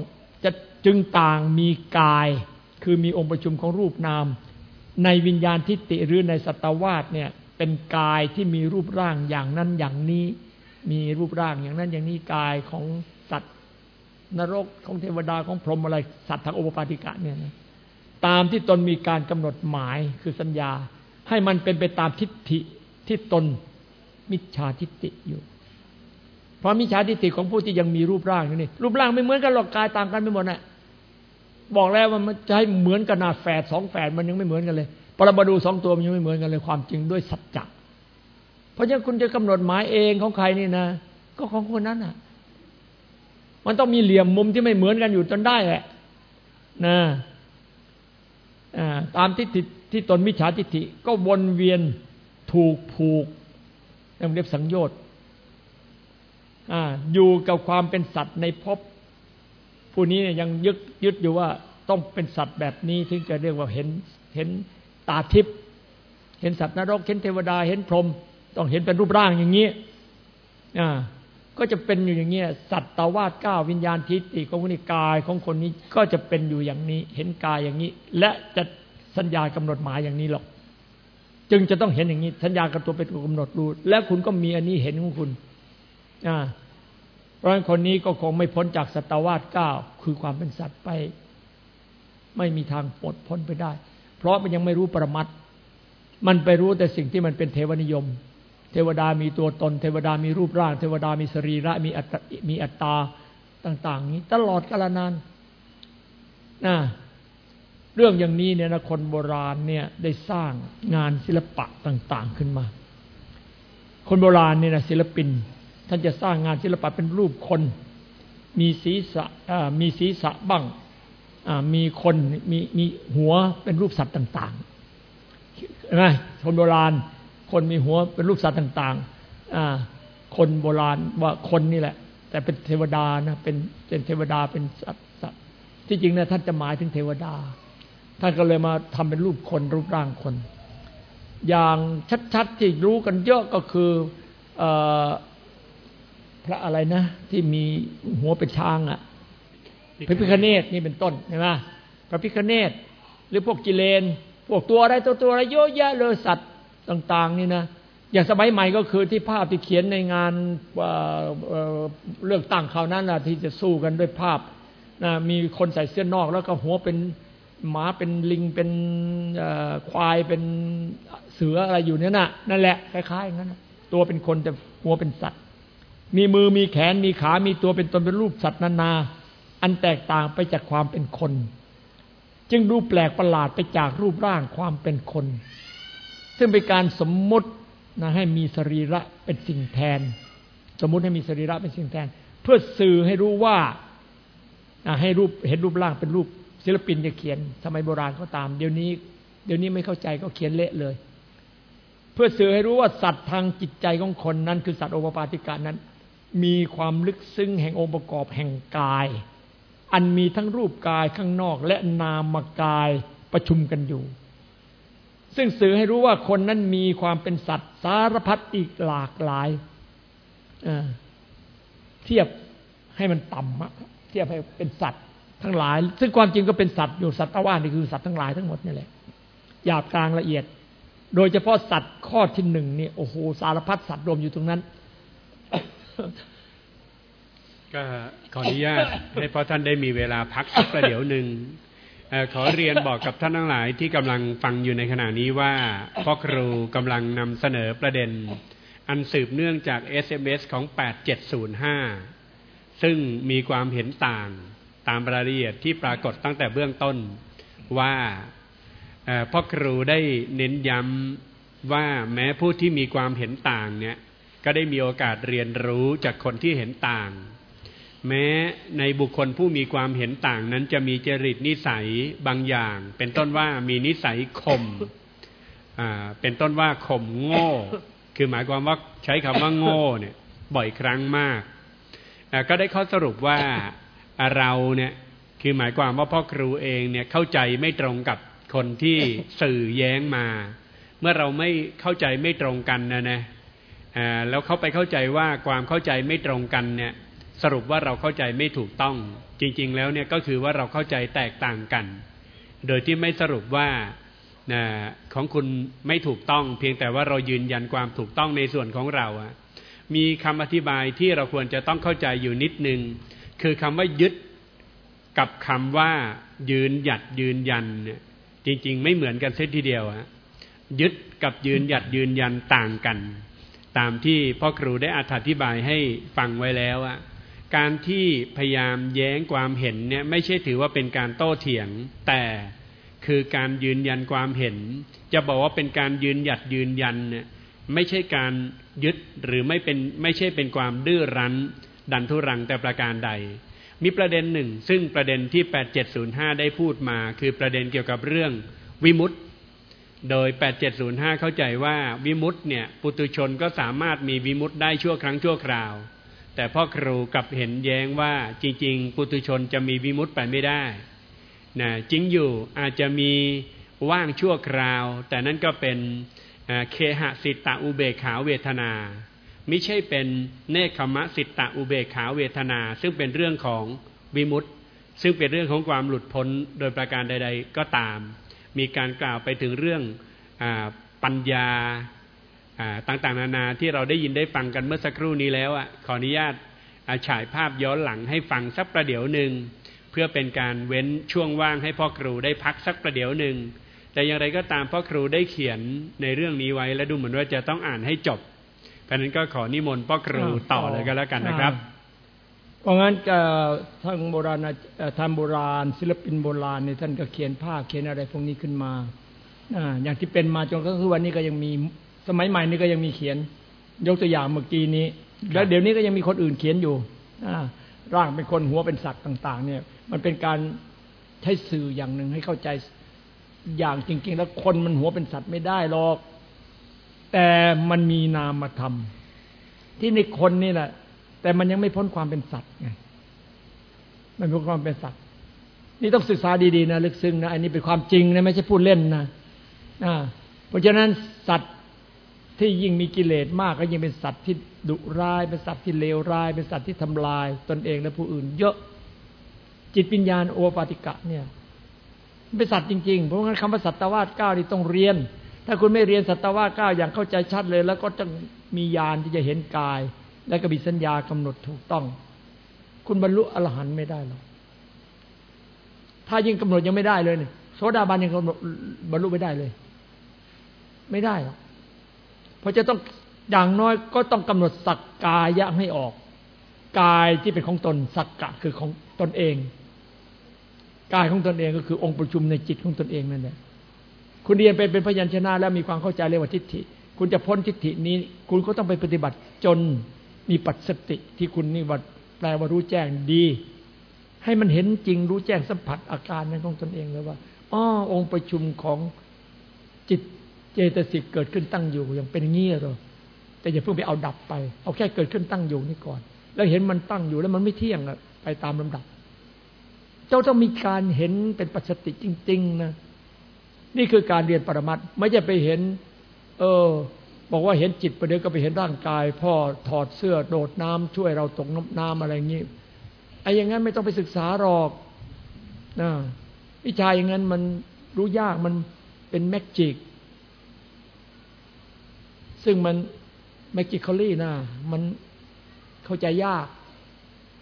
จะจึงต่างมีกาย คือมีองค์ประชุมของรูปนาม ในวิญญาณทิฏฐิหรือในสัตวาสเนี่ย เป็นกายที่มีรูปร่างอย่างนั้นอย่างนี้ มีรูปร่างอย่างนั้นอย่างนี้กายของสัตว์นรกของเทวดาของพรหมอะไรสัตว์ทางโอปปาติกะเนี่ยนะ ตามที่ตนมีการกำหนดหมายคือสัญญา ให้มันเป็นไปตามทิฏฐิที่ตนมิจฉาทิฏฐิอยู่ เพราะมิจฉาทิฏฐิของผู้ที่ยังมีรูปร่างอยู่นี่รูปร่างไม่เหมือนกันหรอกกายต่างกันไปหมดน่ะบอกแล้วว่ามันจะให้เหมือนกันนาแฝดสองแฝดมันยังไม่เหมือนกันเลยปรมาดูสองตัวมันยังไม่เหมือนกันเลยความจริงด้วยสัจจะเพราะฉะนั้นคุณจะกำหนดหมายเองของใครนี่นะก็ของคนนั้นอะ มันต้องมีเหลี่ยมมุมที่ไม่เหมือนกันอยู่จนได้แหละนะ ตามทิฏฐิที่ตนมิจฉาทิฏฐิก็วนเวียนถูกผูกเรียกสังโยชน์อยู่กับความเป็นสัตว์ในภพผู้นี้ยังยึดยึดอยู่ว่าต้องเป็นสัตว์แบบนี้ถึงจะเรียกว่าเห็นเห็นตาทิพย์เห็นสัตว์นรกเห็นเทวดาเห็นพรหมต้องเห็นเป็นรูปร่างอย่างนี้อ่า ก็จะเป็นอยู่อย่างนี้สัตว์ตาวาดก้าวิญญาณทิฏฐิของคนนี้กายของคนนี้ก็จะเป็นอยู่อย่างนี้ เห็นกายอย่างนี้ และจะสัญญากำหนดหมายอย่างนี้หรอก จึงจะต้องเห็นอย่างนี้ สัญญากับตัวเป็นตัวกำหนดรู้และคุณก็มีอันนี้เห็นของคุณอ่าเพราะฉะนั้นคนนี้ก็คงไม่พ้นจากสัตวาสเก้าคือความเป็นสัตว์ไป ไม่มีทางปลดพ้นไปได้ เพราะมันยังไม่รู้ปรมัตมันไปรู้แต่สิ่งที่มันเป็นเทวนิยม เทวดามีตัวตน เทวดามีรูปร่าง เทวดามีสรีระมีอัตมีอัตตาต่าง ๆ นี้ตลอดกาลนานนะเรื่องอย่างนี้เนี่ยนะคนโบราณเนี่ยได้สร้างงานศิลปะต่าง ๆขึ้นมา คนโบราณเนี่ยนะศิลปิน ท่านจะสร้างงานศิลปะเป็นรูปคน มีศีรษะมีศีรษะบ้างมีคนมีมีหัวเป็นรูปสัตว์ต่างๆนไหมคนโบราณ คนมีหัวเป็นรูปสัตว์ต่างๆคนโบราณว่าคนนี่แหละ แต่เป็นเทวดานะเป็นเป็นเทวดาเป็นสัตว์สัตว์ที่จริงนะท่านจะหมายถึงเทวดา ท่านก็เลยมาทำเป็นรูปคนรูปร่างคน อย่างชัดๆที่รู้กันเยอะก็คืออพระอะไรนะ ที่มีหัวเป็นช้างอะ่ะพระพิคเนตนี่เป็นต้นใช่ไหมพระพิคเนตหรือพวกกิเลน พวกตัวอะไรตัวตัวอะไรเยอะแยะเลยสัตว์ ต่าง ๆ นี่นะอย่างสมัยใหม่ก็คือที่ภาพที่เขียนในงานเลือกตั้งคราวนั้นนะที่จะสู้กันด้วยภาพนะมีคนใส่เสื้อนอก แล้วก็หัวเป็นหมาเป็นลิงเป็นควายเป็นเสืออะไรอยู่เนี่ยนะนั่นแหละคล้ายๆอย่างนั้นตัวเป็นคนแต่หัวเป็นสัตว์ มีมือมีแขนมีขา มีตัวเป็นตนเป็นรูปสัตว์นานา อันแตกต่างไปจากความเป็นคน จึงดูแปลกประหลาดไปจากรูปร่างความเป็นคน ซึ่งเป็นการสมมตินะให้มีสรีระเป็นสิ่งแทน สมมติให้มีสรีระเป็นสิ่งแทน เพื่อสื่อให้รู้ว่าให้รูปเห็นรูปร่างเป็นรูปศิลปินจะเขียนสมัยโบราณก็ตาม เดี๋ยวนี้ เดี๋ยวนี้ไม่เข้าใจก็เขียนเละเลย เพื่อสื่อให้รู้ว่าสัตว์ทางจิตใจของคนนั้น คือสัตว์โอปปาติกานั้น มีความลึกซึ้งแห่งองค์ประกอบแห่งกาย อันมีทั้งรูปกายข้างนอกและนามกายประชุมกันอยู่ ซึ่งสื่อให้รู้ว่าคนนั้นมีความเป็นสัตว์สารพัดอีกหลากหลายเทียบให้มันต่ำเทียบให้เป็นสัตว์ทั้งหลาย ซึ่งความจริงก็เป็นสัตว์อยู่สัตว์ตวันนี่คือสัตว์ทั้งหลายทั้งหมดนี่แหละหยาบกลางละเอียด โดยเฉพาะสัตว์ข้อที่หนึ่งนี่โอ้โหสารพัดสัตว์รวมอยู่ตรงนั้น ก็ขออนุญาตให้พอท่านได้มีเวลาพักสักประเดี๋ยวหนึ่ง ขอเรียนบอกกับท่านทั้งหลายที่กำลังฟังอยู่ในขณะนี้ว่าพ่อครูกำลังนำเสนอประเด็น อันสืบเนื่องจาก SMS ของ 8705 ซึ่งมีความเห็นต่างตามรายละเอียดที่ปรากฏตั้งแต่เบื้องต้นว่าพ่อครูได้เน้นย้ำว่าแม้ผู้ที่มีความเห็นต่างเนี่ยก็ได้มีโอกาสเรียนรู้จากคนที่เห็นต่าง แม้ในบุคคลผู้มีความเห็นต่างนั้นจะมีจริตนิสัยบางอย่าง เป็นต้นว่ามีนิสัยคมเป็นต้นว่าข่มโง่ คือหมายความว่าใช้คำว่าโง่เนี่ย บ่อยครั้งมาก ก็ได้ข้อสรุปว่าเราเนี่ย คือหมายความว่าพ่อครูเองเนี่ยเข้าใจไม่ตรงกับคนที่สื่อแย้งมา เมื่อเราไม่เข้าใจไม่ตรงกันนะนะแล้วเขาไปเข้าใจว่าความเข้าใจไม่ตรงกันเนี่ย สรุปว่าเราเข้าใจไม่ถูกต้อง จริง ๆ แล้วเนี่ยก็คือว่าเราเข้าใจแตกต่างกัน โดยที่ไม่สรุปว่าของคุณไม่ถูกต้อง เพียงแต่ว่าเรายืนยันความถูกต้องในส่วนของเราอะมีคำอธิบายที่เราควรจะต้องเข้าใจอยู่นิดนึง คือคำว่ายึดกับคำว่ายืนหยัดยืนยันเนี่ยจริง ๆ ไม่เหมือนกันเส้นทีเดียวอะยึดกับยืนหยัดยืนยันต่างกัน ตามที่พ่อครูได้อธิบายให้ฟังไว้แล้วอะ การที่พยายามแย้งความเห็นเนี่ยไม่ใช่ถือว่าเป็นการโต้เถียง แต่คือการยืนยันความเห็น จะบอกว่าเป็นการยืนหยัดยืนยันเนี่ยไม่ใช่การยึดหรือไม่เป็นไม่ใช่เป็นความดื้อรั้น ดันทุรังแต่ประการใด มีประเด็นหนึ่ง ซึ่งประเด็นที่ 8705 ได้พูดมา คือประเด็นเกี่ยวกับเรื่องวิมุตต์โดย 8705 เข้าใจว่าวิมุตต์เนี่ยปุตุชนก็สามารถมีวิมุตต์ได้ชั่วครั้งชั่วคราว แต่พ่อครูกลับเห็นแย้งว่าจริง ๆ ปุตุชนจะมีวิมุตต์ไปไม่ได้นะจริงอยู่อาจจะมีว่างชั่วคราว แต่นั่นก็เป็นเคหสิตาอุเบขาเวทนา ไม่ใช่เป็นเนคขมะสิตตะอุเบขาเวทนา ซึ่งเป็นเรื่องของวิมุตต์ซึ่งเป็นเรื่องของความหลุดพ้นโดยประการใด ๆ ก็ตาม มีการกล่าวไปถึงเรื่องอปัญญา ต่างๆ นานาที่เราได้ยินได้ฟังกันเมื่อสักครู่นี้แล้วอะขออนุญาตฉายภาพย้อนหลังให้ฟังสักประเดี๋ยวหนึ่งเพื่อเป็นการเว้นช่วงว่างให้พ่อครูได้พักสักประเดี๋ยวหนึ่งแต่อย่างไรก็ตามพ่อครูได้เขียนในเรื่องนี้ไว้ และดูเหมือนว่าจะต้องอ่านให้จบเพราะนั้นก็ขอนิมนต์พ่อครูต่อเลยก็แล้วกันนะครับ เพราะงั้นทางโบราณทางโบราณ ศิลปินโบราณเนี่ยท่านก็เขียนภาพเขียนอะไรพวกนี้ขึ้นมาอย่างที่เป็นมาจนก็คือวันนี้ก็ยังมี สมัยใหม่นี่ก็ยังมีเขียน ยกตัวอย่างเมื่อกี้นี้ แล้วเดี๋ยวนี้ก็ยังมีคนอื่นเขียนอยู่ร่างเป็นคนหัวเป็นสัตว์ต่าง ๆ เนี่ย มันเป็นการใช้สื่ออย่างหนึ่งให้เข้าใจอย่างจริง ๆ แล้วคนมันหัวเป็นสัตว์ไม่ได้หรอก แต่มันมีนามธรรมที่ในคนนี่แหละ แต่มันยังไม่พ้นความเป็นสัตว์ไงมันพ้นความเป็นสัตว์นี่ต้องศึกษาดีๆนะลึกซึ้งนะอันนี้เป็นความจริงนะไม่ใช่พูดเล่นนะเพราะฉะนั้นสัตว์ ที่ยิ่งมีกิเลสมากก็ยิ่งเป็นสัตว์ที่ดุร้าย เป็นสัตว์ที่เลวร้าย เป็นสัตว์ที่ทำลาย ตนเองและผู้อื่น เยอะ จิตปัญญาโอปาติกะเนี่ยเป็นสัตว์จริงๆ เพราะงั้นคำว่าสัตวาสเก้านี่ต้องเรียน ถ้าคุณไม่เรียนสัตวะก้าอย่างเข้าใจชัดเลย แล้วก็จะมีญาณที่จะเห็นกาย และก็มีสัญญากำหนดถูกต้อง คุณบรรลุอรหันต์ไม่ได้หรอกถ้ายิ่งกำหนดยังไม่ได้เลยเนี่ยโสดาบันยังกำหนดบรรลุไม่ได้เลย ไม่ได้หรอก เพราะจะต้องอย่างน้อยก็ต้องกำหนดสักกายะให้ออก กายที่เป็นของตนสักกะคือของตนเอง กายของตนเองก็คือองค์ประชุมในจิตของตนเองนั่นแหละคุณเรียนไปเป็นพยัญชนะแล้วมีความเข้าใจเรียกว่าทิฏฐิ คุณจะพ้นทิฏฐินี้ คุณก็ต้องไปปฏิบัติจนมีปัจสติที่คุณนี่ว่าแปลว่ารู้แจ้งดี ให้มันเห็นจริงรู้แจ้งสัมผัสอาการนั้นของตนเองเลยว่าอ๋อองค์ประชุมของจิต จตสิกเกิดขึ้นตั้งอยู่ย่างเป็นเงี้ยหรอแต่อย่าเพิ่งไปเอาดับไป เอาแค่เกิดขึ้นตั้งอยู่นี่ก่อน แล้วเห็นมันตั้งอยู่แล้วมันไม่เที่ยงอะไปตามลำดับ เจ้าต้องมีการเห็นเป็นปัจสติจริง ๆนะนี่คือการเรียนปรมัตไม่จะไปเห็น เออ บอกว่าเห็นจิตประเดี๋ยวก็ไปเห็นร่างกาย พ่อถอดเสื้อโดดน้ำช่วยเราตกน้ำอะไรอย่างนี้ไอ้อย่างนั้นไม่ต้องไปศึกษาหรอกนะวิชาอย่างนั้นมันรู้ยากมันเป็นแมกจิก ซึ่งมันแมกิคอลี่นะมันเข้าใจยาก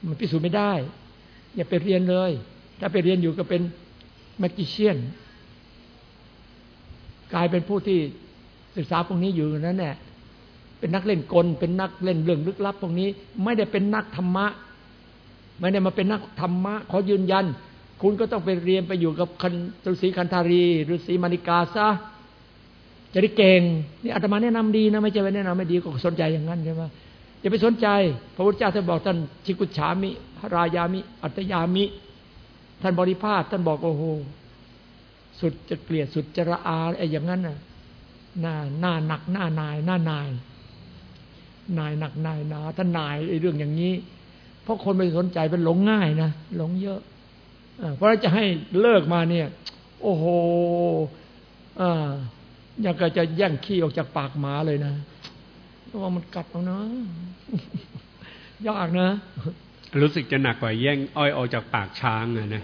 มันพิสูจน์ไม่ได้ อย่าไปเรียนเลย ถ้าไปเรียนอยู่ก็เป็นแมกจิเชียน กลายเป็นผู้ที่ศึกษาพวกนี้อยู่นั้นแหละเป็นนักเล่นกล เป็นนักเล่นเรื่องลึกลับพวกนี้ ไม่ได้เป็นนักธรรมะ ไม่ได้มาเป็นนักธรรมะ ขอยืนยัน คุณก็ต้องไปเรียนไปอยู่กับคันฤาษีคันธารีฤาษีมานิกาซะ จะได้เก่งนี่อาตมาแนะนำดีนะไม่ใช่ไปแนะนำไม่ดีก็สนใจอย่างนั้นใช่ไหมอย่าไปสนใจ พระพุทธเจ้าท่านบอกท่านชิกุชามิ รายามิ อัตยามิ ท่านบริพาทท่านบอกโอ้โหสุดจะเกลียดสุดจะระอาไอ้อย่างนั้นน่ะหน้าหน้าหนักหน้านายหน้านาย นายหนักนายหนาท่านนายไอ้เรื่องอย่างนี้ เพราะคนไม่สนใจเป็นหลงง่ายนะหลงเยอะเพราะจะให้เลิกมาเนี่ย โอ้โหอ่า อยากจะแย่งขี้ออกจากปากหมาเลยนะเพราะว่ามันกัดเอานะยากนะ รู้สึกจะหนักกว่าแย่งอ้อยออกจากปากช้างอะนะ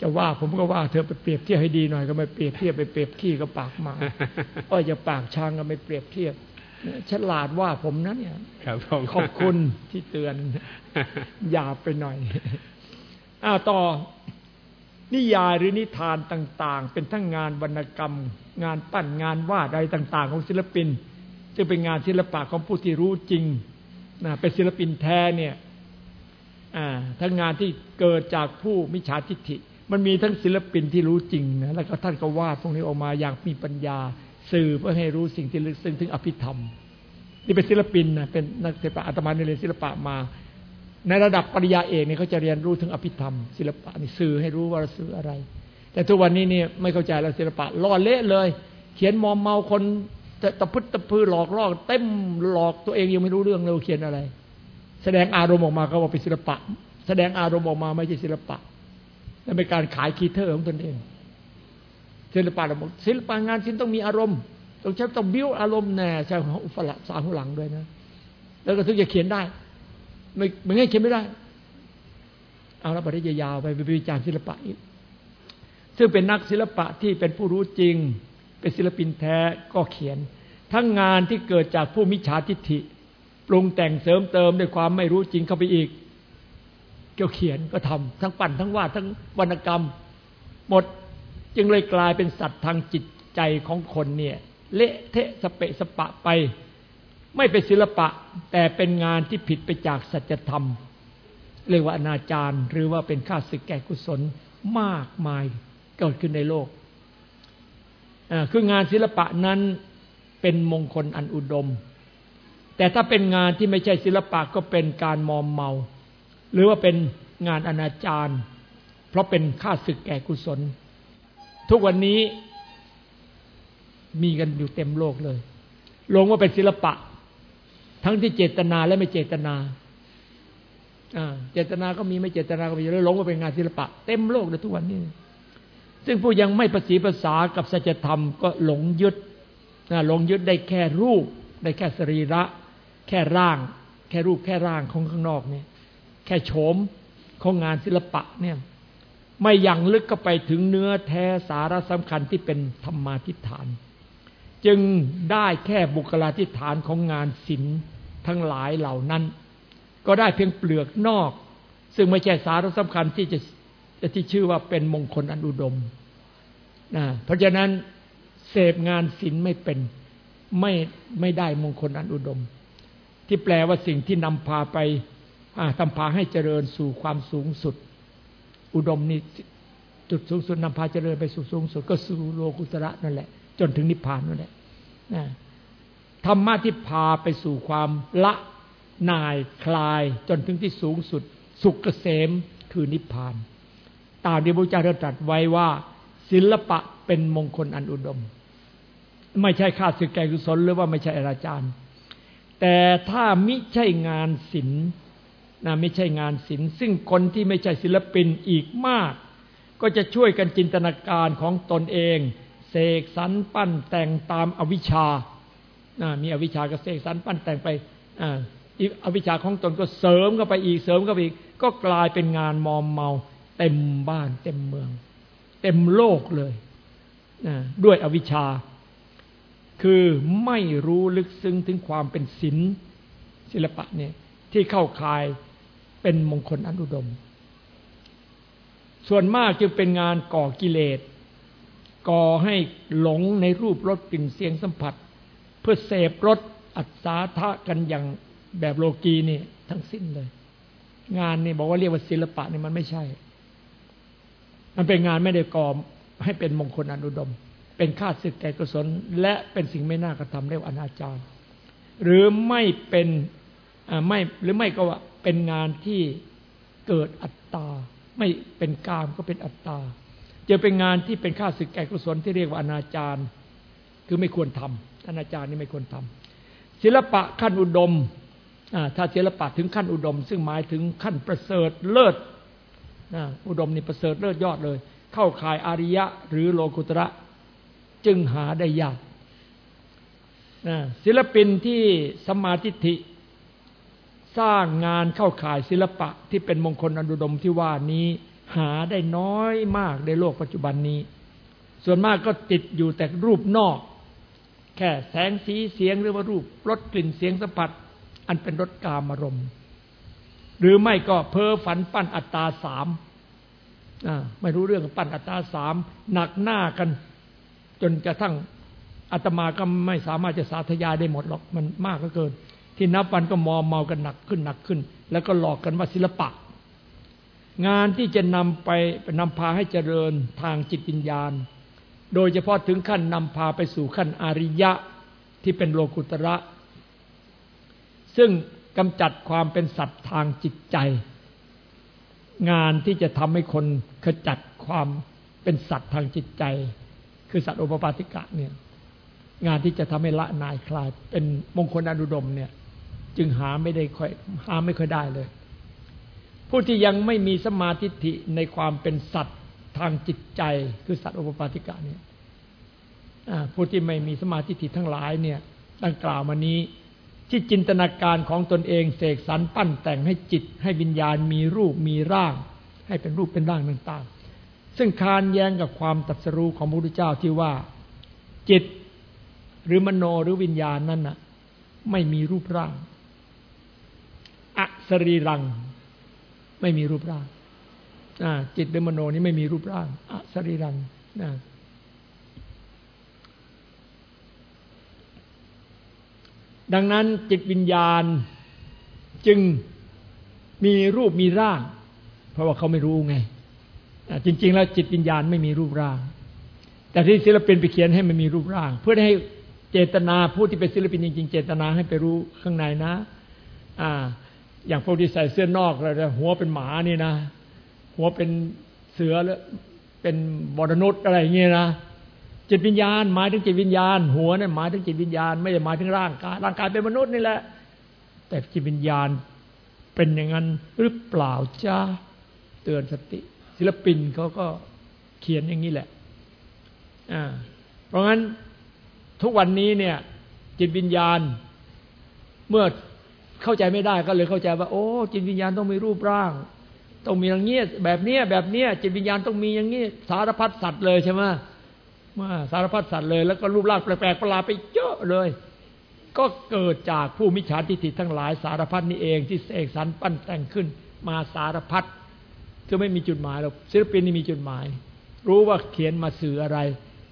จะว่าผมก็ว่าเธอไปเปรียบเทียบให้ดีหน่อยก็ไม่เปรียบเทียบไปเปรียบขี้กับปากหมาอ้อยจากปากช้างก็ไม่เปรียบเทียบฉลาดว่าผมนั้นเนี่ยขอบคุณที่เตือนหยาบไปหน่อยอ้าวต่อ นิยายหรือนิทานต่างๆ เป็นทั้งงานวรรณกรรม งานปั้นงานวาดใดต่าง ๆ ของศิลปินจึงเป็นงานศิลปะของผู้ที่รู้จริงนะเป็นศิลปินแท้เนี่ยทั้งงานที่เกิดจากผู้มิจฉาทิฏฐิ มันมีทั้งศิลปินที่รู้จริงนะแล้วก็ท่านก็วาดพวกนี้ออกมาอย่างมีปัญญา สื่อเพื่อให้รู้สิ่งที่ลึกซึ้งถึงอภิธรรม นี่เป็นศิลปินนะเป็นนักศิลปะอาตมาเรียนศิลปะมา ในระดับปริญญาเอกเนี่ยเขาจะเรียนรู้ถึงอภิธรรม ศิลปะนี่สื่อให้รู้ว่าสื่ออะไร แต่ทุกวันนี้เนี่ยไม่เข้าใจแล้วศิลปะล่อเละเลย เขียนมอมเมาคนตะพึดตะพือหลอกล่อเต็มหลอกตัวเองยังไม่รู้เรื่องเลยเขียนอะไร แสดงอารมณ์ออกมาก็ว่าเป็นศิลปะ แสดงอารมณ์ออกมาไม่ใช่ศิลปะนั่นเป็นการขายขี้เท่อของตนเอง ศิลปะเราบอกศิลปะงานศิลป์ต้องมีอารมณ์ต้องใช้ต้องบิ้วอารมณ์แน่ใช่ของอุปละสาหุหลังด้วยนะ แล้วก็ถึงจะเขียนได้ ไม่ไม่ง่ายเขียนไม่ได้ เอาละปริยาวไปไปวิจารณ์ศิลปะอีกซึ่งเป็นนักศิลปะที่เป็นผู้รู้จริง เป็นศิลปินแท้ก็เขียน ทั้งงานที่เกิดจากผู้มิจฉาทิฏฐิ ปรุงแต่งเสริมเติมด้วยความไม่รู้จริงเข้าไปอีกก็เขียนก็ทำทั้งปั่นทั้งวาดทั้งวรรณกรรม หมดจึงเลยกลายเป็นสัตว์ทางจิตใจของคนเนี่ย เละเทะสเปะสปะไป ไม่เป็นศิลปะ แต่เป็นงานที่ผิดไปจากสัจธรรม เรียกว่าอนาจารหรือว่าเป็นค่าศึกแก่กุศลมากมายเกิดขึ้นในโลกคืองานศิลปะนั้นเป็นมงคลอันอุดม แต่ถ้าเป็นงานที่ไม่ใช่ศิลปะก็เป็นการมอมเมา หรือว่าเป็นงานอนาจารเพราะเป็นค่าศึกแก่กุศล ทุกวันนี้มีกันอยู่เต็มโลกเลย ลงว่าเป็นศิลปะ ทั้งที่เจตนาและไม่เจตนาเจตนาก็มีไม่เจตนาก็มีแล้วหลงว่าเป็นงานศิลปะ เต็มโลกเลยทุกวันนี้ ซึ่งผู้ยังไม่ประสีภาษากับสัจธรรมก็หลงยึดหลงยึดได้แค่รูป ได้แค่สรีระ แค่ร่าง แค่รูปแค่ร่างของข้างนอกเนี่ยแค่โฉมของงานศิลปะเนี่ย ไม่ยังลึกเข้าไปถึงเนื้อแท้สาระสำคัญที่เป็นธรรมาทิฏฐาน จึงได้แค่บุคลาธิฐานของงานศิลป์ทั้งหลายเหล่านั้น ก็ได้เพียงเปลือกนอก ซึ่งไม่ใช่สาระสำคัญที่จะที่ชื่อว่าเป็นมงคลอันอุดมนะเพราะฉะนั้นเสพงานศิลป์ไม่เป็นไม่ไม่ได้มงคลอันอุดม ที่แปลว่าสิ่งที่นำพาไปทำพาให้เจริญสู่ความสูงสุด อุดมนี่จุดสูงสุดนำพาเจริญไปสู่สูงสุด ก็สู่โลกุตระนั่นแหละ จนถึงนิพพานนั่นแหละนะธรรมะที่พาไปสู่ความละนายคลายจนถึงที่สูงสุด สุขเกษมคือนิพพาน ตามที่พระเจ้าตรัสไว้ว่า ศิลปะเป็นมงคลอันอุดม ไม่ใช่ข้าศึกแก่กุศลหรือว่าไม่ใช่อาจารย์ แต่ถ้ามิใช่งานศิลป์นะไม่ใช่งานศิลป์ซึ่งคนที่ไม่ใช่ศิลปินอีกมาก ก็จะช่วยกันจินตนาการของตนเอง เสกสรรปั้นแต่งตามอวิชชา มีอวิชชาก็เสกสรรปั้นแต่งไปอวิชชาของตนก็เสริมเข้าไปอีกเสริมเข้าไปอีก ก็กลายเป็นงานมอมเมา เต็มบ้าน เต็มเมือง เต็มโลกเลยด้วยอวิชชา คือไม่รู้ลึกซึ้งถึงความเป็นศิลศิลปะเนี่ยที่เข้าคายเป็นมงคลอนุดม ส่วนมากจึงเป็นงานก่อกิเลส ก่อให้หลงในรูปรสกลิ่นเสียงสัมผัส เพื่อเสพรสอัศาทะกันอย่างแบบโลกีนี่ทั้งสิ้นเลย งานนี่บอกว่าเรียกว่าศิลปะนี่มันไม่ใช่ มันเป็นงานไม่ได้ก่อให้เป็นมงคลอนุดม เป็นค่าศึกแก่กุศล และเป็นสิ่งไม่น่ากระทำเรียกว่าอนาจารหรือไม่เป็นไม่หรือไม่ก็ว่าเป็นงานที่เกิดอัตตา ไม่เป็นกามก็เป็นอัตตา จะเป็นงานที่เป็นค่าศึกแก่กุศลที่เรียกว่าอนาจารคือไม่ควรทำอนาจารนี่ไม่ควรทำศิลปะขั้นอุดมถ้าศิลปะถึงขั้นอุดม ซึ่งหมายถึงขั้นประเสริฐเลิศอุดมนี่ประเสริฐเลิศยอดเลย เข้าข่ายอาริยะ หรือโลกุตระจึงหาได้ยากศิลปินที่สมาธิิสร้างงานเข้าข่ายศิลปะที่เป็นมงคลอนุดมที่ว่านี้ หาได้น้อยมากในโลกปัจจุบันนี้ ส่วนมากก็ติดอยู่แต่รูปนอก แค่แสงสีเสียงหรือว่ารูปรสกลิ่นเสียงสัมผัส อันเป็นรสกามารมณ์หรือไม่ก็เพ้อฝันปั้นอัตตาสามไม่รู้เรื่องปั้นอัตตาสามหนักหน้ากัน จนกระทั่งอาตมาก็ไม่สามารถจะสาธยายได้หมดหรอกมันมากก็เกิน ที่นับวันก็มอมเมากันหนักขึ้นหนักขึ้น แล้วก็หลอกกันว่าศิลปะ งานที่จะนำไปนำพาให้เจริญทางจิตวิญญาณ โดยเฉพาะถึงขั้นนำพาไปสู่ขั้นอริยะที่เป็นโลกุตระ ซึ่งกำจัดความเป็นสัตว์ทางจิตใจ งานที่จะทำให้คนขจัดความเป็นสัตว์ทางจิตใจ คือสัตว์โอปปาติกะเนี่ยงานที่จะทำให้ละนายคลาย เป็นมงคลอนุดมเนี่ย จึงหาไม่ได้ค่อยหาไม่ค่อยได้เลย ผู้ที่ยังไม่มีสมาธิิในความเป็นสัตว์ทางจิตใจ คือสัตว์อุปปาติกะเนี่ยผู้ที่ไม่มีสมาธิิทั้งหลายเนี่ยดังกล่าวมานี้ที่จินตนาการของตนเองเสกสรรปั้นแต่งให้จิต ให้วิญญาณมีรูปมีร่าง ให้เป็นรูปเป็นร่างต่างๆ ซึ่งคานแย้งกับความตัดสรู้ของพระพุทธเจ้าที่ว่า จิตหรือมโนหรือวิญญาณนั้นน่ะ ไม่มีรูปร่างอสรีรัง ไม่มีรูปร่างจิตหรือมโนนี้ไม่มีรูปร่างอสรีรังนะดังนั้นจิตวิญญาณจึงมีรูปมีร่าง เพราะว่าเขาไม่รู้ไง จริง ๆ แล้วจิตวิญญาณไม่มีรูปร่าง แต่ที่ศิลปินไปเขียนให้มันมีรูปร่าง เพื่อให้เจตนาผู้ที่เป็นศิลปินจริง ๆ เจตนาให้ไปรู้ข้างในนะ อ่า อย่างพวกที่ใส่เสื้อนอกอะไรหัวเป็นหมานี่นะ หัวเป็นเสือแล้วเป็นบรนุษย์อะไรอย่างเงี้ยนะจิตวิญญาณหมายถึงจิตวิญญาณ หัวนั่นหมายถึงจิตวิญญาณ ไม่ได้หมายถึงร่างกายร่างกายเป็นมนุษย์นี่แหละ แต่จิตวิญญาณเป็นอย่างนั้นหรือเปล่าจ้าเตือนสติ ศิลปินเขาก็เขียนอย่างนี้แหละอ่าเพราะงั้นทุกวันนี้เนี่ย จิตวิญญาณเมื่อ เข้าใจไม่ได้ก็เลยเข้าใจว่า โอ้ จิตวิญญาณต้องมีรูปร่าง ต้องมีอย่างเงี้ยแบบเนี้ยแบบเนี้ยจิตวิญญาณต้องมีอย่างงี้สารพัดสัตว์เลยใช่ไหมมาสารพัดสัตว์เลย แล้วก็รูปร่างแปลกๆประหลาดไปเยอะเลย ก็เกิดจากผู้มิจฉาทิฏฐิทั้งหลายสารพัดนี่เองที่เสกสรรปั้นแต่งขึ้น มาสารพัดคือไม่มีจุดหมายหรอกศิลปินนี่มีจุดหมาย รู้ว่าเขียนมาสื่ออะไร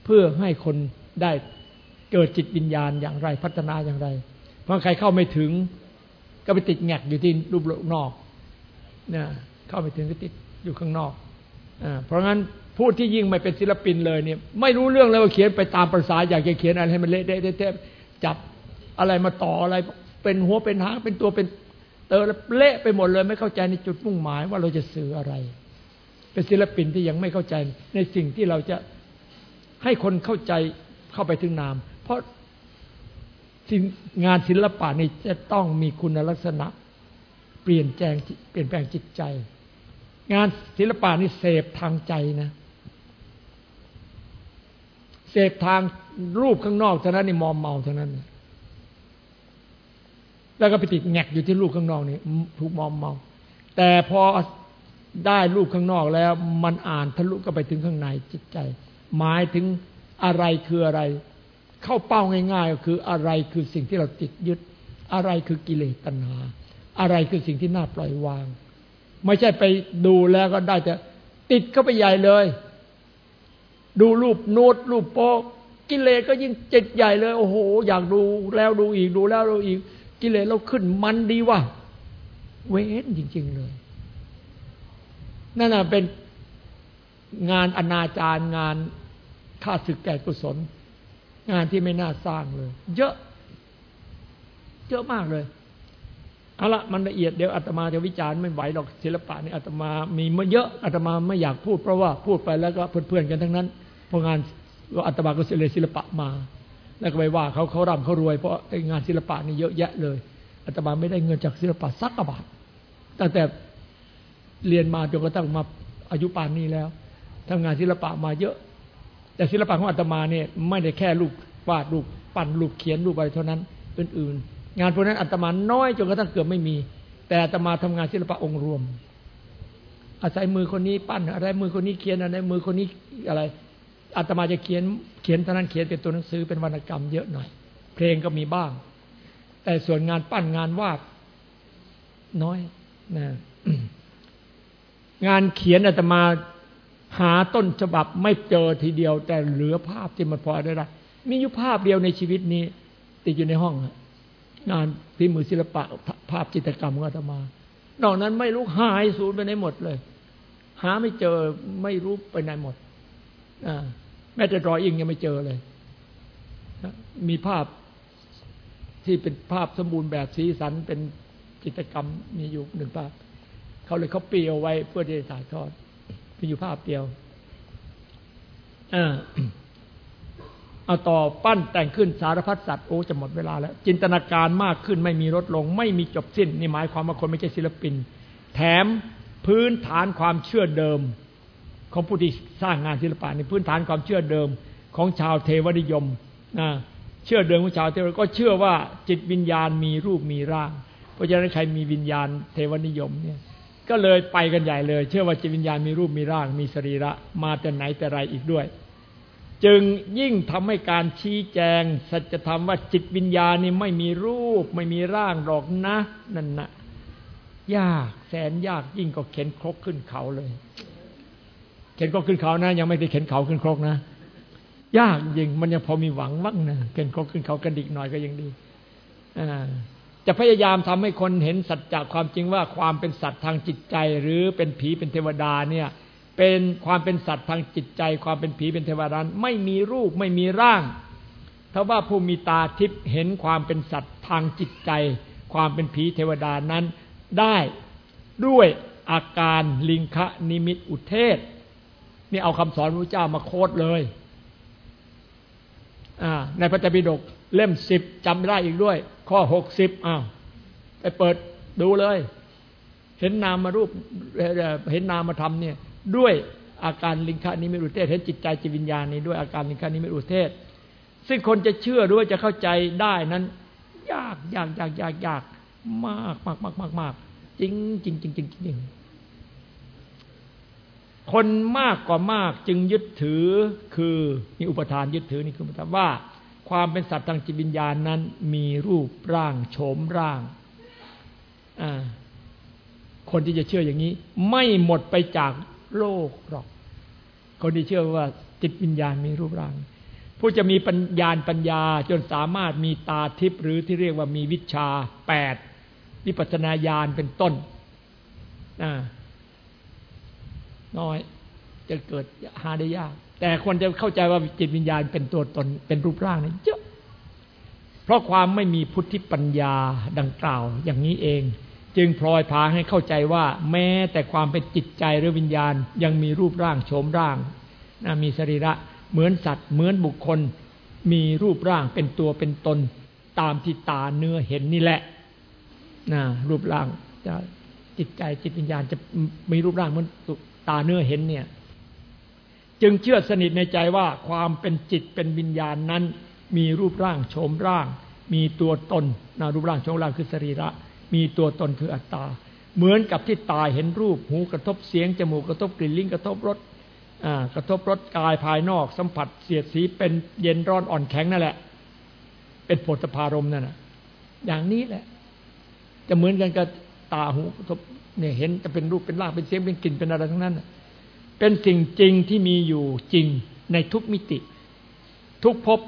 เพื่อให้คนได้เกิดจิตวิญญาณอย่างไรพัฒนาอย่างไร เพราะใครเข้าไม่ถึง ก็ไปติดแงกอยู่ที่รูปนอกนะเข้าไปถึงก็ติดอยู่ข้างนอกอเพราะงั้นผู้ที่ยิ่งไม่เป็นศิลปินเลยเนี่ยไม่รู้เรื่องเลยว่าเขียนไปตามภาษาอยากจะเขียนอะไรให้มันเละเทะจับอะไรมาต่ออะไร เป็นหัวเป็นหางเป็นตัวเป็นเตอเละไปหมดเลย ไม่เข้าใจในจุดมุ่งหมายว่าเราจะสื่ออะไร เป็นศิลปินที่ยังไม่เข้าใจในสิ่งที่เราจะให้คนเข้าใจเข้าไปถึงนาม เพราะ งานศิลปะนี่จะต้องมีคุณลักษณะ เปลี่ยนแปลงเปลี่ยนแปลงจิตใจ งานศิลปะนี่เสพทางใจนะ เสพทางรูปข้างนอกเท่านั้นนี่มอมเมาเท่านั้น แล้วก็ไปติดแงกอยู่ที่รูปข้างนอกนี่ถูกมอมเมา แต่พอได้รูปข้างนอกแล้ว มันอ่านทะลุก็ไปถึงข้างในจิตใจ หมายถึงอะไรคืออะไร เข้าเป้าง่ายๆก็คืออะไรคือสิ่งที่เราติดยึด อะไรคือกิเลสตัณหา อะไรคือสิ่งที่น่าปล่อยวาง ไม่ใช่ไปดูแล้วก็ได้แต่ติดเข้าไปใหญ่เลย ดูรูปโน้ตรูปโป๊กิเลสก็ยิ่งเจ็ดใหญ่เลย โอ้โห อยากดูแล้วดูอีกดูแล้วดูอีก กิเลสเราขึ้นมันดีว่ะเว้นจริง ๆเลย นั่นเป็นงานอนาจาร งานฆ่าศึกแก่กุศล งานที่ไม่น่าสร้างเลย เยอะ เยอะมากเลยเอาละมันละเอียดเดี๋ยวอาตมาจะวิจารณ์ไม่ไหวหรอกศิลปะนี่อาตมามีมาเยอะอาตมาไม่อยากพูดเพราะว่าพูดไปแล้วก็เพื่อนๆกันทั้งนั้นเพราะงานอาตมาก็เรียศิลปะมา แล้วก็ไปว่าเขาเขาร่ำเขารวยเพราะงานศิลปะนี่เยอะแยะเลยอาตมาไม่ได้เงินจากศิลปะสักบาทตั้งแต่เรียนมาจนกระทั่งมาอายุป่านนี้แล้วทำงานศิลปะมาเยอะ แต่ศิลปะของอาตมาเนี่ยไม่ได้แค่รูปวาดรูปปั้นรูปเขียนรูปอะไรเท่านั้นอื่นๆ งานพวกนั้นอาตมาน้อยจนกระทั่งเกือบไม่มี แต่อาตมาทำงานศิลปะองค์รวม อาศัยมือคนนี้ปั้นอะไรมือคนนี้เขียนอะไรมือคนนี้อะไรอาตมาจะเขียนเขียนเท่านั้นเขียนเป็นตัวหนังสือเป็นวรรณกรรมเยอะหน่อย เพลงก็มีบ้าง แต่ส่วนงานปั้นงานวาดน้อยนะงานเขียนอาตมา หาต้นฉบับไม่เจอทีเดียว แต่เหลือภาพที่มันพอได้มีอยู่ภาพเดียวในชีวิตนี้ ติดอยู่ในห้องงานพิมือศิลปะภาพจิตรกรรมของอาตมานอกนั้นไม่รู้หายสูญไปไหนหมดเลย หาไม่เจอไม่รู้ไปไหนหมดแม้แต่รอยอิงยังไม่เจอเลยมีภาพที่เป็นภาพสมบูรณ์แบบสีสันเป็นจิตรกรรมมีอยู่หนึ่งภาพ เขาเลยเขาปีเอาไว้เพื่อที่จะถ่ายทอด มีอยู่ภาพเดียวอ่าเอาต่อปั้นแต่งขึ้นสารพัดสัตว์โอ้จะหมดเวลาแล้ว จินตนาการมากขึ้นไม่มีลดลง ไม่มีจบสิ้น นี่หมายความว่าคนไม่ใช่ศิลปิน แถมพื้นฐานความเชื่อเดิม ของผู้ที่สร้างงานศิลปะในพื้นฐานความเชื่อเดิมของชาวเทวนิยมนะเชื่อเดิมของชาวเทวก็เชื่อว่าจิตวิญญาณมีรูปมีร่าง เพราะฉะนั้นใครมีวิญญาณเทวนิยมเนี่ย ก็เลยไปกันใหญ่เลย เชื่อว่าจิตวิญญาณมีรูปมีร่าง มีสรีระมาแต่ไหนแต่ไรอีกด้วย จึงยิ่งทำให้การชี้แจง สัจธรรมว่าจิตวิญญาณนี่ไม่มีรูป ไม่มีร่างหรอกนะนั่นนะยากแสนยากยิ่งก็เข็นครกขึ้นเขาเลย เข็นครกขึ้นเขานะ ยังไม่ได้เข็นเขาขึ้นครกนะยากยิ่งมันยังพอมีหวังบ้างนะเข็นครกขึ้นเขากระดิกหน่อยก็ยังดีอ่า จะพยายามทำให้คนเห็นสัจจะความจริงว่าความเป็นสัตว์ทางจิตใจ หรือเป็นผีเป็นเทวดาเนี่ย เป็นความเป็นสัตว์ทางจิตใจ ความเป็นผีเป็นเทวดาไม่มีรูปไม่มีร่างถ้าว่าผู้มีตาทิพย์เห็นความเป็นสัตว์ทางจิตใจ ความเป็นผีเทวดานั้น ได้ด้วยอาการลิงคะนิมิตอุเทศนี่เอาคำสอนพระเจ้ามา quote เลยในพระไตรปิฎกเล่มสิบจำได้อีกด้วย ข้อหกสิบอ้าวไปเปิดดูเลย เห็นนามมารูปเห็นนามธรรมเนี่ย ด้วยอาการลิงคานิมิตอุเทศเห็นจิตใจจิตวิญญาณนี้ด้วยอาการลิงคานิมิตอุเทศ ซึ่งคนจะเชื่อด้วยจะเข้าใจได้นั้น ยากยากยากยากยากมากมากมากมากมากจริงจริงจริงจริงจริงคนมากกว่ามากจึงยึดถือคือมีอุปทานยึดถือนี่คือมายว่า ความเป็นสัตว์ทางจิตวิญญาณนั้น มีรูปร่างโฉมร่าง คนที่จะเชื่ออย่างนี้ ไม่หมดไปจากโลกหรอก คนที่เชื่อว่าจิตวิญญาณมีรูปร่าง ผู้จะมีปัญญาปัญญาจนสามารถมีตาทิพย์หรือที่เรียกว่ามีวิชาแปดวิปัสนาญาณเป็นต้นน้อยจะเกิดหาได้ยาก แต่คนจะเข้าใจว่าจิตวิญญาณเป็นตัวตนเป็นรูปร่างนี่เยอะเพราะความไม่มีพุทธิปัญญาดังกล่าว อย่างนี้เอง จึงพลอยพาให้เข้าใจว่า แม้แต่ความเป็นจิตใจหรือวิญญาณ ยังมีรูปร่างโฉมร่างนะมีสรีระเหมือนสัตว์ เหมือนบุคคล มีรูปร่างเป็นตัวเป็นตน ตามที่ตาเนื้อเห็นนี่แหละนะรูปร่างจะจิตใจจิตวิญญาณจะมีรูปร่างเหมือนตาเนื้อเห็นเนี่ย จึงเชื่อสนิทในใจว่าความเป็นจิตเป็นวิญญาณนั้น มีรูปร่างโฉมร่าง มีตัวตนนารูปร่างโฉมร่างคือสรีระ มีตัวตนคืออัตตา เหมือนกับที่ตายเห็นรูปหูกระทบเสียงจมูกกระทบกลิ่นลิ้นกระทบรสกระทบรสกายภายนอก สัมผัสเสียดสีเป็นเย็นร้อนอ่อนแข็งนั่นแหละ เป็นโผฏฐารมนั่นแหะอย่างนี้แหละ จะเหมือนกันกับตาหูกระทบเนี่ยเห็นจะเป็นรูปเป็นร่างเป็นเสียงเป็นกลิ่นเป็นอะไรทั้งนั้น เป็นสิ่งจริงที่มีอยู่จริงในทุกมิติ ทุกภพ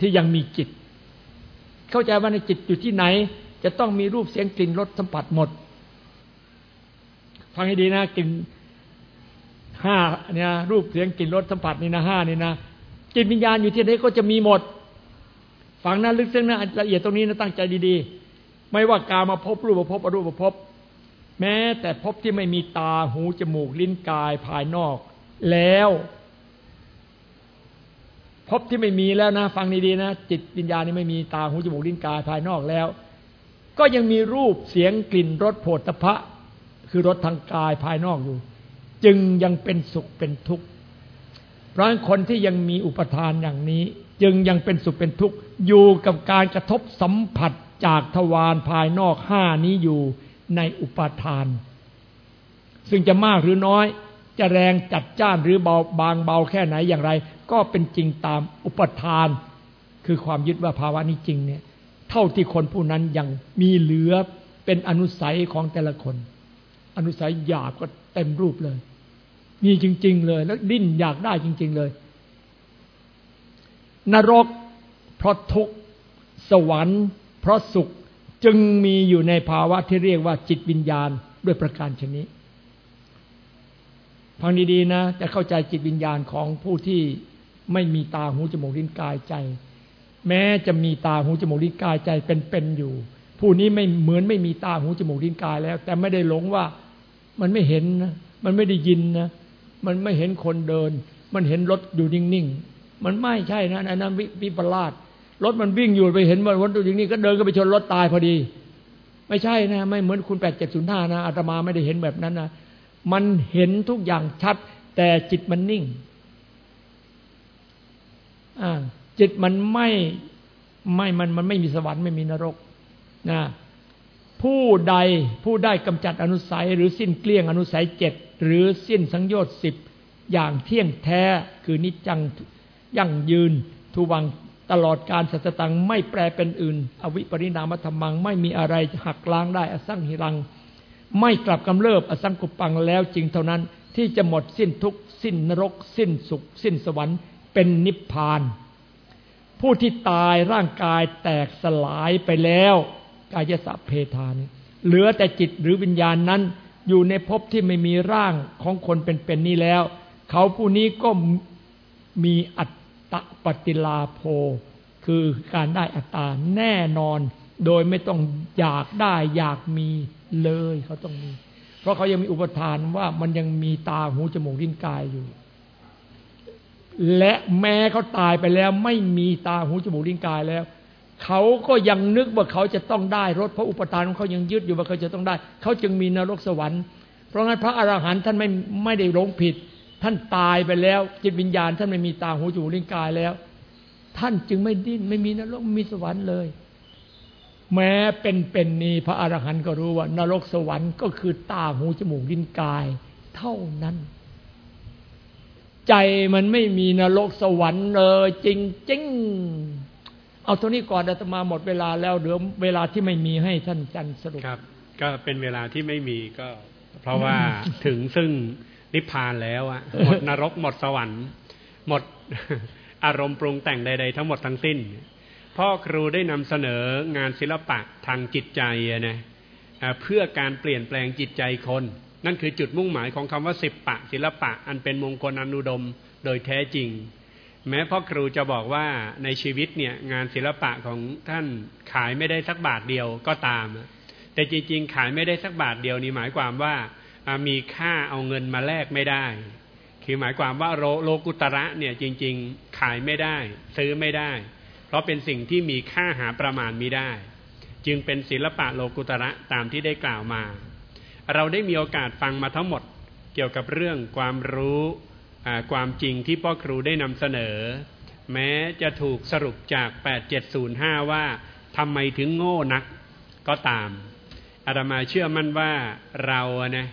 ที่ยังมีจิต เข้าใจว่าในจิตอยู่ที่ไหน จะต้องมีรูปเสียงกลิ่นรสสัมผัสหมด ฟังให้ดีนะกลิ่นห้าเนี่ยรูปเสียงกลิ่นรสสัมผัสนี่นะห้านี่นะจิตวิญญาณอยู่ที่ไหนก็จะมีหมดฟังนะลึกซึ้งนะละเอียดตรงนี้นะตั้งใจดีๆ ไม่ว่ากามาพบรูปมาพบอรูปมาพบ แม้แต่พบที่ไม่มีตาหูจมูกลิ้นกายภายนอก แล้ว พบที่ไม่มีแล้วนะ ฟังดีๆนะ จิตวิญญาณนี่ไม่มีตาหูจมูกลิ้นกายภายนอกแล้ว ก็ยังมีรูปเสียงกลิ่นรสโผฏฐะคือรสทางกายภายนอกอยู่ จึงยังเป็นสุขเป็นทุกข์เพราะคนที่ยังมีอุปทานอย่างนี้ จึงยังเป็นสุขเป็นทุกข์อยู่กับการกระทบสัมผัสจากทวารภายนอกห้านี้อยู่ ในอุปาทาน ซึ่งจะมากหรือน้อย จะแรงจัดจ้านหรือเบาบางเบาแค่ไหนอย่างไร ก็เป็นจริงตามอุปทาน คือความยึดว่าภาวะนี้จริงเนี่ยเท่าที่คนผู้นั้นยังมีเหลือเป็นอนุสัยของแต่ละคน อนุสัยอยากก็เต็มรูปเลย มีจริง ๆ เลย แล้วดิ้นอยากได้จริง ๆ เลย นรกเพราะทุกข์สวรรค์เพราะสุข จึงมีอยู่ในภาวะที่เรียกว่าจิตวิญญาณด้วยประการชนิดฟังดีๆนะจะเข้าใจจิตวิญญาณของผู้ที่ไม่มีตาหูจมูกลิ้นกายใจ แม้จะมีตาหูจมูกลิ้นกายใจเป็นๆอยู่ ผู้นี้ไม่เหมือนไม่มีตาหูจมูกลิ้นกายแล้ว แต่ไม่ได้หลงว่ามันไม่เห็นนะมันไม่ได้ยินนะมันไม่เห็นคนเดิน มันเห็นรถอยู่นิ่งๆมันไม่ใช่นะอันนั้นวิปลาส รถมันวิ่งอยู่ไปเห็นมันรถอย่างนี้ก็เดินก็ไปชนรถตายพอดี ไม่ใช่นะ ไม่เหมือนคุณแปดเจ็ดศูนย์ห้านะอาตมาไม่ได้เห็นแบบนั้นนะมันเห็นทุกอย่างชัด แต่จิตมันนิ่งจิตมันไม่ไม่มันมันไม่มีสวรรค์ไม่มีนรกนะผู้ใดผู้ได้กำจัดอนุสัย หรือสิ้นเกลี้ยงอนุสัยเจ็ดหรือสิ้นสังโยชน์สิบอย่างเที่ยงแท้คือนิจจังยั่งยืนทุวัง ตลอดการสัจตังไม่แปลเป็นอื่น อวิปริณามธรรมัง ไม่มีอะไรหักล้างได้อสังหิรัง ไม่กลับกำเริบอสังกุปังแล้วจริงเท่านั้น ที่จะหมดสิ้นทุกสิ้นนรก สิ้นสุข สิ้นสวรรค์ เป็นนิพพาน ผู้ที่ตายร่างกายแตกสลายไปแล้ว กายสัพเพทานเหลือแต่จิตหรือวิญญาณนั้น อยู่ในภพที่ไม่มีร่างของคนเป็นๆนนี้แล้ว เขาผู้นี้ก็มีอัต ตปฏิลาโภ คือการได้อัตตาแน่นอน โดยไม่ต้องอยากได้อยากมีเลยเขาต้องมี เพราะเขายังมีอุปทานว่ามันยังมีตาหูจมูกลิ้นกายอยู่ และแม้เขาตายไปแล้ว ไม่มีตาหูจมูกลิ้นกายแล้วเขาก็ยังนึกว่าเขาจะต้องได้รถเพราะอุปทานของเขายังยึดอยู่ว่าเขาจะต้องได้ เขาจึงมีนรกสวรรค์ เพราะงั้นพระอรหันต์ท่านไม่ไม่ได้หลงผิด ท่านตายไปแล้ว จิตวิญญาณ ท่านไม่มีตาหูจมูกลิ้นกายแล้ว ท่านจึงไม่ดิ้นไม่มีนรกไม่มีสวรรค์เลย แม้เป็นเป็นนี้พระอรหันต์ก็รู้ว่า นรกสวรรค์ก็คือตาหูจมูกลิ้นกาย เท่านั้น ใจมันไม่มีนรกสวรรค์เลยจริงจริงเอาตัวนี้ก่อนอาตมาหมดเวลาแล้วเดี๋ยวเวลาที่ไม่มีให้ท่านจันสรุปครับ ก็เป็นเวลาที่ไม่มีก็ เพราะว่าถึงซึ่ง นิพพานแล้วอะหมดนรกหมดสวรรค์ หมดอารมณ์ปรุงแต่งใด ๆ ทั้งหมดทั้งสิ้น พ่อครูได้นำเสนองานศิลปะทางจิตใจนะเพื่อการเปลี่ยนแปลงจิตใจคน นั่นคือจุดมุ่งหมายของคำว่าสิบปะ ศิลปะ อันเป็นมงคลอนุดมโดยแท้จริง แม้พ่อครูจะบอกว่าในชีวิตเนี่ยงานศิลปะของท่านขายไม่ได้สักบาทเดียวก็ตาม แต่จริงๆ ขายไม่ได้สักบาทเดียวนี่หมายความว่า มีค่าเอาเงินมาแลกไม่ได้ คือหมายความว่าโลโลกุตระเนี่ยจริง ๆ ขายไม่ได้ ซื้อไม่ได้ เพราะเป็นสิ่งที่มีค่าหาประมาณม่ได้ จึงเป็นศิลปะโลกุตระตามที่ได้กล่าวมา เราได้มีโอกาสฟังมาทั้งหมดเกี่ยวกับเรื่องความรู้ความจริงที่พ่อครูได้นำเสนอ แม้จะถูกสรุปจาก 8705 ว่าทำไมถึงโง่นักก็ตามอาตมาเชื่อมั่นว่าเรานะ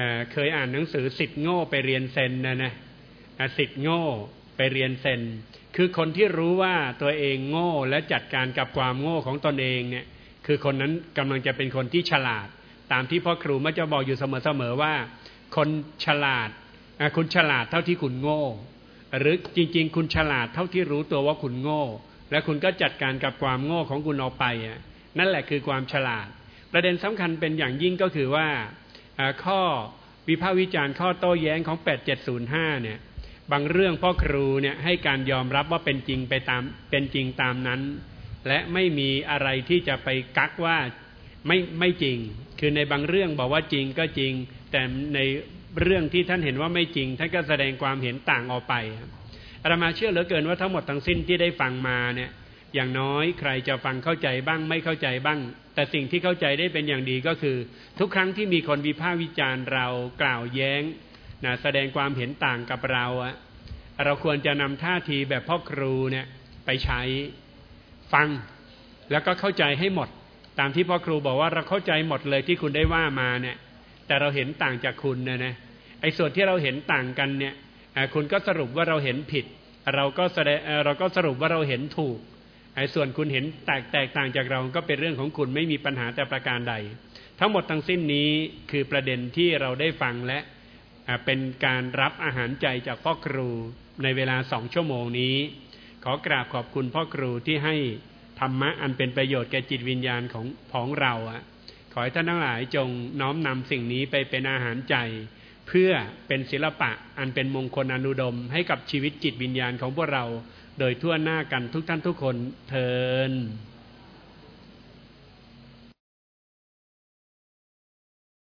เเคยอ่านหนังสือสิทธิ์โง่ไปเรียนเซนนะนะสิทธิ์โง่ไปเรียนเซนคือคนที่รู้ว่าตัวเองโง่และจัดการกับความโง่ของตนเองเนี่ย คือคนนั้นกำลังจะเป็นคนที่ฉลาด ตามที่พ่อครูมักจะบอกอยู่เสมอๆว่า คนฉลาดคุณฉลาดเท่าที่คุณโง่ หรือจริง ๆ คุณฉลาดเท่าที่รู้ตัวว่าคุณโง่ และคุณก็จัดการกับความโง่ของคุณออกไปนั่นแหละคือความฉลาด ประเด็นสำคัญเป็นอย่างยิ่งก็คือว่า ข้อวิพากษ์วิจารณ์ข้อโต้แย้งของ 8705 เนี่ย บางเรื่องพ่อครูเนี่ยให้การยอมรับว่าเป็นจริงไปตามเป็นจริงตามนั้น และไม่มีอะไรที่จะไปกักว่าไม่ไม่จริง คือในบางเรื่องบอกว่าจริงก็จริง แต่ในเรื่องที่ท่านเห็นว่าไม่จริง ท่านก็แสดงความเห็นต่างออกไปอาตมาเชื่อเหลือเกินว่าทั้งหมดทั้งสิ้นที่ได้ฟังมาเนี่ย อย่างน้อยใครจะฟังเข้าใจบ้างไม่เข้าใจบ้าง แต่สิ่งที่เข้าใจได้เป็นอย่างดีก็คือ ทุกครั้งที่มีคนวิพากษ์วิจารณ์เรากล่าวแย้งนะแสดงความเห็นต่างกับเราอะเราควรจะนำท่าทีแบบพ่อครูเนี่ยไปใช้ฟัง แล้วก็เข้าใจให้หมด ตามที่พ่อครูบอกว่าเราเข้าใจหมดเลยที่คุณได้ว่ามาเนี่ย แต่เราเห็นต่างจากคุณนะนะไอ้ส่วนที่เราเห็นต่างกันเนี่ยคุณก็สรุปว่าเราเห็นผิด เราก็แสดงเราก็สรุปว่าเราเห็นถูก ไอ้ส่วนคุณเห็นแตกแตกต่างจากเราก็เป็นเรื่องของคุณไม่มีปัญหาแต่ประการใด ทั้งหมดทั้งสิ้นนี้คือประเด็นที่เราได้ฟังและเป็นการรับอาหารใจจากพ่อครูในเวลาสองชั่วโมงนี้ ขอกราบขอบคุณพ่อครูที่ให้ธรรมะอันเป็นประโยชน์แก่จิตวิญญาณของของเราอะขอให้ท่านทั้งหลายจงน้อมนำสิ่งนี้ไปเป็นอาหารใจ เพื่อเป็นศิลปะอันเป็นมงคลอนุดมให้กับชีวิตจิตวิญญาณของพวกเรา โดยทั่วหน้ากันทุกท่านทุกคนเทิน